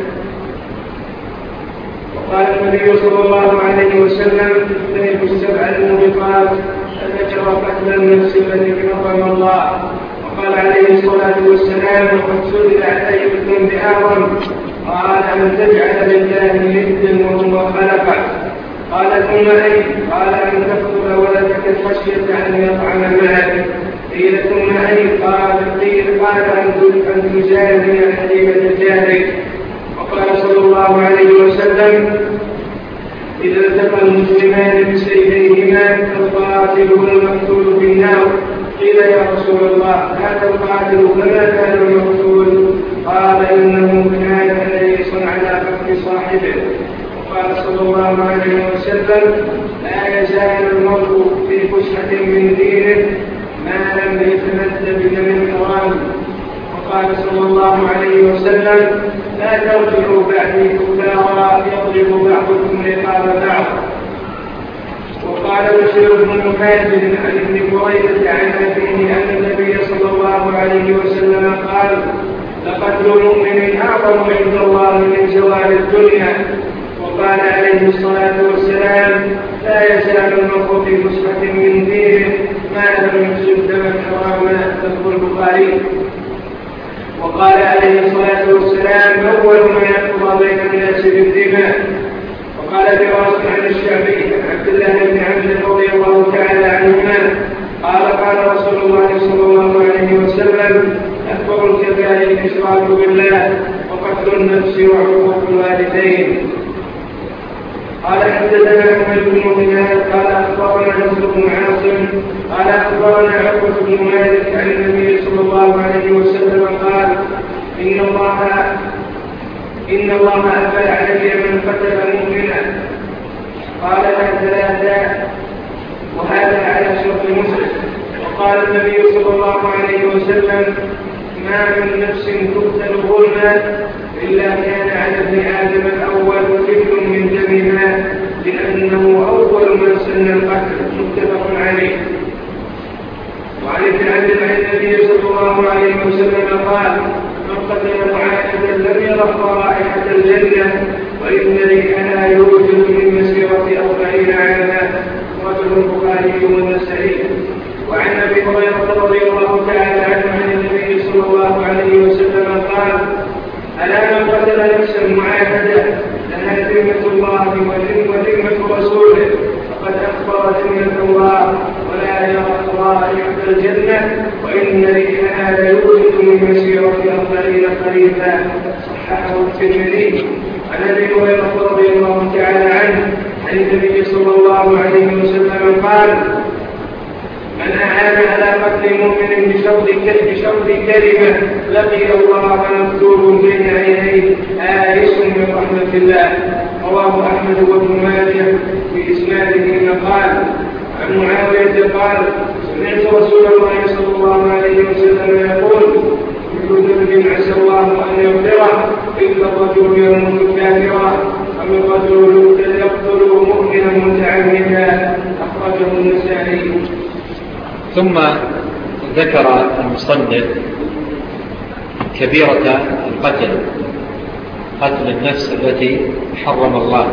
وقال النبي صلى الله عليه وسلم اجتنبوا السبع الموبقات فذكر قتل النفس التي حرم الله قال عليه الصلاة والسلام وقد سئل عليه الذنب أعظم قال أن تجعل لله ندا وهو خلقك قال ثم أي قال أن تقتل ولدك خشية أن يطعم مالك؟ قيل ثم أي قال قيل قال أن تجاهد حليمة جاهلك وقال صلى الله عليه وسلم إذا التقى المسلمان بسيفيهما فالقاتل والمقتول في النار. قيل يا رسول الله. هذا القاتل فما كان المقتول قال إنه كان حريصا ليس على فك صاحبه. وقال صلى الله عليه وسلم لا يزال المرء في فسحه من دينه ما لم يتمد بدم حرام وقال صلى الله عليه وسلم لا ترجعوا بعدي كفارا يضرب بعضكم رقاب بعض. وقال بشير بن محاسب عن ابن بريدة عن أبيه أن النبي صلى الله عليه وسلم قال لقد المؤمن أعظم عند الله من جوال الدنيا. وقال عليه الصلاة والسلام لا يزال المرء في نصرة من دينه ما لم يكسب دما حراما تقول البخاري. وقال عليه الصلاة والسلام أول ما يقضى بين الناس بالدماء. وقال دراس عن الشعبي عبد الله بن عبد رضي الله تعالى عنهما قال قال رسول الله صلى الله عليه وسلم اكبر الكبائر الاشراك بالله وقتل النفس وعقوق الوالدين. قال حدثنا أحمد بن مهنا قال أخبرنا عمرو بن عاصم قال أخبرنا عقبة بن مالك عن النبي صلى الله عليه وسلم قال إن الله إن الله أنزل علي من قتل مؤمنا؟ قال ثلاثة وهذا على شرط مسلم وقال النبي صلى الله عليه وسلم ما من نفس تقتل ظلما إلا كان على ابن آدم الأول كفل من دمها لأنه أول من سن القتل. متفق عليه. وعن ابن عبد الله النبي صلى الله عليه وسلم قال فقد وعدت لم يرى رائحة الجنة وإن ريحنا يوجد من مسيرة أربعين عاما رجل البخاري والنسائي وعن أبي هريرة رضي الله تعالى عنه عن النبي صلى الله عليه وسلم قال ألا من قتل نفسا معاهدة لها ذمة الله وذمة رسوله فقد أخبر ذمة الله يخاف الله يحب الجنة وإن ريحها ليوجد من مسيرة أربعين قريبا. صححه الترمذي. عن أبي هريرة رضي الله تعالى عنه عن النبي صلى الله عليه وسلم قال من أعان على قتل مؤمن بشرط بشرط كلمة لقي الله مكتوب بين عينيه آيس من رحمة الله. رواه أحمد وابن ماجه بإسناده قال معاوية قال سمعت رسول الله صلى الله عليه وسلم يقول كل ذنب عسى الله أن يغفره إلا الرجل يموت كافرا الرجل مؤمنا متعمدا أخرجه ثم ذكر المصنف كبيرة القتل قتل النفس التي حرم الله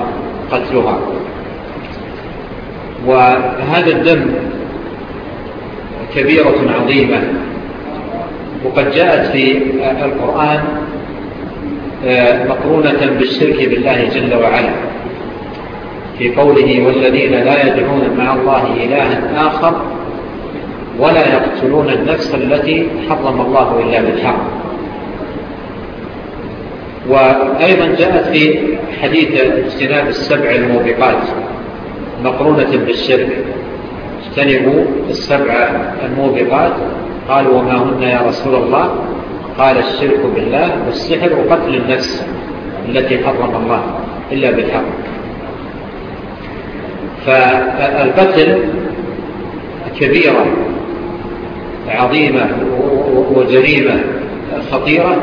قتلها. وهذا الذنب كبيرة عظيمة. وقد جاءت في القرآن آه، مقرونة بالشرك بالله جل وعلا في قوله والذين لا يدعون مع الله إلها آخر ولا يقتلون النفس التي حرم الله إلا بالحق. وأيضا جاءت في حديث اجتناب السبع الموبقات. مقرونة بالشرك. اجتنبوا السبع الموبقات. قالوا وما هن يا رسول الله. قال الشرك بالله والسحر وقتل النفس التي حرم الله إلا بالحق. فالقتل كبيرة عظيمة وجريمة خطيرة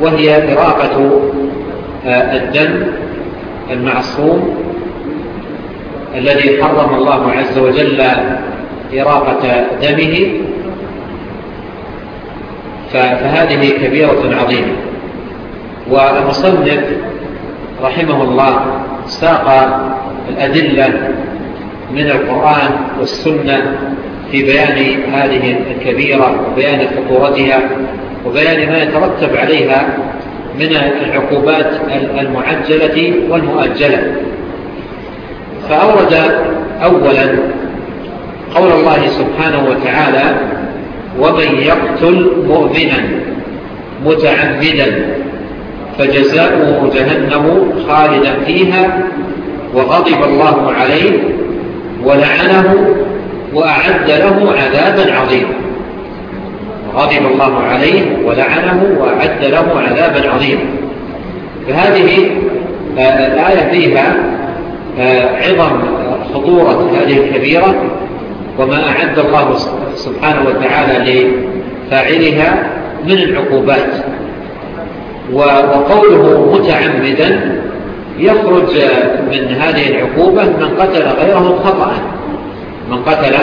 وهي إراقة الدم المعصوم الذي حرم الله عز وجل إراقة دمه فهذه كبيرة عظيمة. والمصنف رحمه الله ساق الأدلة من القرآن والسنة في بيان هذه الكبيرة وبيان خطورتها وبيان ما يترتب عليها من العقوبات المعجلة والمؤجلة. فأورد أولا قول الله سبحانه وتعالى ومن يقتل مؤمنا متعمدا فجزاؤه جهنم خالدا فيها وغضب الله عليه ولعنه وأعد له عذابا عظيما. غضب الله عليه ولعنه وأعد له عذابا عظيما. فهذه آه، الآية فيها عظم خطورة هذه الكبيرة وما أعد الله سبحانه وتعالى لفاعلها من العقوبات. وقوله متعمدا يخرج من هذه العقوبة من قتل غيره خطأ. من قتل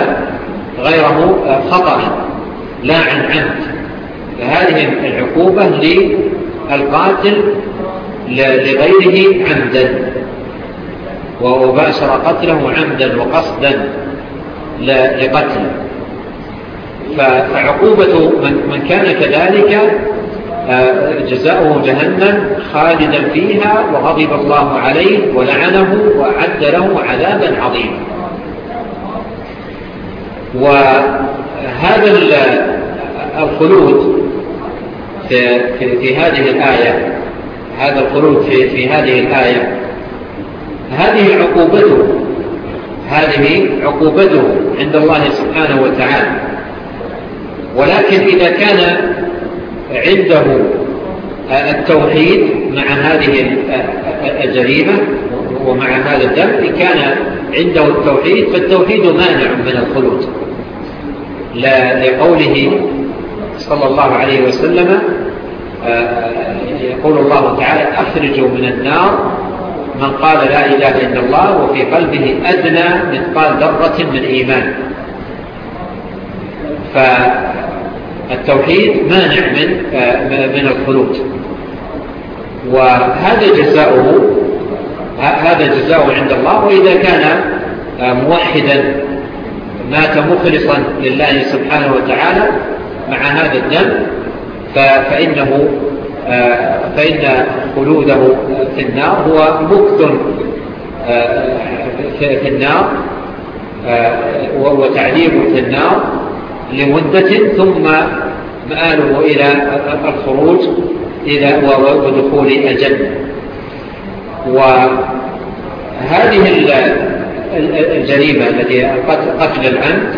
غيره خطأ لا عن عمد. فهذه العقوبة للقاتل لغيره عمدا. وهو قتله عمدا وقصدا لقتل فعقوبة من كان كذلك آه، جزاؤه جهنم خالدا فيها وغضب الله عليه ولعنه وأعد له عذابا عظيما. وهذا الخلود في, في, في هذه الآية هذا الخلود في, في هذه الآية هذه عقوبته هذه عقوبته عند الله سبحانه وتعالى. ولكن إذا كان عنده التوحيد مع هذه الجريمة ومع هذا الدم إن كان عنده التوحيد فالتوحيد مانع من الخلود لقوله صلى الله عليه وسلم آه، يقول الله تعالى أخرجوا من النار من قال لا إله إلا الله وفي قلبه أدنى مثقال ذرة من إيمان. فالتوحيد مانع من آه، من الخلود. وهذا جزاؤه هذا جزاؤه عند الله وإذا كان آه، موحدا مات مخلصا لله سبحانه وتعالى مع هذا الدم فإنه آه، فإن خلوده في النار هو مكت آه، في النار آه، وهو تعليم في النار لمدة ثم مآله إلى الخروج إلى ودخول الجنة. وهذه الجريمة التي قتل العمد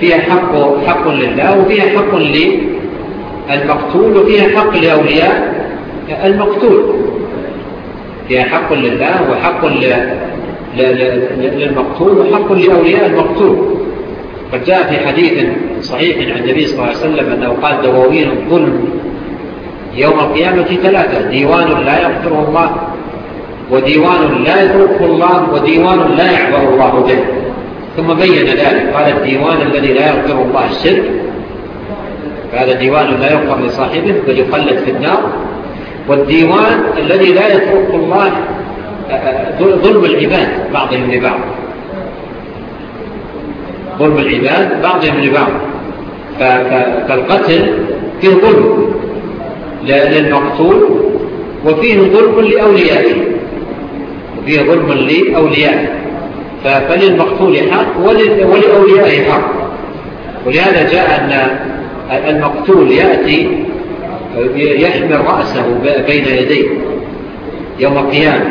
فيها حق, حق لله وفيها حق لله المقتول فيها حق لأولياء المقتول. فيها حق لله وحق للمقتول وحق لأولياء المقتول. قد جاء في حديث صحيح عن النبي صلى الله عليه وسلم أنه قال دواوين الظلم يوم القيامة ثلاثة ديوان لا يغفره الله وديوان لا يتركه الله وديوان لا يعبر الله به. ثم بين ذلك قال الديوان الذي لا يغفر الله الشرك هذا ديوان لا يغفر لصاحبه بل يقلد في النار. والديوان الذي لا يترك الله آه، آه، ظلم العباد بعضهم لبعض. ظلم العباد بعضهم لبعض. فالقتل فيه ظلم للمقتول وفيه ظلم لأوليائه. وفيه ظلم لأوليائه. فللمقتول حق ولأوليائه حق. ولهذا جاء أن المقتول يأتي يحمل رأسه بين يديه يوم القيامة.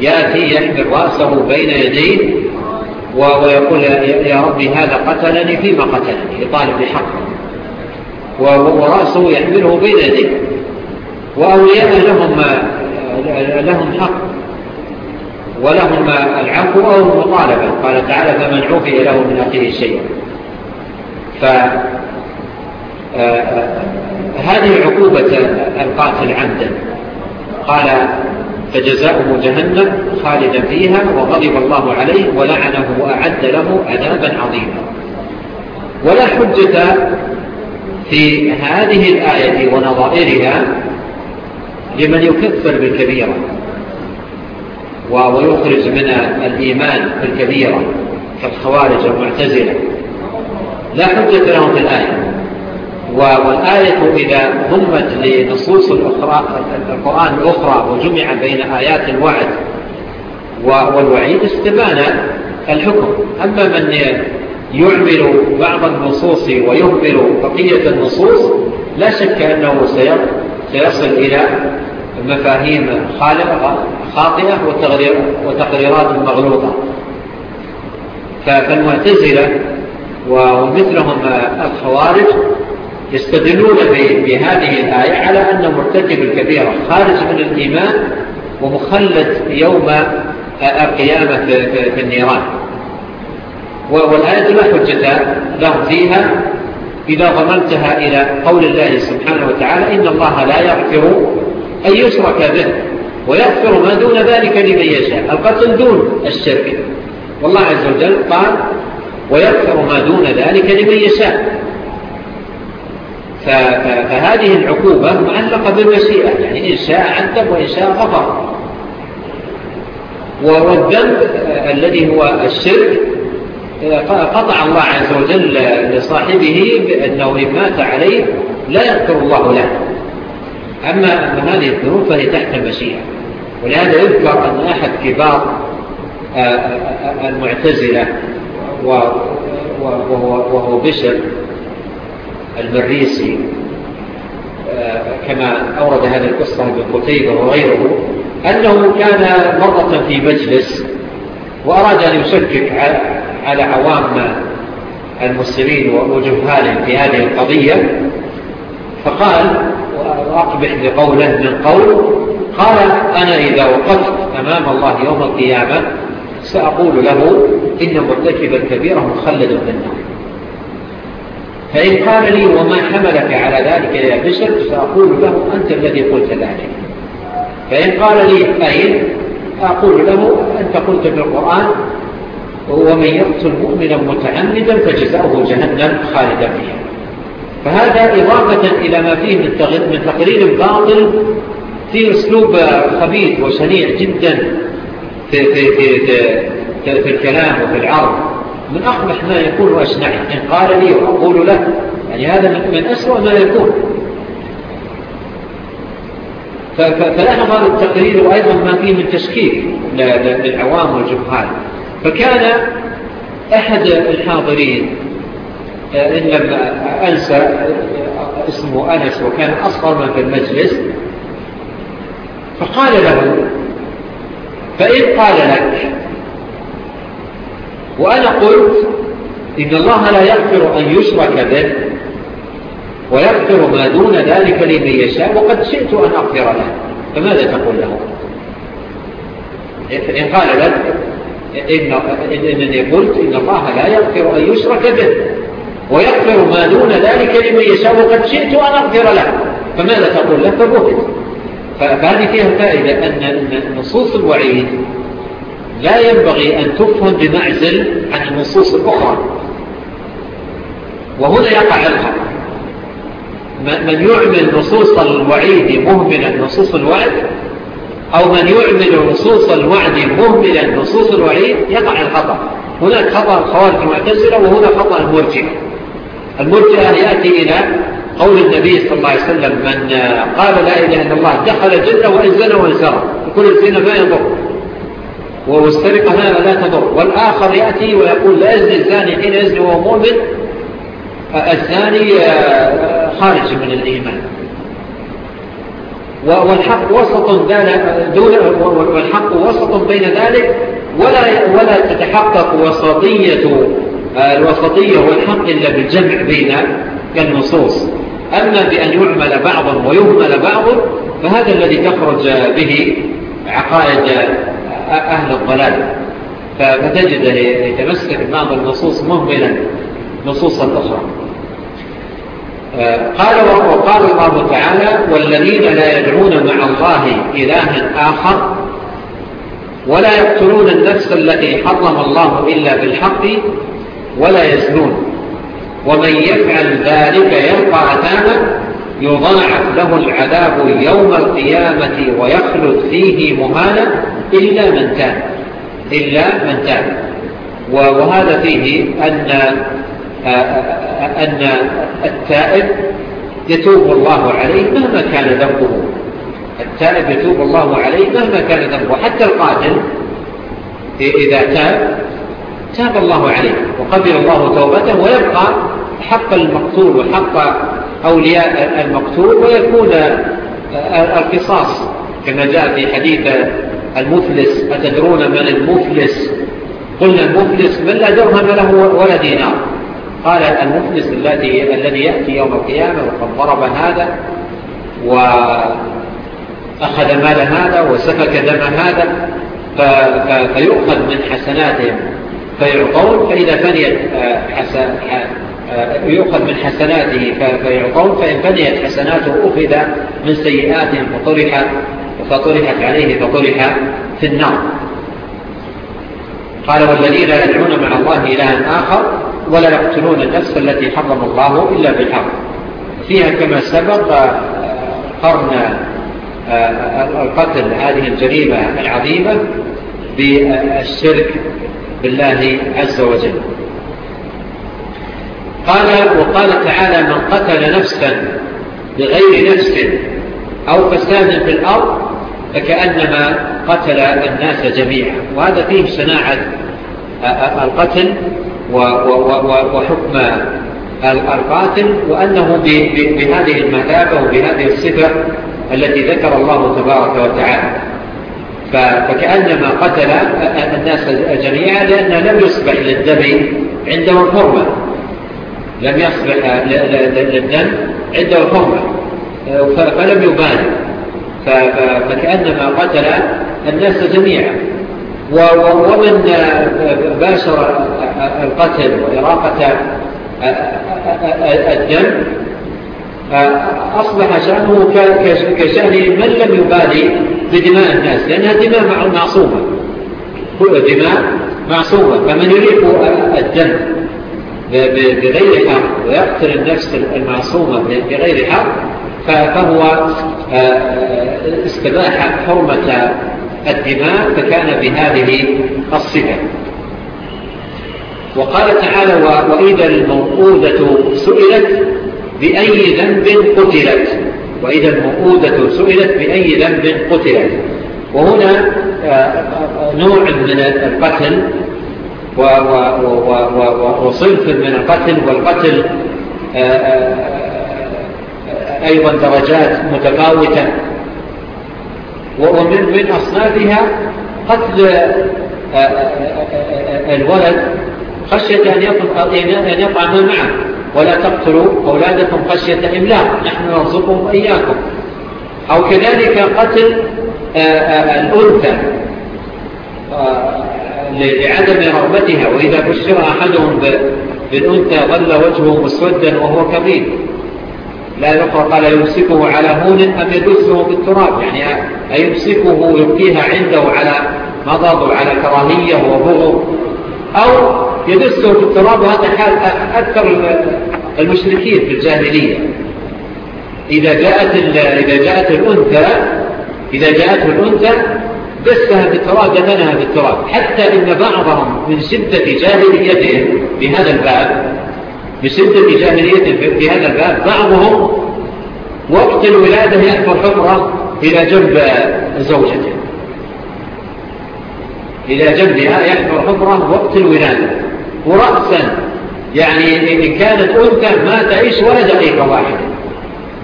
يأتي يحمل رأسه بين يديه ويقول يا ربي هذا قتلني فيما قتلني؟ يطالب بحقه ورأسه يحمله بين يديه. وأولياء لهم, لهم حق. ولهم العفو أو المطالبة قال تعالى فمن عفي له من أخيه شيئا. آه، هذه عقوبة القاتل عمدا. قال فجزاؤه جهنم خالدا فيها وغضب الله عليه ولعنه وأعد له عذابا عظيما. ولا حجة في هذه الآية ونظائرها لمن يكفر بالكبيرة ويخرج من الإيمان بالكبيرة كالخوارج المعتزلة لا حجة لهم في الآية. والآية إذا ضمت لنصوص الأخرى القرآن الأخرى وجمع بين آيات الوعد والوعيد استبان الحكم. أما من يعمل بعض النصوص ويهمل بقية النصوص لا شك أنه سيصل إلى مفاهيم خالقة خاطئة وتقريرات مغلوطة. فالمعتزلة ومثلهم الخوارج يستدلون بهذه الآية على أن مرتكب الكبيرة خارج من الإيمان ومخلد يوم القيامة في النيران. والآية لا حجة لهم فيها إذا ضمنتها إلى قول الله سبحانه وتعالى إن الله لا يغفر أن يشرك به ويغفر ما دون ذلك لمن يشاء. القتل دون الشرك. والله عز وجل قال ويغفر ما دون ذلك لمن يشاء. فهذه العقوبة معلقة بالمسيئة يعني إن شاء عذب وإن شاء غفر والذنب الذي هو الشرك. قطع الله عز وجل لصاحبه بأنه إن مات عليه لا يذكر الله له. أما أن هذه الذنوب فهي تحت المشيئة. ولهذا يذكر أن أحد كبار آه، آه، آه، المعتزلة وهو بشر المريسي آه، كما أورد هذه القصة من قتيبة وغيره أنه كان مرة في مجلس وأراد أن يسجك على عوام المسلمين وجهالهم في هذه القضية فقال وأقبح بقولا من قول قال أنا إذا وقفت أمام الله يوم القيامة سأقول له إن مرتكب كبيرا مخلد من النار فإن قال لي وما حملك على ذلك يا بشر سأقول له أنت الذي قلت ذلك. فإن قال لي أين أقول له أنت قلت في القرآن ومن يقتل مؤمنا متعمدا فجزاؤه جهنم خالدا فيها. فهذا إضافة إلى ما فيه من تقرير باطل في أسلوب خبيث وشنيع جدا في, في, في, في, في الكلام وفي العرض. من أقبح ما يكون وأسمعه إن قال لي وأقول له. يعني هذا من أسوأ ما يكون فلأنا هذا التقرير وأيضا ما فيه من تسكيك للعوام والجبهات فكان أحد الحاضرين آه، إن لم أنسى آه، اسمه أنس وكان أصغر من في المجلس فقال له فإن قال لك وأنا قلت إن الله لا يغفر أن يشرك به ويغفر ما دون ذلك لمن يشاء وقد شئت أن أغفر له. فماذا تقول له؟ إن قال لك إنني قلت إن الله لا يغفر أن يشرك به ويغفر ما دون ذلك لمن يشاء وقد شئت أن أغفر له. فماذا تقول له؟ فبهت فهذه فيها فائدة أن نصوص الوعيد لا ينبغي أن تفهم بمعزل عن النصوص الأخرى. وهنا يقع الخطأ من يعمل نصوص الوعيد مهملا نصوص الوعد أو من يعمل نصوص الوعد مهملا نصوص الوعيد يقع الخطأ. هناك خطأ الخوارج المعتزلة وهنا خطأ المرجع المرجئة يأتي إلى قول النبي صلى الله عليه وسلم من قال لا إله إلا الله دخل جنة وإن زنى وكل الزنة ما ينظر والسرقة لا, لا تضر. والآخر يأتي ويقول لا يزني الزاني حين يزني وهو مؤمن الزاني آه، خارج من الإيمان. والحق وسط دون والحق وسط بين ذلك ولا ولا تتحقق وسطية آه، الوسطية والحق إلا بالجمع بين النصوص. أما بأن يعمل بعضا ويهمل بعضا فهذا الذي تخرج به عقائد أهل الضلال. فتجد لتمسك بعض النصوص مهملا نصوصا أخرى آه، قال وقال الله تعالى والذين لا يدعون مع الله إلها آخر ولا يقتلون النفس التي حرم الله إلا بالحق ولا يزنون. ومن يفعل ذلك يلقى أتاما يضاعف له العذاب يوم القيامة ويخلد فيه مهانا إلا من تاب إلا من تاب. وهذا فيه أن, آه، آه، أن التائب يتوب الله عليه مهما كان ذنبه. التائب يتوب الله عليه مهما كان ذنبه. حتى القاتل إذا تاب تاب الله عليه وقبل الله توبته ويبقى حق المقتول وحق أولياء المقتول ويكون القصاص كما جاء في حديث المفلس أتدرون من المفلس؟ قلنا المفلس من لا درهم له ولا دينار. قال المفلس الذي الذي يأتي يوم القيامة وقد ضرب هذا وأخذ مال هذا وسفك دم هذا فيؤخذ من حسناتهم فيعطون فإذا فنيت آه، يؤخذ من حسناته فيعطون فإن بنيت حسناته أخذ من سيئاتهم فطرحت فطرحت عليه فطرح في النار. قال والذين لا يدعون مع الله إلها آخر ولا يقتلون النفس التي حرم الله إلا بالحق. فيها كما سبق آه، قرن آه، القتل هذه الجريمة العظيمة بالشرك بالله عز وجل. قال وقال تعالى من قتل نفسا بغير نفس أو فساد في الأرض فكأنما قتل الناس جميعا. وهذا فيه صناعة آه، آه، القتل وحكم القاتل وأنه بهذه المهابة وبهذه الصفة التي ذكر الله تبارك وتعالى. فكأنما قتل الناس جميعا لأنه لم يصبح للدبي عندهم حرمة. لم يصبح للدم عنده الخمر فلم يبالي. فكأنما قتل الناس جميعا. ومن آه، باشر القتل وإراقة آه، آه، الدم أصبح شأنه كشأن من لم يبالي بدماء الناس لأنها دماء معصومة. كل دماء معصومة فمن يريق الدم. بغير حق ويقتل النفس المعصومة بغير حق فهو آه، آه، استباح حرمة الدماء فكان بهذه الصفة. وقال تعالى وإذا الموقودة سئلت بأي ذنب قتلت. وإذا الموقودة سئلت بأي ذنب قتلت. وهنا آه، نوع من القتل وصنف من القتل والقتل آه، آه، آه، أيضا درجات متفاوتة. ومن من أصنافها قتل الولد خشية أن يطعم معه. ولا تقتلوا أولادكم خشية إملاق. نحن نرزقهم إياكم أو كذلك قتل الأنثى. لعدم رغبتها وإذا بشر أحدهم بالأنثى ظل وجهه مسودا وهو كبير لا يقرأ قال يمسكه على هون أم يدسه بالتراب. يعني أيمسكه يبقيها عنده على مضض على كراهية وبغض أو يدسه بالتراب. هذا حال أكثر المشركين في الجاهلية. إذا جاءت, إذا جاءت الأنثى إذا جاءته الأنثى دسها بالتراب دفنها بالتراب. حتى إن بعضهم من سدة جاهليتهم بهذا الباب من بسدة جاهليتهم بهذا الباب بعضهم وقت الولادة يحفر حفره إلى جنب زوجته. إلى جنبها يحفر حمرة وقت الولادة. ورأسا يعني إن كانت أنت ما تعيش ولا دقيقة واحدة.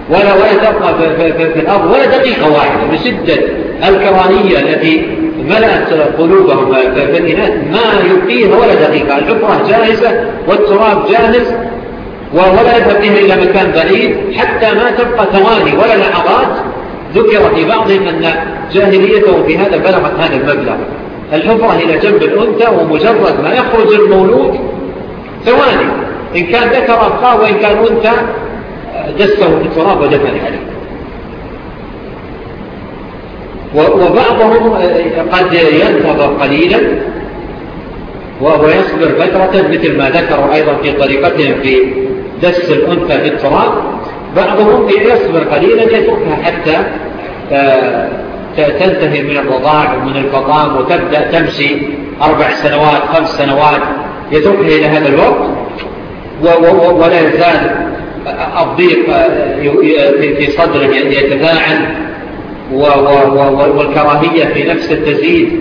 ولا ولا تبقى في, في, في الأرض ولا دقيقة واحدة بسدة الكرانية التي ملأت قلوبهم في الإناث. ما يبقيها ولا دقيقة. الحفرة جاهزة والتراب جاهز ولا يذهب به إلى مكان بعيد حتى ما تبقى ثواني ولا لحظات ذكر في بعضهم أن جاهليتهم في هذا بلغت هذا المبلغ. الحفرة إلى جنب الأنثى ومجرد ما يخرج المولود ثواني. إن كان ذكر أبقى وإن كان أنثى دسه في التراب ودفن عليه وبعضهم آه، قد ينفض قليلا ويصبر فترة مثل ما ذكروا أيضا في طريقتهم في دس الأنثى في التراب. بعضهم يصبر قليلا يتركها حتى آه، تنتهي من الرضاع ومن الفطام وتبدأ تمشي أربع سنوات خمس سنوات يتركها إلى هذا الوقت. ولا يزال الضيق آه، في صدره يعني يتباعد والكراهية في نفسه تزيد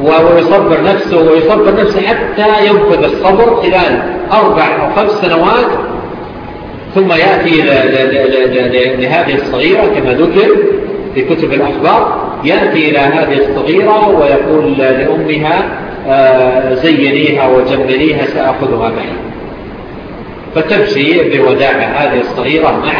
ويصبر نفسه ويصبر نفسه حتى ينفذ الصبر خلال أربع أو خمس سنوات ثم يأتي لهذه الصغيرة كما ذكر في كتب الأخبار يأتي إلى هذه الصغيرة ويقول لأمها آه، زينيها وجمليها سأخذها معي. فتبكي بوداع هذه الصغيرة مع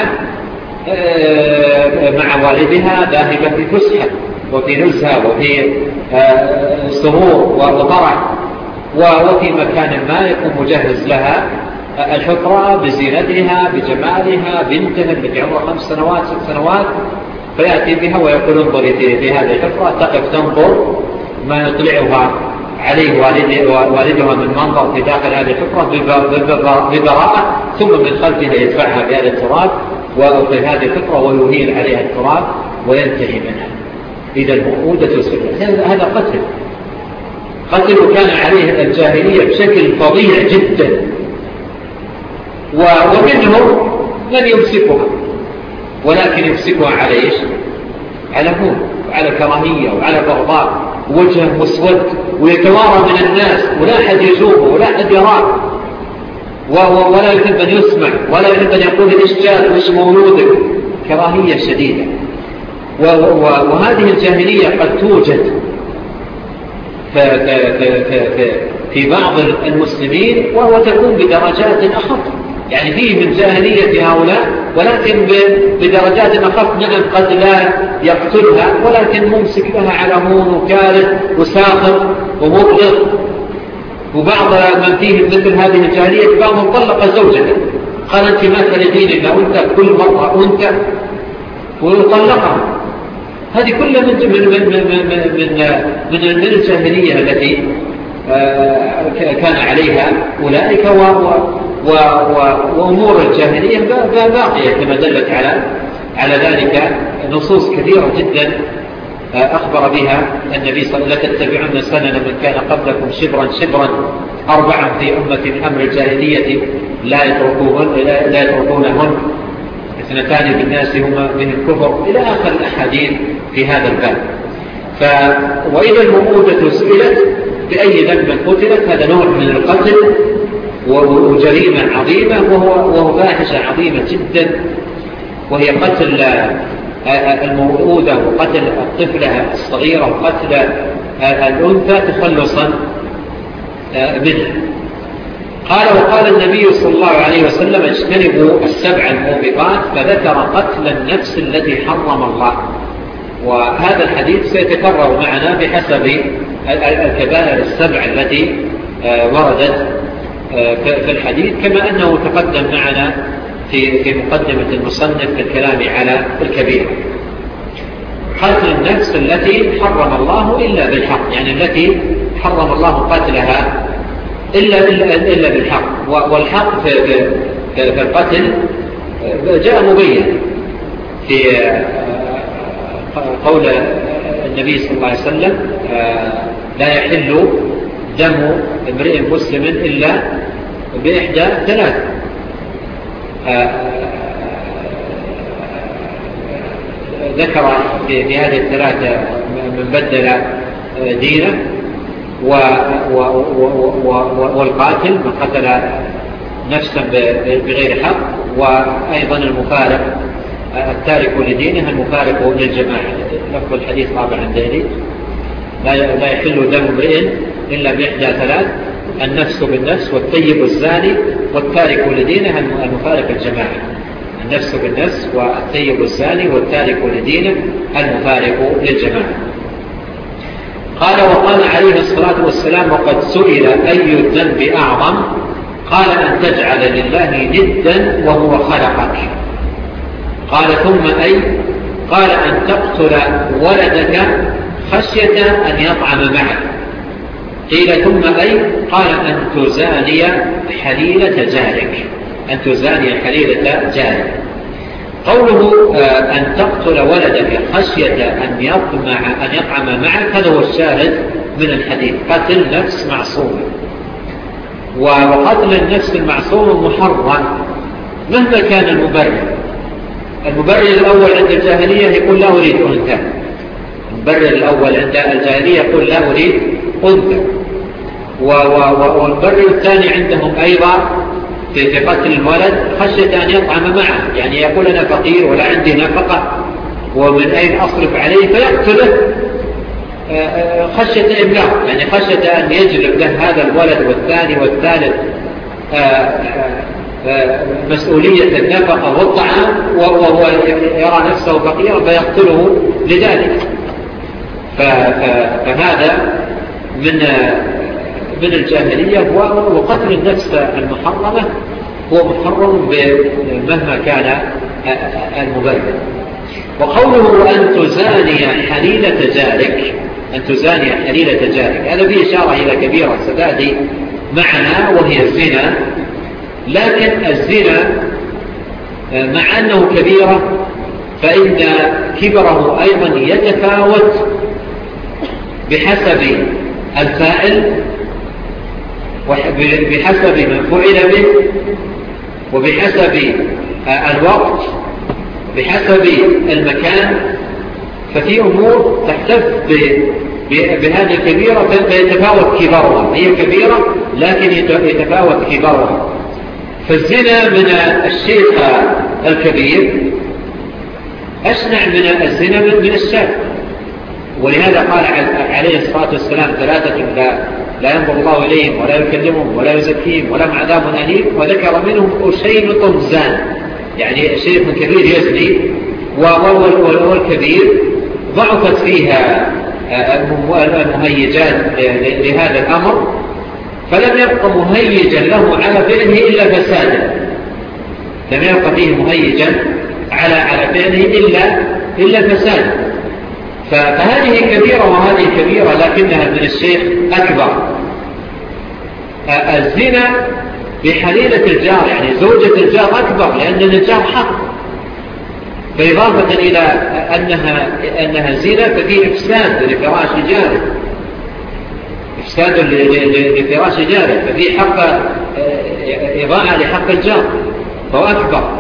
آه، مع والدها ذاهبة في فسحة وفي نزهة وفي آه، سرور وطرع وفي مكان ما يكون مجهز لها الحفرة بزينتها بجمالها بنتها التي عمرها خمس سنوات ست سنوات فيأتي بها ويقول انظري في هذه الحفرة تقف تنظر ما يطلعها عليه والده والدها من منظر في داخل هذه الحفرة ببراءة ثم من خلفه يدفعها بهذا التراب وفي هذه الحفرة ويهيل عليها التراب وينتهي منها. إذا المؤودة سرية هذا قتل. قتل كان عليه الجاهلية بشكل فظيع جدا. ومنهم من يمسكها. ولكن يمسكها على إيش؟ على هون وعلى كراهية وعلى بغضاء. وجهه مسود ويتوارى من الناس ولا أحد يشوفه ولا أحد يراه. وهو ولا يحب أن يسمع ولا يحب أن يقول الإشجال وش مولودك كراهية شديدة. وهذه الجاهلية قد توجد في بعض المسلمين وهو تكون بدرجات أخطر يعني فيه من جاهلية هؤلاء ولكن بدرجات أخف من قد لا يقتلها ولكن ممسك لها على مون وكارث وساخر ومطلق وبعض من فيه مثل هذه الجاهلية بعضهم طلق زوجته. قال أنت ما تلدينك وأنت كل مرة أنت؟ ويطلقها هذه كلها من من من من من, من الجاهلية التي آه، كان عليها أولئك و وأمور الجاهلية باقية كما دلت على على ذلك نصوص كثيرة جدا آه، أخبر بها النبي صلى الله عليه وسلم لتتبعن سنن من كان قبلكم شبرا شبرا أربعا في أمة من أمر الجاهلية لا يتركوهن لا يتركونهن. اثنتان بالناس هما من الكفر إلى آخر الأحاديث في هذا الباب. ف... وإذا المؤودة سئلت بأي ذنب قتلت هذا نوع من القتل. وجريمة عظيمة وهو, وهو فاحشة عظيمة جدا. وهي قتل آه، آه، الموعودة وقتل الطفلة الصغيرة وقتل آه، الأنثى تخلصا منها قال وقال النبي صلى الله عليه وسلم اجتنبوا السبع الموبقات فذكر قتل النفس التي حرم الله. وهذا الحديث سيتكرر معنا بحسب الكبائر السبع التي وردت. آه، في الحديث كما أنه تقدم معنا في في مقدمة المصنف في الكلام على الكبير. قتل النفس التي حرم الله إلا بالحق يعني التي حرم الله قتلها إلا, إلا بالحق. والحق في, في القتل آه، جاء مبين في آه، قول النبي صلى الله عليه وسلم لا يحل دم امرئ مسلم إلا بإحدى ثلاثة ذكر بهذه الثلاثة من بدل دينه والقاتل من قتل نفسا بغير حق وأيضا المفارق التارك لدينه المفارق للجماعة. لفظ الحديث طابعا ذلك. لا يحل دم امرئ إلا بإحدى ثلاث النفس بالنفس والطيب الزاني والتارك لدينه المفارق الجماعة النفس بالنفس والطيب الزاني والتارك لدينه المفارق للجماعة قال وقال عليه الصلاة والسلام وقد سئل أي الذنب أعظم؟ قال أن تجعل لله ندا وهو خلقك. قال ثم أي؟ قال أن تقتل ولدك خشية أن يطعم معك. قيل ثم أي قال أن تزاني حليلة جارك. أن تزاني حليلة جارك. قوله آه، أن تقتل ولدك خشية أن يطمع أن يطعم معك هذا هو الشاهد من الحديث. قتل نفس معصومة وقتل النفس المعصومة محرم مهما كان المبرر. المبرر الأول عند الجاهلية يقول لا أريد أنثى. المبرر الأول عند الجاهلية يقول لا أريد أنثى والبر الثاني عندهم أيضا في قتل الولد خشية أن يطعم معه. يعني يقول أنا فقير ولا عندي نفقة. ومن أين أصرف عليه فيقتله آه، آه، خشية إملاق يعني خشية أن يجلب له هذا الولد والثاني والثالث آه، مسؤولية النفقة والطعام وهو يرى نفسه فقيرا فيقتله لذلك. فهذا من من الجاهلية وقتل النفس المحرمة هو محرم مهما كان المبرد وقوله أن تزاني حليلة جارك أن تزاني حليلة جارك هذا فيه إشارة إلى كبيرة ستأتي معنا وهي الزنا. لكن الزنا مع أنه كبيرة فإن كبره أيضا يتفاوت بحسب الفائل بحسب ما فعل به وبحسب الوقت بحسب المكان ففي أمور تحتف بهذه الكبيرة فيتفاوت كبارها. هي كبيرة لكن يتفاوت كبارها. فالزنا من الشيخ الكبير أسنع من الزنا من الشيخ. ولهذا قال عليه الصلاة والسلام ثلاثة لا, لا ينظر الله إليهم ولا يكلمهم ولا يزكيهم ولهم عذاب أليم وذكر منهم أشين طمزان يعني شيخ كبير يزني والكبير ضعفت فيها آه، المهيجات لهذا الأمر فلم يبقى مهيجا له على فعله إلا فسادا. لم يبقى فيه مهيجا على على فعله إلا, إلا فسادا. فهذه كبيرة وهذه كبيرة لكنها من الشيخ أكبر. الزنا بحليلة الجار يعني زوجة الجار أكبر لأن الجار حق. فإضافة إلى أنها, أنها زنا ففي إفساد لفراش جاره. إفساد لفراش جاره ففي حق آه، إضاءة لحق الجار فهو أكبر.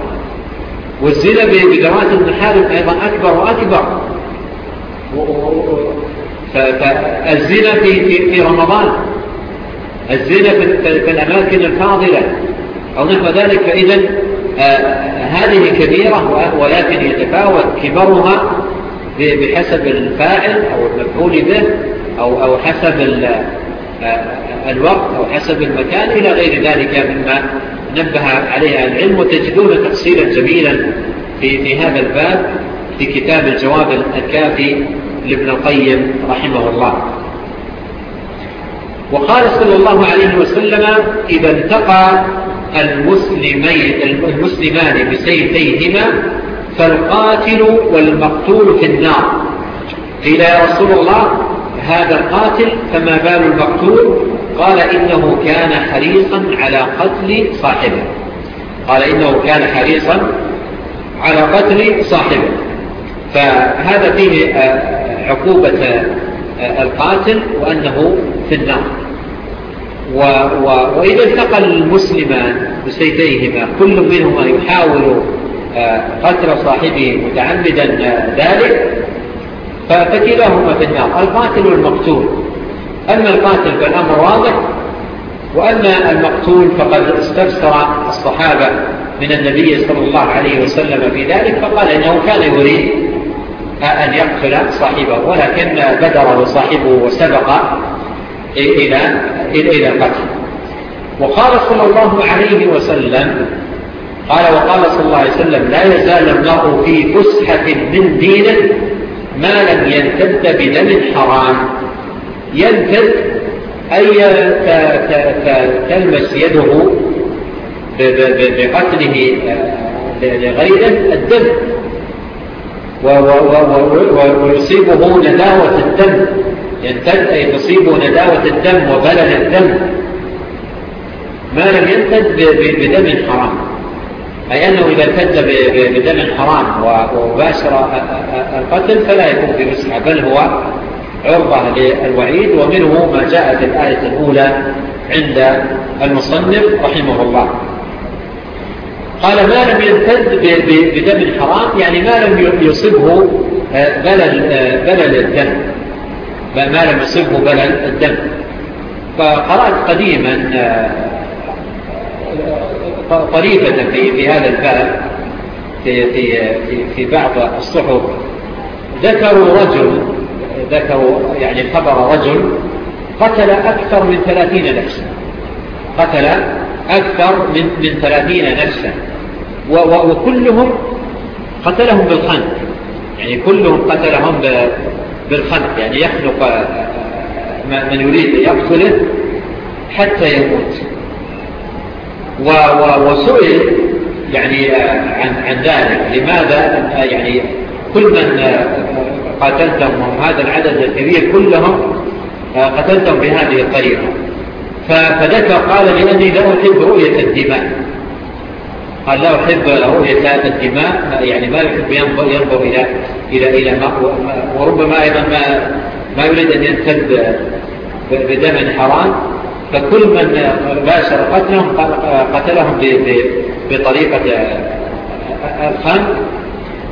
والزنا بدرات المحارم أيضا أكبر وأكبر. فالزنا في في رمضان. الزنا في الأماكن الفاضلة. أو نحو ذلك فإذا آه، هذه كبيرة ولكن يتفاوت كبرها بحسب الفاعل أو المفعول به أو, أو حسب آه، الوقت أو حسب المكان إلى غير ذلك مما نبه عليها العلم وتجدون تفصيلا جميلا في, في هذا الباب. في كتاب الجواب الكافي لابن القيم رحمه الله. وقال صلى الله عليه وسلم إذا انتقى المسلمان بسيفيهما فالقاتل والمقتول في النار. قيل يا رسول الله هذا القاتل فما بال المقتول؟ قال إنه كان حريصا على قتل صاحبه. قال إنه كان حريصا على قتل صاحبه. فهذا فيه آه، عقوبة آه، آه، القاتل وأنه في النار. و و وإذا التقى المسلمان بسيديهما كل منهما يحاول قتل صاحبه متعمدا ذلك فكلاهما في النار. القاتل والمقتول. أما القاتل فالأمر واضح وأما المقتول فقد استفسر الصحابة من النبي صلى الله عليه وسلم في ذلك فقال إنه كان يريد أن يقتل صاحبه ولكن بدر صاحبه وسبق إلى إلى قتل. وقال صلى الله عليه وسلم قال وقال صلى الله عليه وسلم لا يزال الله في فسحة من دينه ما لم ينتد بدم حرام. ينتد أي تلمس يده بقتله آه، لغيره الدم. ويصيبه نداوة الدم. ينتد أي تصيبه نداوة الدم وبلد الدم. ما لم ينتد بدم حرام. أي أنه إذا ارتد بدم حرام وباشر القتل فلا يكون في مسحة بل هو عرضة للوعيد ومنه ما جاءت الآية الأولى عند المصنف رحمه الله. قال ما لم يلتز بدم الحرام يعني ما لم يصبه آه، بلل, آه، بلل الدم. ما لم يصبه بلل الدم. فقرأت قديما آه، طريفة في هذا الباب في, في, في بعض الصحف. ذكروا رجل ذكروا يعني خبر رجل قتل أكثر من ثلاثين نفسا. قتل أكثر من, من ثلاثين نفسا. وكلهم قتلهم بالخنق. يعني كلهم قتلهم بالخنق. يعني يخنق آه، آه، من يريد يقتله حتى يموت. وسئل يعني آه، عن, عن ذلك. لماذا؟ يعني كل من قاتلتهم هذا العدد الكبير كلهم قتلتهم بهذه الطريقة. فذكر قال لأني لا أحب رؤية الدماء. قال لا أحب رؤية الدماء يعني ما يحب ينظر, ينظر إلى, إلى, إلى ما وربما أيضا ما, ما يريد أن ينتب بدم حرام. فكل من باشر قتلهم قتلهم بطريقة الخنق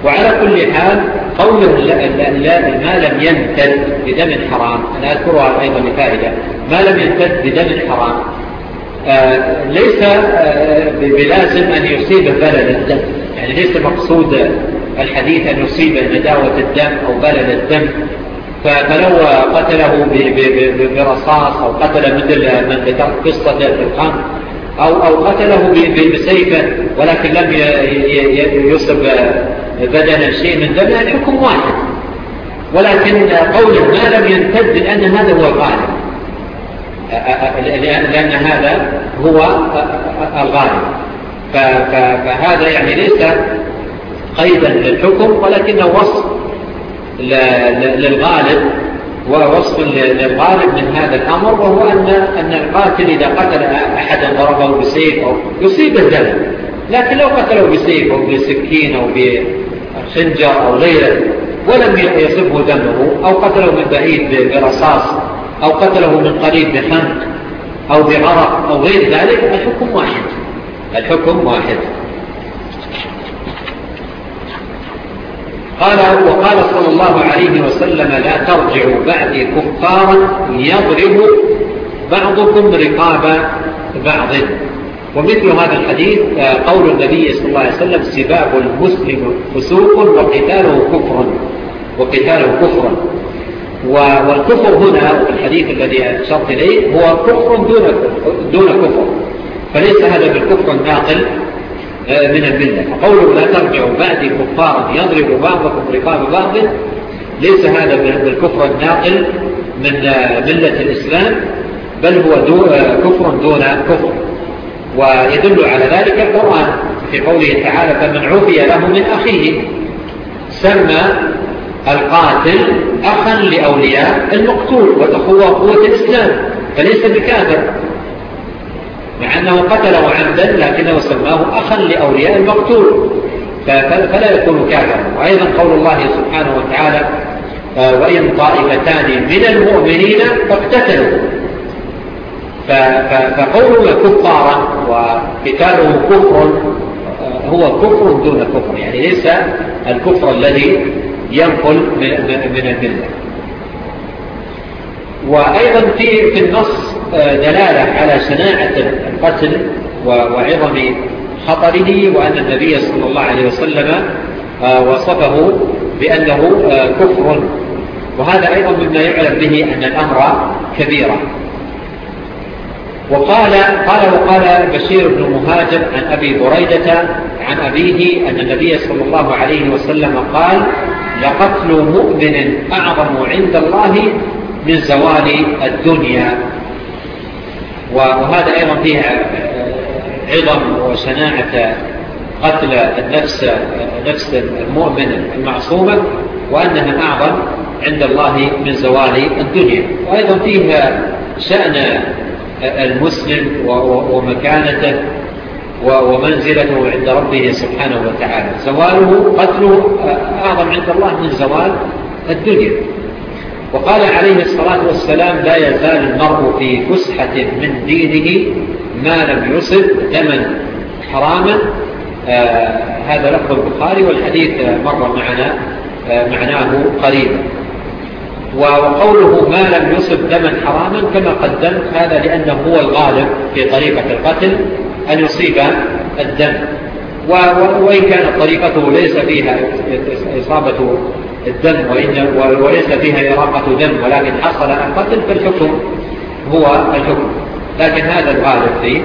وعلى كل حال قوله ما لم يمتد بدم حرام. أنا أذكرها أيضا لفائدة. ما لم يمتد بدم حرام. آه، ليس آه، بلازم أن يصيب بلد الدم. يعني ليس مقصود الحديث أن يصيب نداوة الدم أو بلد الدم. فلو قتله برصاص أو قتل مثل من ذكرت قصة في الخمر أو, أو قتله بسيفة ولكن لم يصب بدل شيء من دمها الحكم واحد. ولكن قوله ما لم يمتد لأن هذا هو الغالب. لأن هذا هو الغالب. فهذا يعني ليس قيدا للحكم ولكنه وصف للغالب ووصف للغالب من هذا الأمر وهو أن القاتل إذا قتل أحدا ضربه بسيف أو يصيب الدم لكن لو قتله بسيف أو بسكين أو بخنجر أو غيره ولم يصبه دمه أو قتله من بعيد برصاص أو قتله من قريب بخنق أو بعرق أو غير ذلك الحكم واحد. الحكم واحد. قال وقال صلى الله عليه وسلم لا ترجعوا بعد كفارا يضرب بعضكم رقاب بعض. ومثل هذا الحديث آه، قول النبي صلى الله عليه وسلم سباب المسلم فسوق وقتاله كفر وقتاله كفر. والكفر هنا في الحديث الذي أشرت إليه هو كفر دون دون كفر. فليس هذا بالكفر الناقل آه، من الملة. فقوله لا ترجعوا بعد كفارا يضرب بعضكم رقاب بعض ليس هذا بالكفر الناقل من آه، ملة الإسلام بل هو دون كفر دون كفر. ويدل على ذلك القرآن في قوله تعالى فمن عفي له من أخيه سمى القاتل أخا لأولياء المقتول وتخوى قوة الإسلام فليس بكافر. مع أنه قتله عمدا لكنه سماه أخا لأولياء المقتول. فلا يكون كافرا. وأيضا قول الله سبحانه وتعالى آه، وإن طائفتان من المؤمنين فاقتتلوا فقوله كفارا وقتاله كفر آه، هو كفر دون كفر يعني ليس الكفر الذي ينقل من الملة وأيضا في في النص آه، دلالة على شناعة القتل وعظم خطره وأن النبي صلى الله عليه وسلم آه، وصفه بأنه كفر. وهذا أيضا مما يعلم به أن الأمر كبيرا وقال قال وقال بشير بن مهاجر عن أبي بريدة عن أبيه أن النبي صلى الله عليه وسلم قال لقتل مؤمن أعظم عند الله من زوال الدنيا. وهذا أيضا فيها آه، عظم وشناعة قتل النفس, نفس المؤمن المعصومة وأنها أعظم عند الله من زوال الدنيا. وأيضا فيها شأن المسلم ومكانته ومنزلته عند ربه سبحانه وتعالى. زواله قتله آه، أعظم عند الله من زوال الدنيا. وقال عليه الصلاة والسلام لا يزال المرء في فسحة من دينه ما لم يصب دما حراما. آه، هذا لفظ البخاري والحديث آه، مر معنا معناه قريبا. وقوله ما لم يصب دما حراما كما قدمت هذا لأنه هو الغالب في طريقة القتل أن يصيب الدم. وإن كانت طريقته ليس فيها إصابة الدم وليس فيها إراقة دم ولكن حصل القتل فالحكم هو الحكم. لكن هذا الغالب في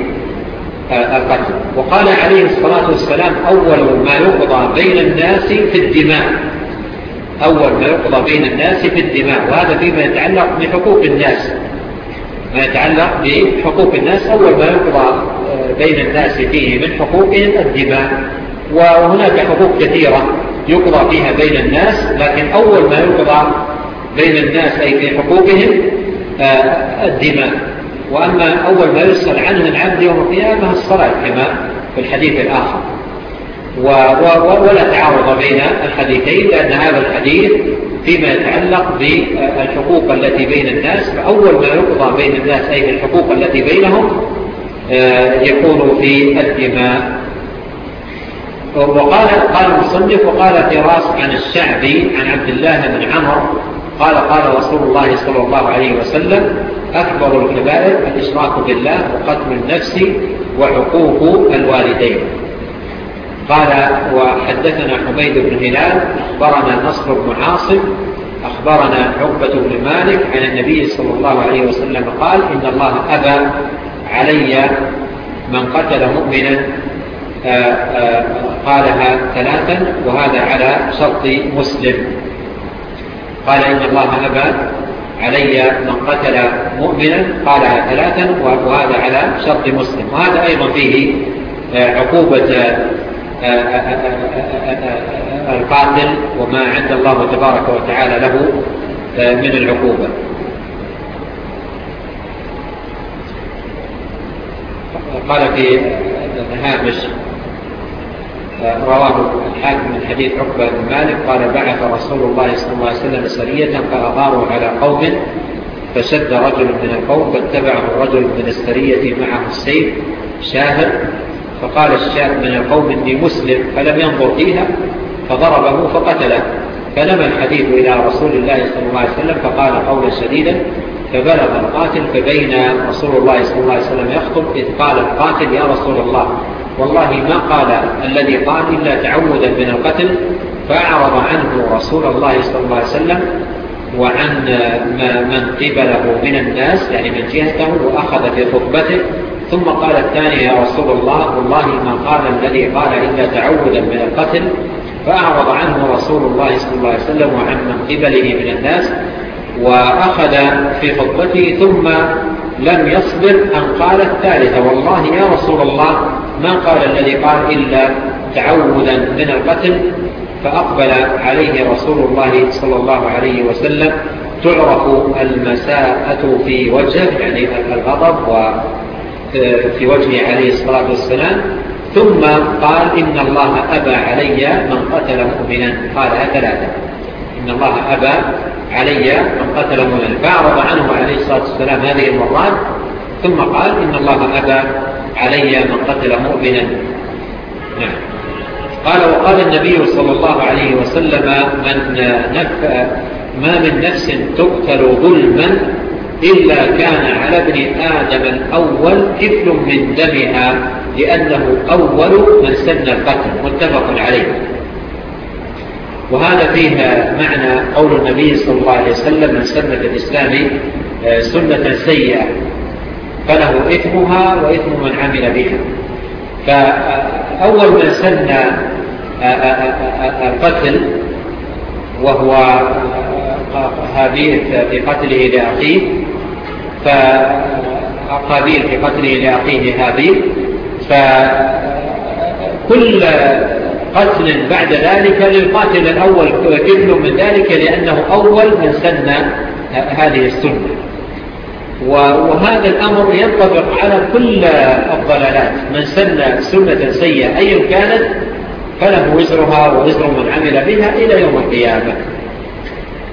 القتل. وقال عليه الصلاة والسلام أول ما يقضى بين الناس في الدماء. أول ما يقضى بين الناس في الدماء وهذا فيما يتعلق بحقوق الناس. ما يتعلق بحقوق الناس أول ما يقضى آه، بين الناس فيه من حقوقهم الدماء. وهناك حقوق كثيرة يقضى فيها بين الناس لكن أول ما يقضى بين الناس أي في حقوقهم آه، الدماء. وأما أول ما يسأل عنه العبد يوم القيامة الصلاة كما في الحديث الآخر. ولا تعارض بين الحديثين لأن هذا الحديث فيما يتعلق بالحقوق التي بين الناس فأول ما يقضى بين الناس أي الحقوق التي بينهم آه، يكون في الدماء. وقال قال المصنف وقال فراس عن الشعبي عن عبد الله بن عمر قال قال رسول الله صلى الله عليه وسلم أكبر الكبائر الإشراك بالله وقتل النفس وحقوق الوالدين. قال وحدثنا حبيد بن هلال أخبرنا نصر بن عاصم أخبرنا عقبة بن مالك عن النبي صلى الله عليه وسلم قال إن الله أبى علي من قتل مؤمنا آه، آه، قالها ثلاثا وهذا على شرط مسلم. قال إن الله أبى علي من قتل مؤمنا قالها ثلاثا وهذا على شرط مسلم. وهذا أيضا فيه آه، عقوبة القاتل وما عند الله تبارك وتعالى له آه، من العقوبة. قال في الهامش آه، رواه الحاكم من حديث عقبة بن مالك قال بعث رسول الله صلى الله عليه وسلم سرية فأغاروا على قوم فشد رجل من القوم فاتبعه الرجل من السرية معه السيف شاهد فقال الشاب من القوم إني مسلم فلم ينظر فيها فضربه فقتله. فلم الحديث إلى رسول الله صلى الله عليه وسلم فقال قولا شديدا فبلغ القاتل فبين رسول الله صلى الله عليه وسلم يخطب إذ قال القاتل يا رسول الله والله ما قال الذي قال إلا تعودا من القتل. فأعرض عنه رسول الله صلى الله عليه وسلم وعن من قبله من الناس يعني من جهته وأخذ في خطبته ثم قال الثاني يا رسول الله والله ما قال الذي قال إلا تعودا من القتل. فأعرض عنه رسول الله صلى الله عليه وسلم وعن من قبله من الناس وأخذ في خطبته ثم لم يصبر أن قال الثالثة والله يا رسول الله ما قال الذي قال إلا تعودا من القتل؟ فأقبل عليه رسول الله صلى الله عليه وسلم تعرف المساءة في وجهه يعني الغضب و في وجهه عليه الصلاة والسلام ثم قال إن الله أبى علي من قتل مؤمنا. قال ثلاثة إن الله أبى علي من قتل مؤمنا. فأعرض عنه عليه الصلاة والسلام هذه المرات ثم قال إن الله أبى علي من قتل مؤمنا. نعم. قال وقال النبي صلى الله عليه وسلم من نفأ ما من نفس تقتل ظلما إلا كان على ابن آدم الأول كفل من دمها لأنه أول من سن القتل متفق عليه. وهذا فيها معنى قول النبي صلى الله عليه وسلم من سنة الإسلام آه، سنة سيئة فله إثمها وإثم من عمل بها. فأول من سن آه، آه، القتل وهو قابيل في قتله لأخيه فقابيل في قتله لأخيه هابيل فكل قتل بعد ذلك للقاتل الأول كل من ذلك لأنه أول من سن هذه السنة. وهذا الأمر ينطبق على كل الضلالات. من سن سنة سيئة أي كانت فله وزرها ووزر من عمل بها إلى يوم القيامة.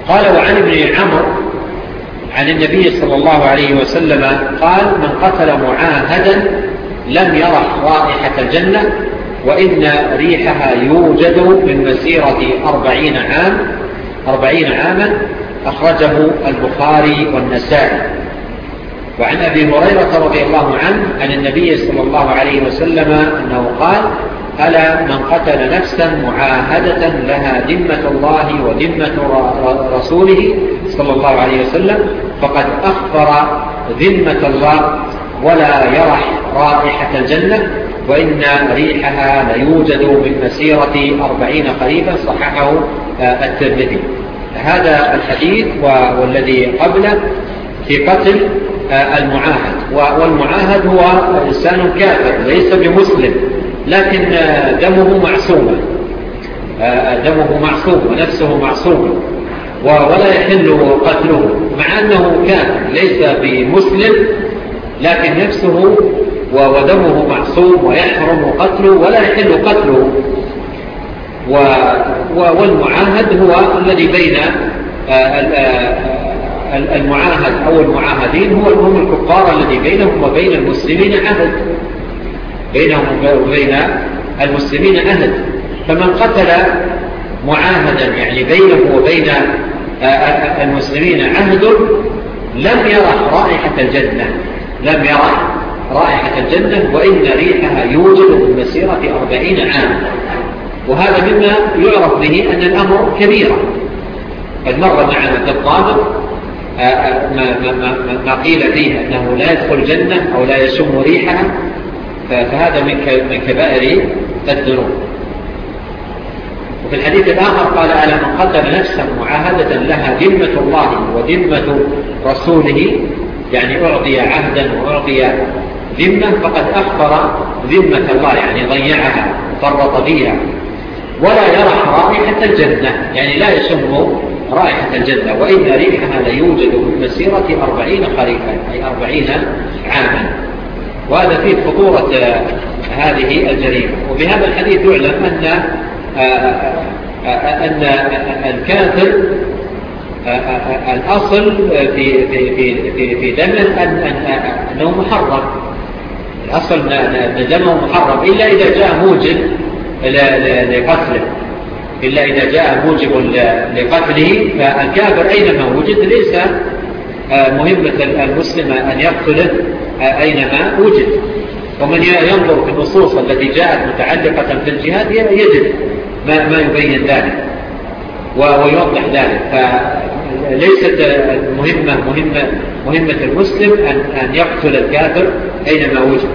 قال وعن ابن عمر عن النبي صلى الله عليه وسلم قال من قتل معاهدا لم يرح رائحة الجنة وإن ريحها يوجد من مسيرة أربعين عام أربعين عاما أخرجه البخاري والنسائي. وعن أبي هريرة رضي الله عنه عن النبي صلى الله عليه وسلم أنه قال ألا من قتل نفسا معاهدة لها ذمة الله وذمة رسوله صلى الله عليه وسلم فقد أخبر ذمة الله ولا يرح رائحة الجنة وإن ريحها ليوجد من مسيرة أربعين قريبا صححه آه، الترمذي. هذا الحديث والذي قبله في قتل آه، المعاهد. والمعاهد هو إنسان كافر ليس بمسلم. لكن آه، دمه معصومة آه، آه، دمه معصوم ونفسه معصومة ولا يحل قتله مع أنه كان ليس بمسلم لكن نفسه ودمه معصوم ويحرم قتله ولا يحل قتله. والمعاهد هو الذي بين المعاهد أو المعاهدين هو هم الكفار الذي بينهم وبين المسلمين عهد. بينهم وبين المسلمين أهد فمن قتل معاهدا يعني بينه وبين آه، آه، المسلمين عهد لم يرى رائحة الجنة. لم يرى رائحة الجنة وإن ريحها يوجد في مسيرة أربعين عام. وهذا مما يعرف به أن الأمر كبيرا قد مر معنا في الطابق ما, ما, ما, قيل فيه أنه لا يدخل جنة أو لا يشم ريحها. فهذا من من كبائر الذنوب. وفي الحديث الآخر قال ألا من قدر نفسه معاهدة لها ذمة الله وذمة رسوله؟ يعني أعطي عهدا وأعطي ذمة فقد أخبر ذمة الله يعني ضيعها فرط فيها. ولا يرح رائحة الجنة يعني لا يشم رائحة الجنة وإن ريحها ليوجد من مسيرة أربعين خريفا أي أربعين عاما. وهذا فيه خطورة آه، هذه الجريمة. وبهذا الحديث يعلم أن أن الكافر الأصل في, في, في, في, في دمه أن آه، أنه محرم. الأصل أن دمه محرم إلا إذا جاء موجب لقتله. إلا إذا جاء موجب لقتله فالكافر أينما وجد ليس آه، مهمة المسلم أن يقتله آه، أينما وجد. ومن ينظر في النصوص التي جاءت متعلقة في الجهاد يجد ما, ما يبين ذلك ويوضح ذلك. فليست المهمة مهمة, مهمة المسلم أن, أن يقتل الكافر أينما وجد.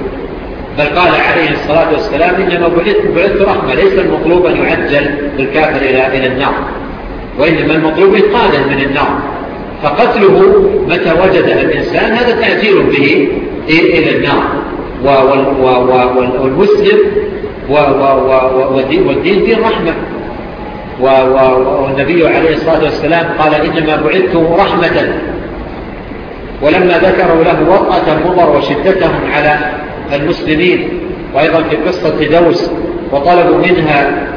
بل قال عليه الصلاة والسلام إنما بعثت رحمة ليس المطلوب أن يعجل الكافر إلى النار وإنما المطلوب إتقانا من النار. فقتله متى وجد الإنسان هذا تأثير به إلى النار والمسلم والدين دين رحمة والنبي عليه الصلاة والسلام قال إنما بعدته رحمة ولما ذكروا له وطأة النظر وشدتهم على المسلمين وأيضا في قصة دوس وطلبوا منها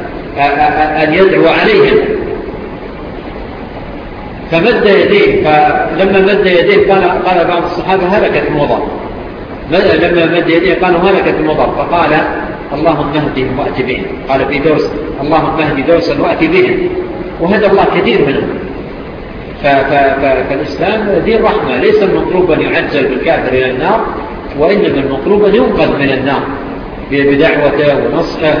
أن يدعو عليهم فمد يديه فلما مد يديه قال, قال بعض الصحابة هلكت مضر لما مد يديه قالوا هلكت مضر فقال اللهم اهدهم وأتي بهم قال في دوس اللهم اهدي دوسا وأتي بهم. وهدى الله كثير منهم. فالإسلام دين رحمة. ليس المطلوب أن يعزل بالكافر إلى النار وإنما المطلوب أن ينقذ من النار. بدعوته ونصحه.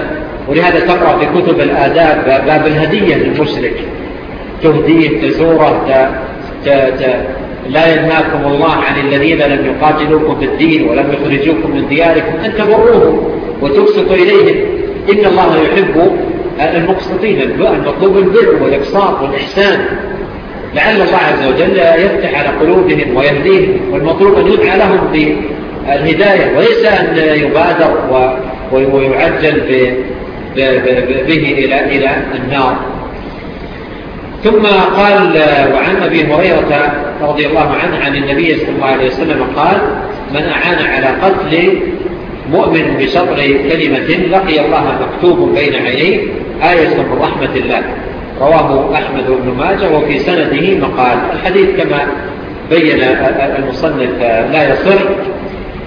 ولهذا تقرأ في كتب الآداب باب الهدية للمشرك. تهديه تزوره لا ينهاكم الله عن الذين لم يقاتلوكم في الدين ولم يخرجوكم من دياركم أن تبروهم وتبسطوا إليهم. إن الله يحب المقسطين المطلوب البر والإقساط والإحسان. لعل الله عز وجل يفتح على قلوبهم ويهديهم والمطلوب أن يدعى لهم بالهداية وليس أن يبادر ويعجل به إلى النار. ثم قال وعن أبي هريرة رضي الله عنه عن النبي صلى الله عليه وسلم قال من أعان على قتل مؤمن بسطر كلمة لقي الله مكتوب بين عينيه آية من رحمة الله. رواه أحمد بن ماجه وفي سنده مقال. الحديث كما بين المصنف آه، لا يصر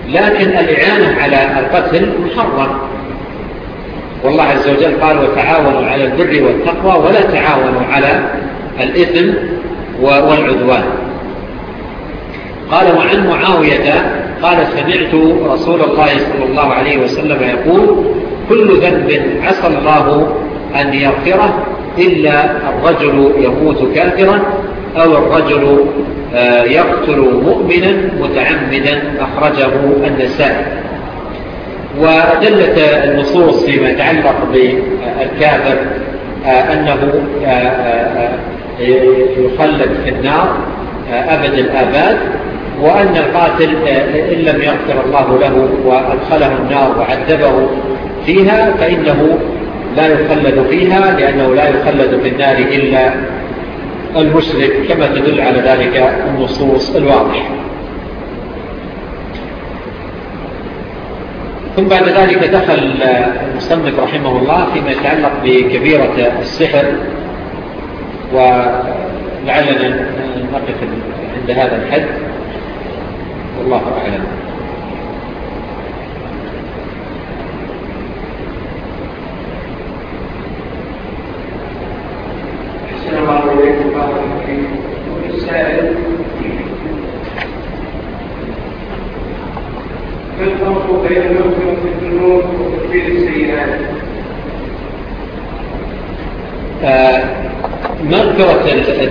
لكن الإعانة على القتل محرم. والله عز وجل قال وتعاونوا على البر والتقوى ولا تعاونوا على الإثم والعدوان. قال وعن معاوية قال سمعت رسول الله صلى الله عليه وسلم يقول كل ذنب عسى الله أن يغفره إلا الرجل يموت كافرا أو الرجل آه، يقتل مؤمنا متعمدا أخرجه النساء وأدلة النصوص فيما يتعلق بالكافر آه، أنه آه، آه، يخلد في النار أبد الآباد وأن القاتل إن لم يغفر الله له وأدخله النار وعذبه فيها فإنه لا يخلد فيها لأنه لا يخلد في النار إلا المشرك كما تدل على ذلك النصوص الواضحة. ثم بعد ذلك دخل المستملك رحمه الله فيما يتعلق بكبيرة السحر ولعلنا نقف عند هذا الحد. والله أعلم.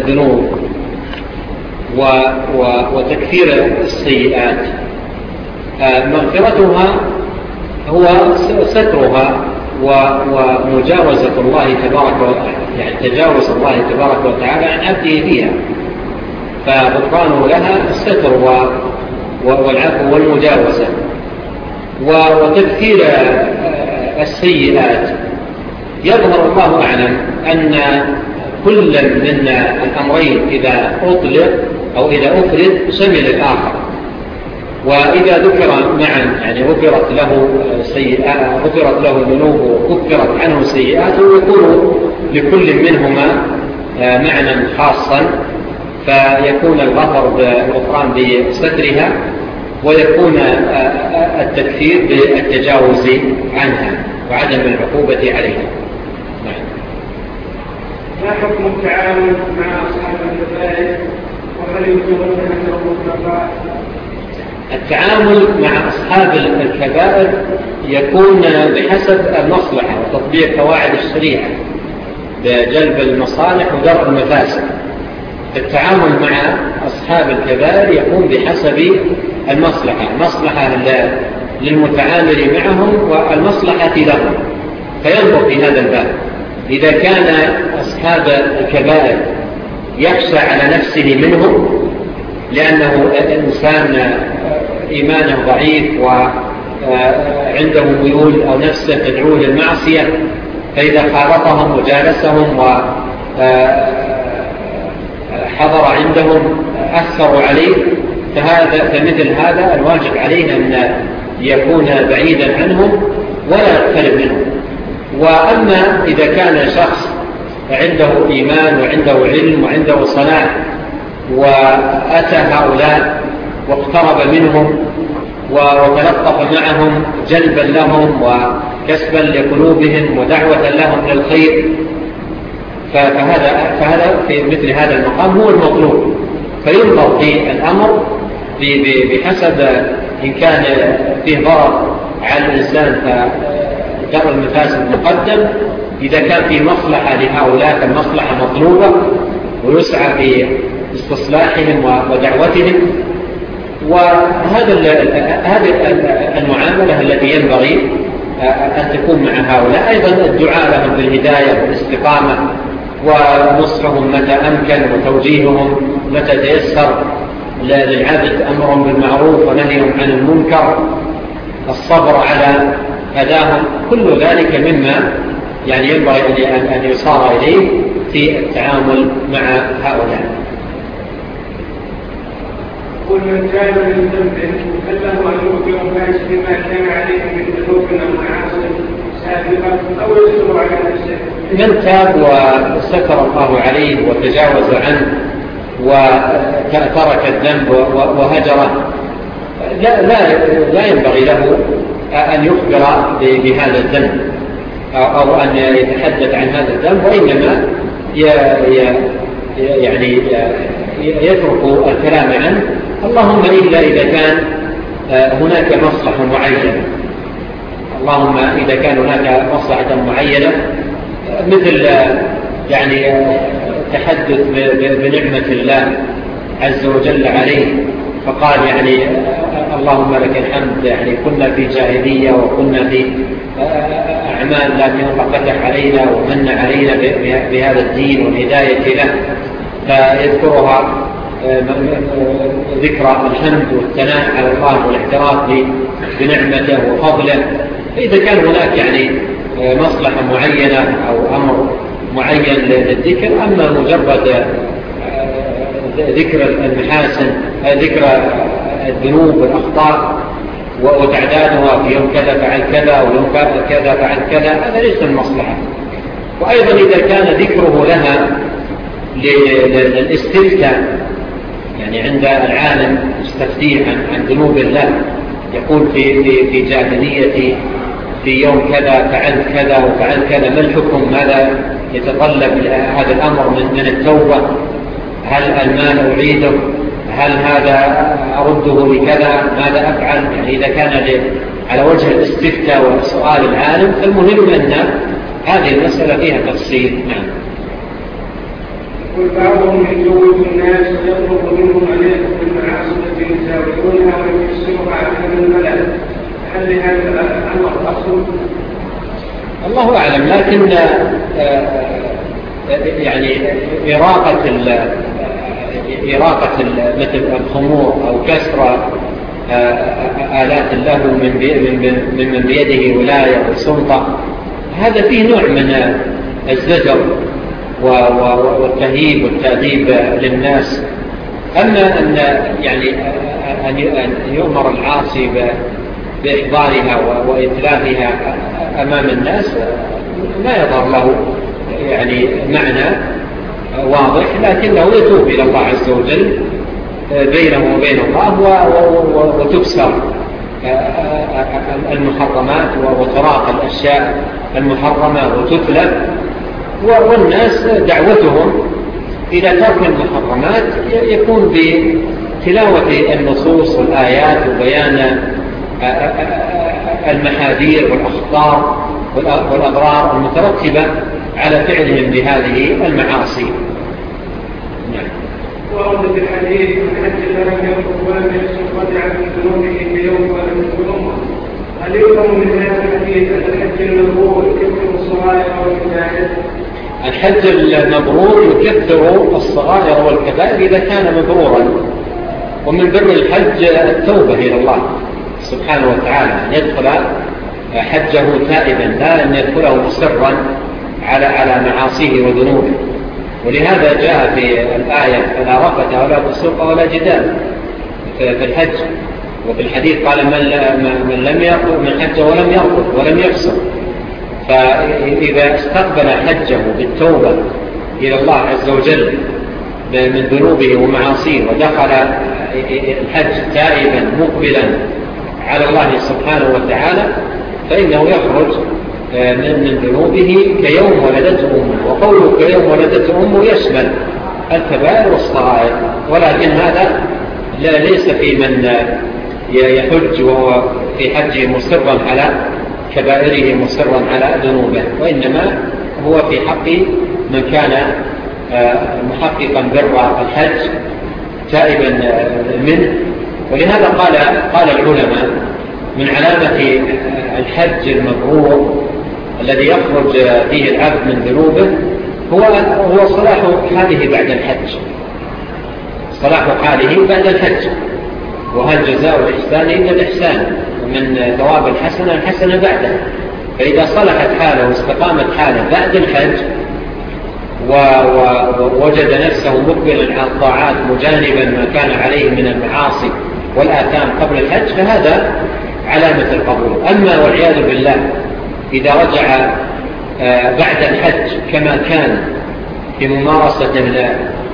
الذنوب و و وتكثير السيئات. آه، مغفرتها هو سترها ومجاوزة الله تبارك وتعالى يعني تجاوز الله تبارك وتعالى عن عبده فيها. فغفرانه لها الستر والعفو والمجاوزة. وتكثير آه، السيئات. يظهر الله أعلم أن كل من الأمرين إذا أطلق أو إذا أفرد سمي للآخر وإذا ذكر معا يعني غفرت له سيئات غفرت له ذنوبه وكفرت عنه سيئاته يكون لكل منهما آه، معنى خاصا. فيكون الغفر بالغفران بسترها ويكون آه، آه، التكفير بالتجاوز عنها وعدم العقوبة عليها. ما حكم مع أصحاب وهل التعامل مع أصحاب الكبائر يكون بحسب المصلحة وتطبيق قواعد الشريعة بجلب المصالح ودرء المفاسد التعامل مع أصحاب الكبائر يكون بحسب المصلحة مصلحة للمتعامل معهم والمصلحة لهم. فينظر في هذا الباب. إذا كان أصحاب الكبائر يخشى على نفسه منهم لأنه الإنسان إيمانه ضعيف وعنده ميول أو نفسه تدعوه للمعصية فإذا خالطهم وجالسهم وحضر آه، عندهم أثروا عليه فهذا فمثل هذا الواجب علينا أن يكون بعيدا عنهم ولا يقترب منهم. وأما إذا كان شخص عنده إيمان وعنده علم وعنده صلاة وأتى هؤلاء واقترب منهم وتلطف معهم جلبا لهم وكسبا لقلوبهم ودعوة لهم للخير فهذا, فهذا في مثل هذا المقام هو المطلوب. فينظر في الأمر بحسب إن كان فيه ضرر على الإنسان جر المفاسد مقدم إذا كان في مصلحة لهؤلاء المصلحة مطلوبة ويسعى في استصلاحهم ودعوتهم. وهذا هذه المعاملة التي ينبغي آه، أن تكون مع هؤلاء. أيضا الدعاء لهم بالهداية والاستقامة ونصرهم متى أمكن وتوجيههم متى تيسر للعبد أمرهم بالمعروف ونهيهم عن المنكر. الصبر على فداهم كل ذلك مما يعني ينبغي أن يصار إليه في التعامل مع هؤلاء. كل من كان يستنبه فله أن يؤتي الناس بما كان عليه من ذنوب ومعاصي سابقا أو يسر على نفسه. من تاب وستر الله عليه وتجاوز عنه وترك الذنب وهجره لا, لا, لا ينبغي له أن يخبر بهذا الذنب أو أن يتحدث عن هذا الذنب وإنما يعني يترك الكلام عنه. اللهم إلا إذا كان هناك مصلحة معينة. اللهم إذا كان هناك مصلحة معينة مثل يعني التحدث بنعمة الله عز وجل عليه. فقال يعني اللهم لك الحمد يعني كنا في جاهلية وكنا في أعمال لكن الله فتح علينا ومن علينا بهذا الدين والهداية له. فيذكرها آه، ذكرى الحمد والثناء على الله والاحتراف بنعمته وفضله. فإذا كان هناك يعني آه، مصلحة معينة أو أمر معين للذكر أما مجرد ذكر المحاسن ذكر الذنوب والأخطاء وتعدادها في يوم كذا فعل كذا ويوم كذا فعل كذا هذا ليس المصلحة وأيضا إذا كان ذكره لها للاستفتاء يعني عند العالم استفتيه عن ذنوب الله يقول في, في, في جاهليتي في يوم كذا فعلت كذا وفعلت كذا ما الحكم؟ ماذا يتطلب هذا الأمر من, من التوبة؟ هل المال أعيده هل هذا أرده لكذا؟ ماذا أفعل؟ يعني إذا كان على وجه الاستفتاء وسؤال العالم فالمهم أن هذه المسألة فيها تفصيل. نعم. قل بعضهم من الناس يطلب منهم أن المعاصي التي يزاولونها على هذا الملل هل لهذا الأمر أصل؟ الله أعلم لكن آه، آه، يعني إراقة إراقة مثل الخمور أو كسرة آلات له من بيده ولاية وسلطة. هذا فيه نوع من الزجر والتهيب والتأديب للناس. أما أن, يعني أن يؤمر العاصي بإحضارها وإتلافها أمام الناس لا يظهر له يعني معنى. واضح لكنه يتوب إلى الله عز وجل آه، بينه وبين الله وتكسر آه، آه، المحرمات وتراق الأشياء المحرمة وتتلى والناس دعوتهم إلى ترك المحرمات يكون بتلاوة النصوص والآيات وبيان المحاذير والأخطار والأضرار المترتبة. على فعلهم بهذه المعاصي. نعم. في الحديث من ولم من ذنوبه ولم يكن هل من هذا الحديث أن الحج المبرور الصغائر والكبائر؟ الحج المبرور يكثر الصغائر والكبائر إذا كان مبرورا. ومن بر الحج التوبة إلى الله سبحانه وتعالى. أن يدخل حجه تائبا لا أن يدخله مسرا. على على معاصيه وذنوبه. ولهذا جاء في الآية فلا رفت ولا فسوق ولا جدال في الحج. وفي الحديث قال من من لم يرفض من حجه ولم يرفض ولم يفسق. فإذا استقبل حجه بالتوبة إلى الله عز وجل من ذنوبه ومعاصيه ودخل الحج تائبا مقبلا على الله سبحانه وتعالى فإنه يخرج من من ذنوبه كيوم ولدته أمه وقوله كيوم ولدته أمه يشمل الكبائر والصغائر ولكن هذا لا ليس في من يحج وهو في حجه مصرا على كبائره مصرا على ذنوبه وإنما هو في حق من كان آه، محققا بر الحج تائبا آه، منه. ولهذا قال, قال العلماء من علامة آه، الحج المبرور الذي يخرج فيه العبد من ذنوبه هو هو صلاح حاله بعد الحج. صلاح حاله بعد الحج. وهل جزاء الإحسان إلا الإحسان؟ من ثواب الحسنة الحسنة بعده. فإذا صلحت حاله واستقامت حاله بعد الحج ووجد نفسه مقبلا على الطاعات مجانبا ما كان عليه من المعاصي والآثام قبل الحج فهذا علامة القبول. أما والعياذ بالله إذا رجع آه، بعد الحج كما كان بممارسة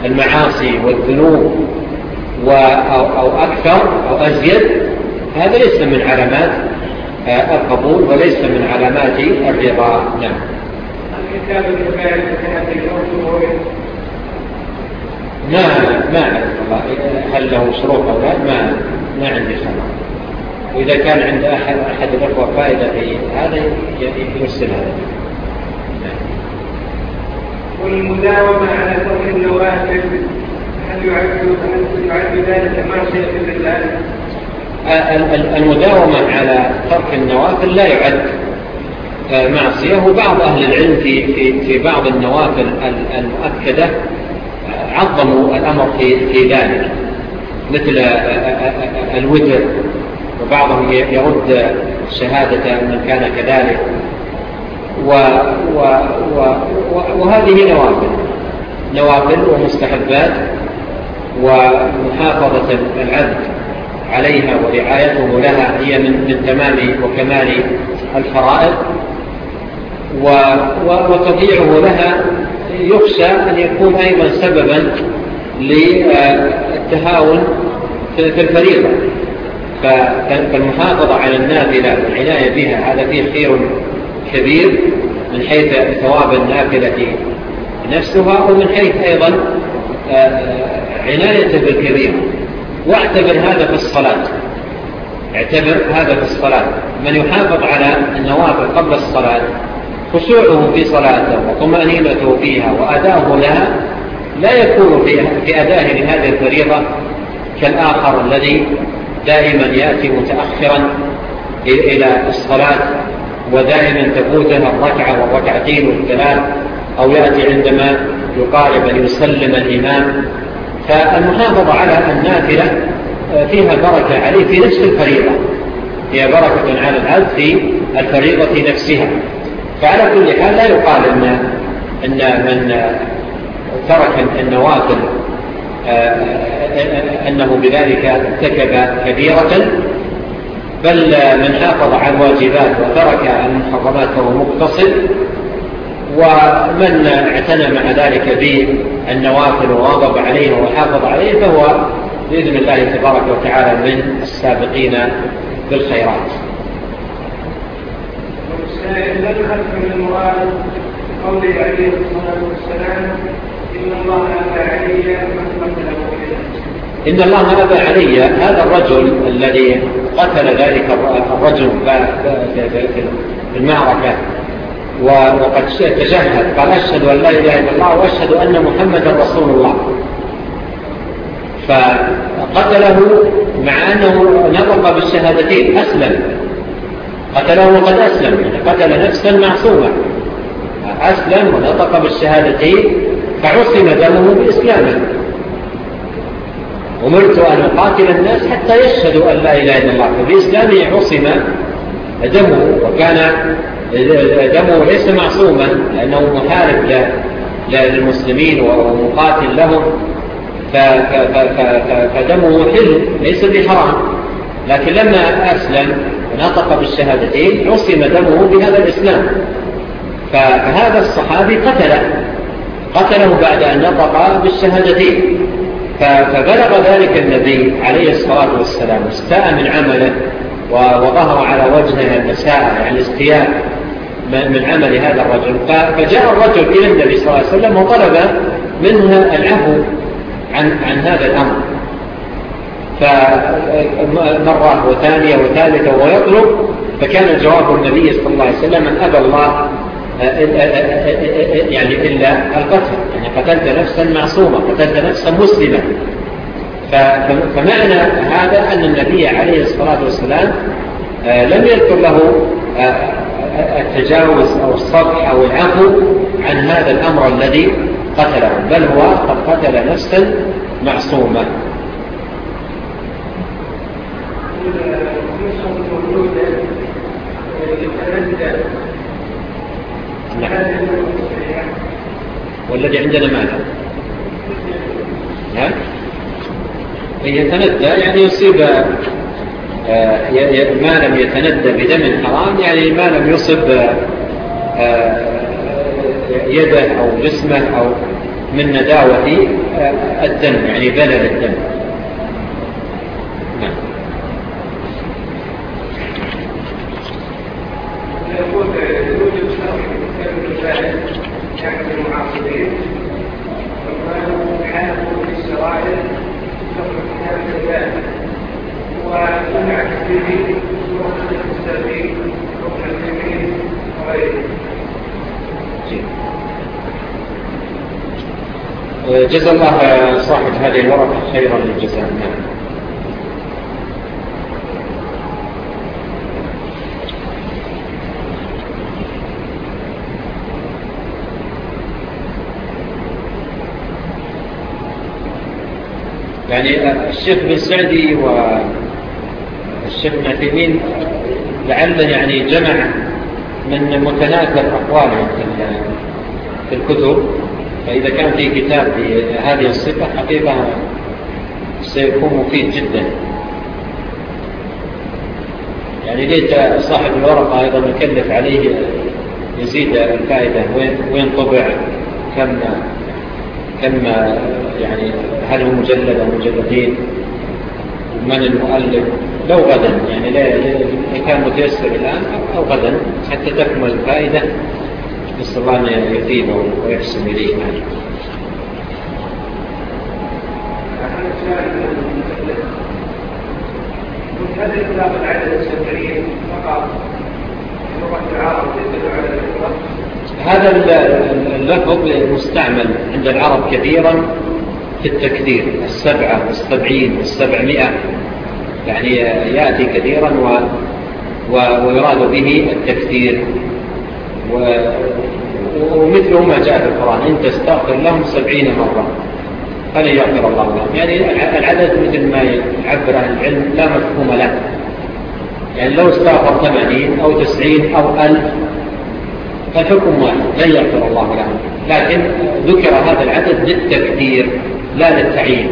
المعاصي والذنوب أو أكثر أو أزيد هذا ليس من علامات آه، القبول وليس من علامات الرضا. نعم. ما ما هل له شروط أو لا ما ما عندي خبر. وإذا كان عند أحد, أحد الأخوة فائدة في هذا يرسلها والمداومة على ترك النوافل هل يعد ذلك معصية آه، لله؟ المداومة على ترك النوافل لا يعد آه، معصية وبعض أهل العلم في, في, في بعض النوافل المؤكدة آه، عظموا الأمر في, في ذلك مثل الوتر وبعضهم يرد الشهادة من كان كذلك. و و و و وهذه نوافل. نوافل ومستحبات ومحافظة العبد عليها ورعايته لها هي من, من تمام وكمال الفرائض. وتضيعه لها يخشى أن يكون أيضا سببا للتهاون في الفريضة. فالمحافظة على النافلة والعناية بها هذا فيه خير كبير من حيث ثواب النافلة نفسها ومن حيث أيضا آه، آه، عناية بالكبير. واعتبر هذا في الصلاة. اعتبر هذا في الصلاة. من يحافظ على النوافل قبل الصلاة خشوعه في صلاته وطمأنينته فيها وأداه لها لا يكون في أداه لهذه الفريضة كالآخر الذي دائما يأتي متأخرا إلى الصلاة ودائما تفوتها الركعة والركعتين والثلاث أو يأتي عندما يقارب أن يسلم الإمام. فالمحافظة على النافلة آه، فيها بركة عليه في نفس الفريضة. هي بركة على العبد في الفريضة نفسها. فعلى كل حال لا يقال أن, أن من آه، ترك النوافل آه، أنه بذلك ارتكب كبيرة بل من حافظ عن واجبات وترك عن حظمات فهو مقتصد ومن اعتنى مع ذلك بالنوافل وغضب عليه وحافظ عليه فهو بإذن الله تبارك وتعالى من السابقين بالخيرات. والسائل لدخل من المؤال قولي عليه الصلاة والسلام إن الله غلب علي هذا الرجل الذي قتل ذلك الرجل في المعركة. وقد تجهد قال أشهد أن لا إله إلا الله وأشهد أن محمد رسول الله. فقتله مع أنه نطق بالشهادتين أسلم. قتله وقد أسلم. يعني قتل نفسا معصومة أسلم ونطق بالشهادتين فعصم دمه بإسلامه أمرت أن أقاتل الناس حتى يشهدوا أن لا إله إلا الله. فباسلامه عصم دمه وكان دمه ليس معصوما لأنه محارب للمسلمين ومقاتل لهم. فدمه حل ليس بحرام. لكن لما أسلم ونطق بالشهادتين عصم دمه بهذا الإسلام. فهذا الصحابي قتله. قتله بعد أن نطق بالشهادتين. فبلغ ذلك النبي عليه الصلاة والسلام استاء من عمله وظهر على وجهه المساء يعني استياء من عمل هذا الرجل. فجاء الرجل إلى النبي صلى الله عليه وسلم وطلب منه العفو عن, عن هذا الأمر. فمرة وثانية وثالثة ويطلب فكان جواب النبي صلى الله عليه وسلم أن أبى الله يعني إلا القتل يعني قتلت نفسا معصومة قتلت نفسا مسلمة فمعنى هذا أن النبي عليه الصلاة والسلام آه، لم يذكر له آه، التجاوز أو الصبح أو العفو عن هذا الأمر الذي قتله بل هو قد قتل نفسا معصومة Thank you. نعم والذي عندنا ماذا ها إن يتندى يعني يصيب آه، ما لم يتندى بدم حرام يعني ما لم يصب آه، آه، يده أو جسمه أو من نداوة الدم يعني بلل الدم. جزا الله صاحب هذه الورقة خيرا للجزاء. يعني الشيخ بن سعدي و الشيخ العثيمين لعل يعني جمع من متناثر أقواله في الكتب. فإذا كان في كتاب بهذه الصفة حقيقة سيكون مفيد جدا. يعني ليت صاحب الورقة أيضا يكلف عليه يزيد الفائدة. وين طبع؟ كم كم يعني هل هو مجلد أو مجلدين؟ من المؤلف لو غدا يعني لا كان متيسر الآن أو غدا حتى تكمل الفائدة. نسأل الله أن يثيبه ويحسن إليه. هل العدد فقط هذا اللفظ مستعمل عند العرب كثيرا. في التكدير السبعة والسبعين والسبعمائة يعني يأتي كثيرا و ويراد به التكدير. و... ومثله ما جاء في القرآن إن تستغفر لهم سبعين مرة فلن يغفر الله لهم. يعني العدد مثل ما يعبر عن العلم لا مفهوم له. يعني لو استغفر ثمانين أو تسعين أو ألف فالحكم واحد لن يغفر الله لهم. لكن ذكر هذا العدد للتكدير. لا للتعيين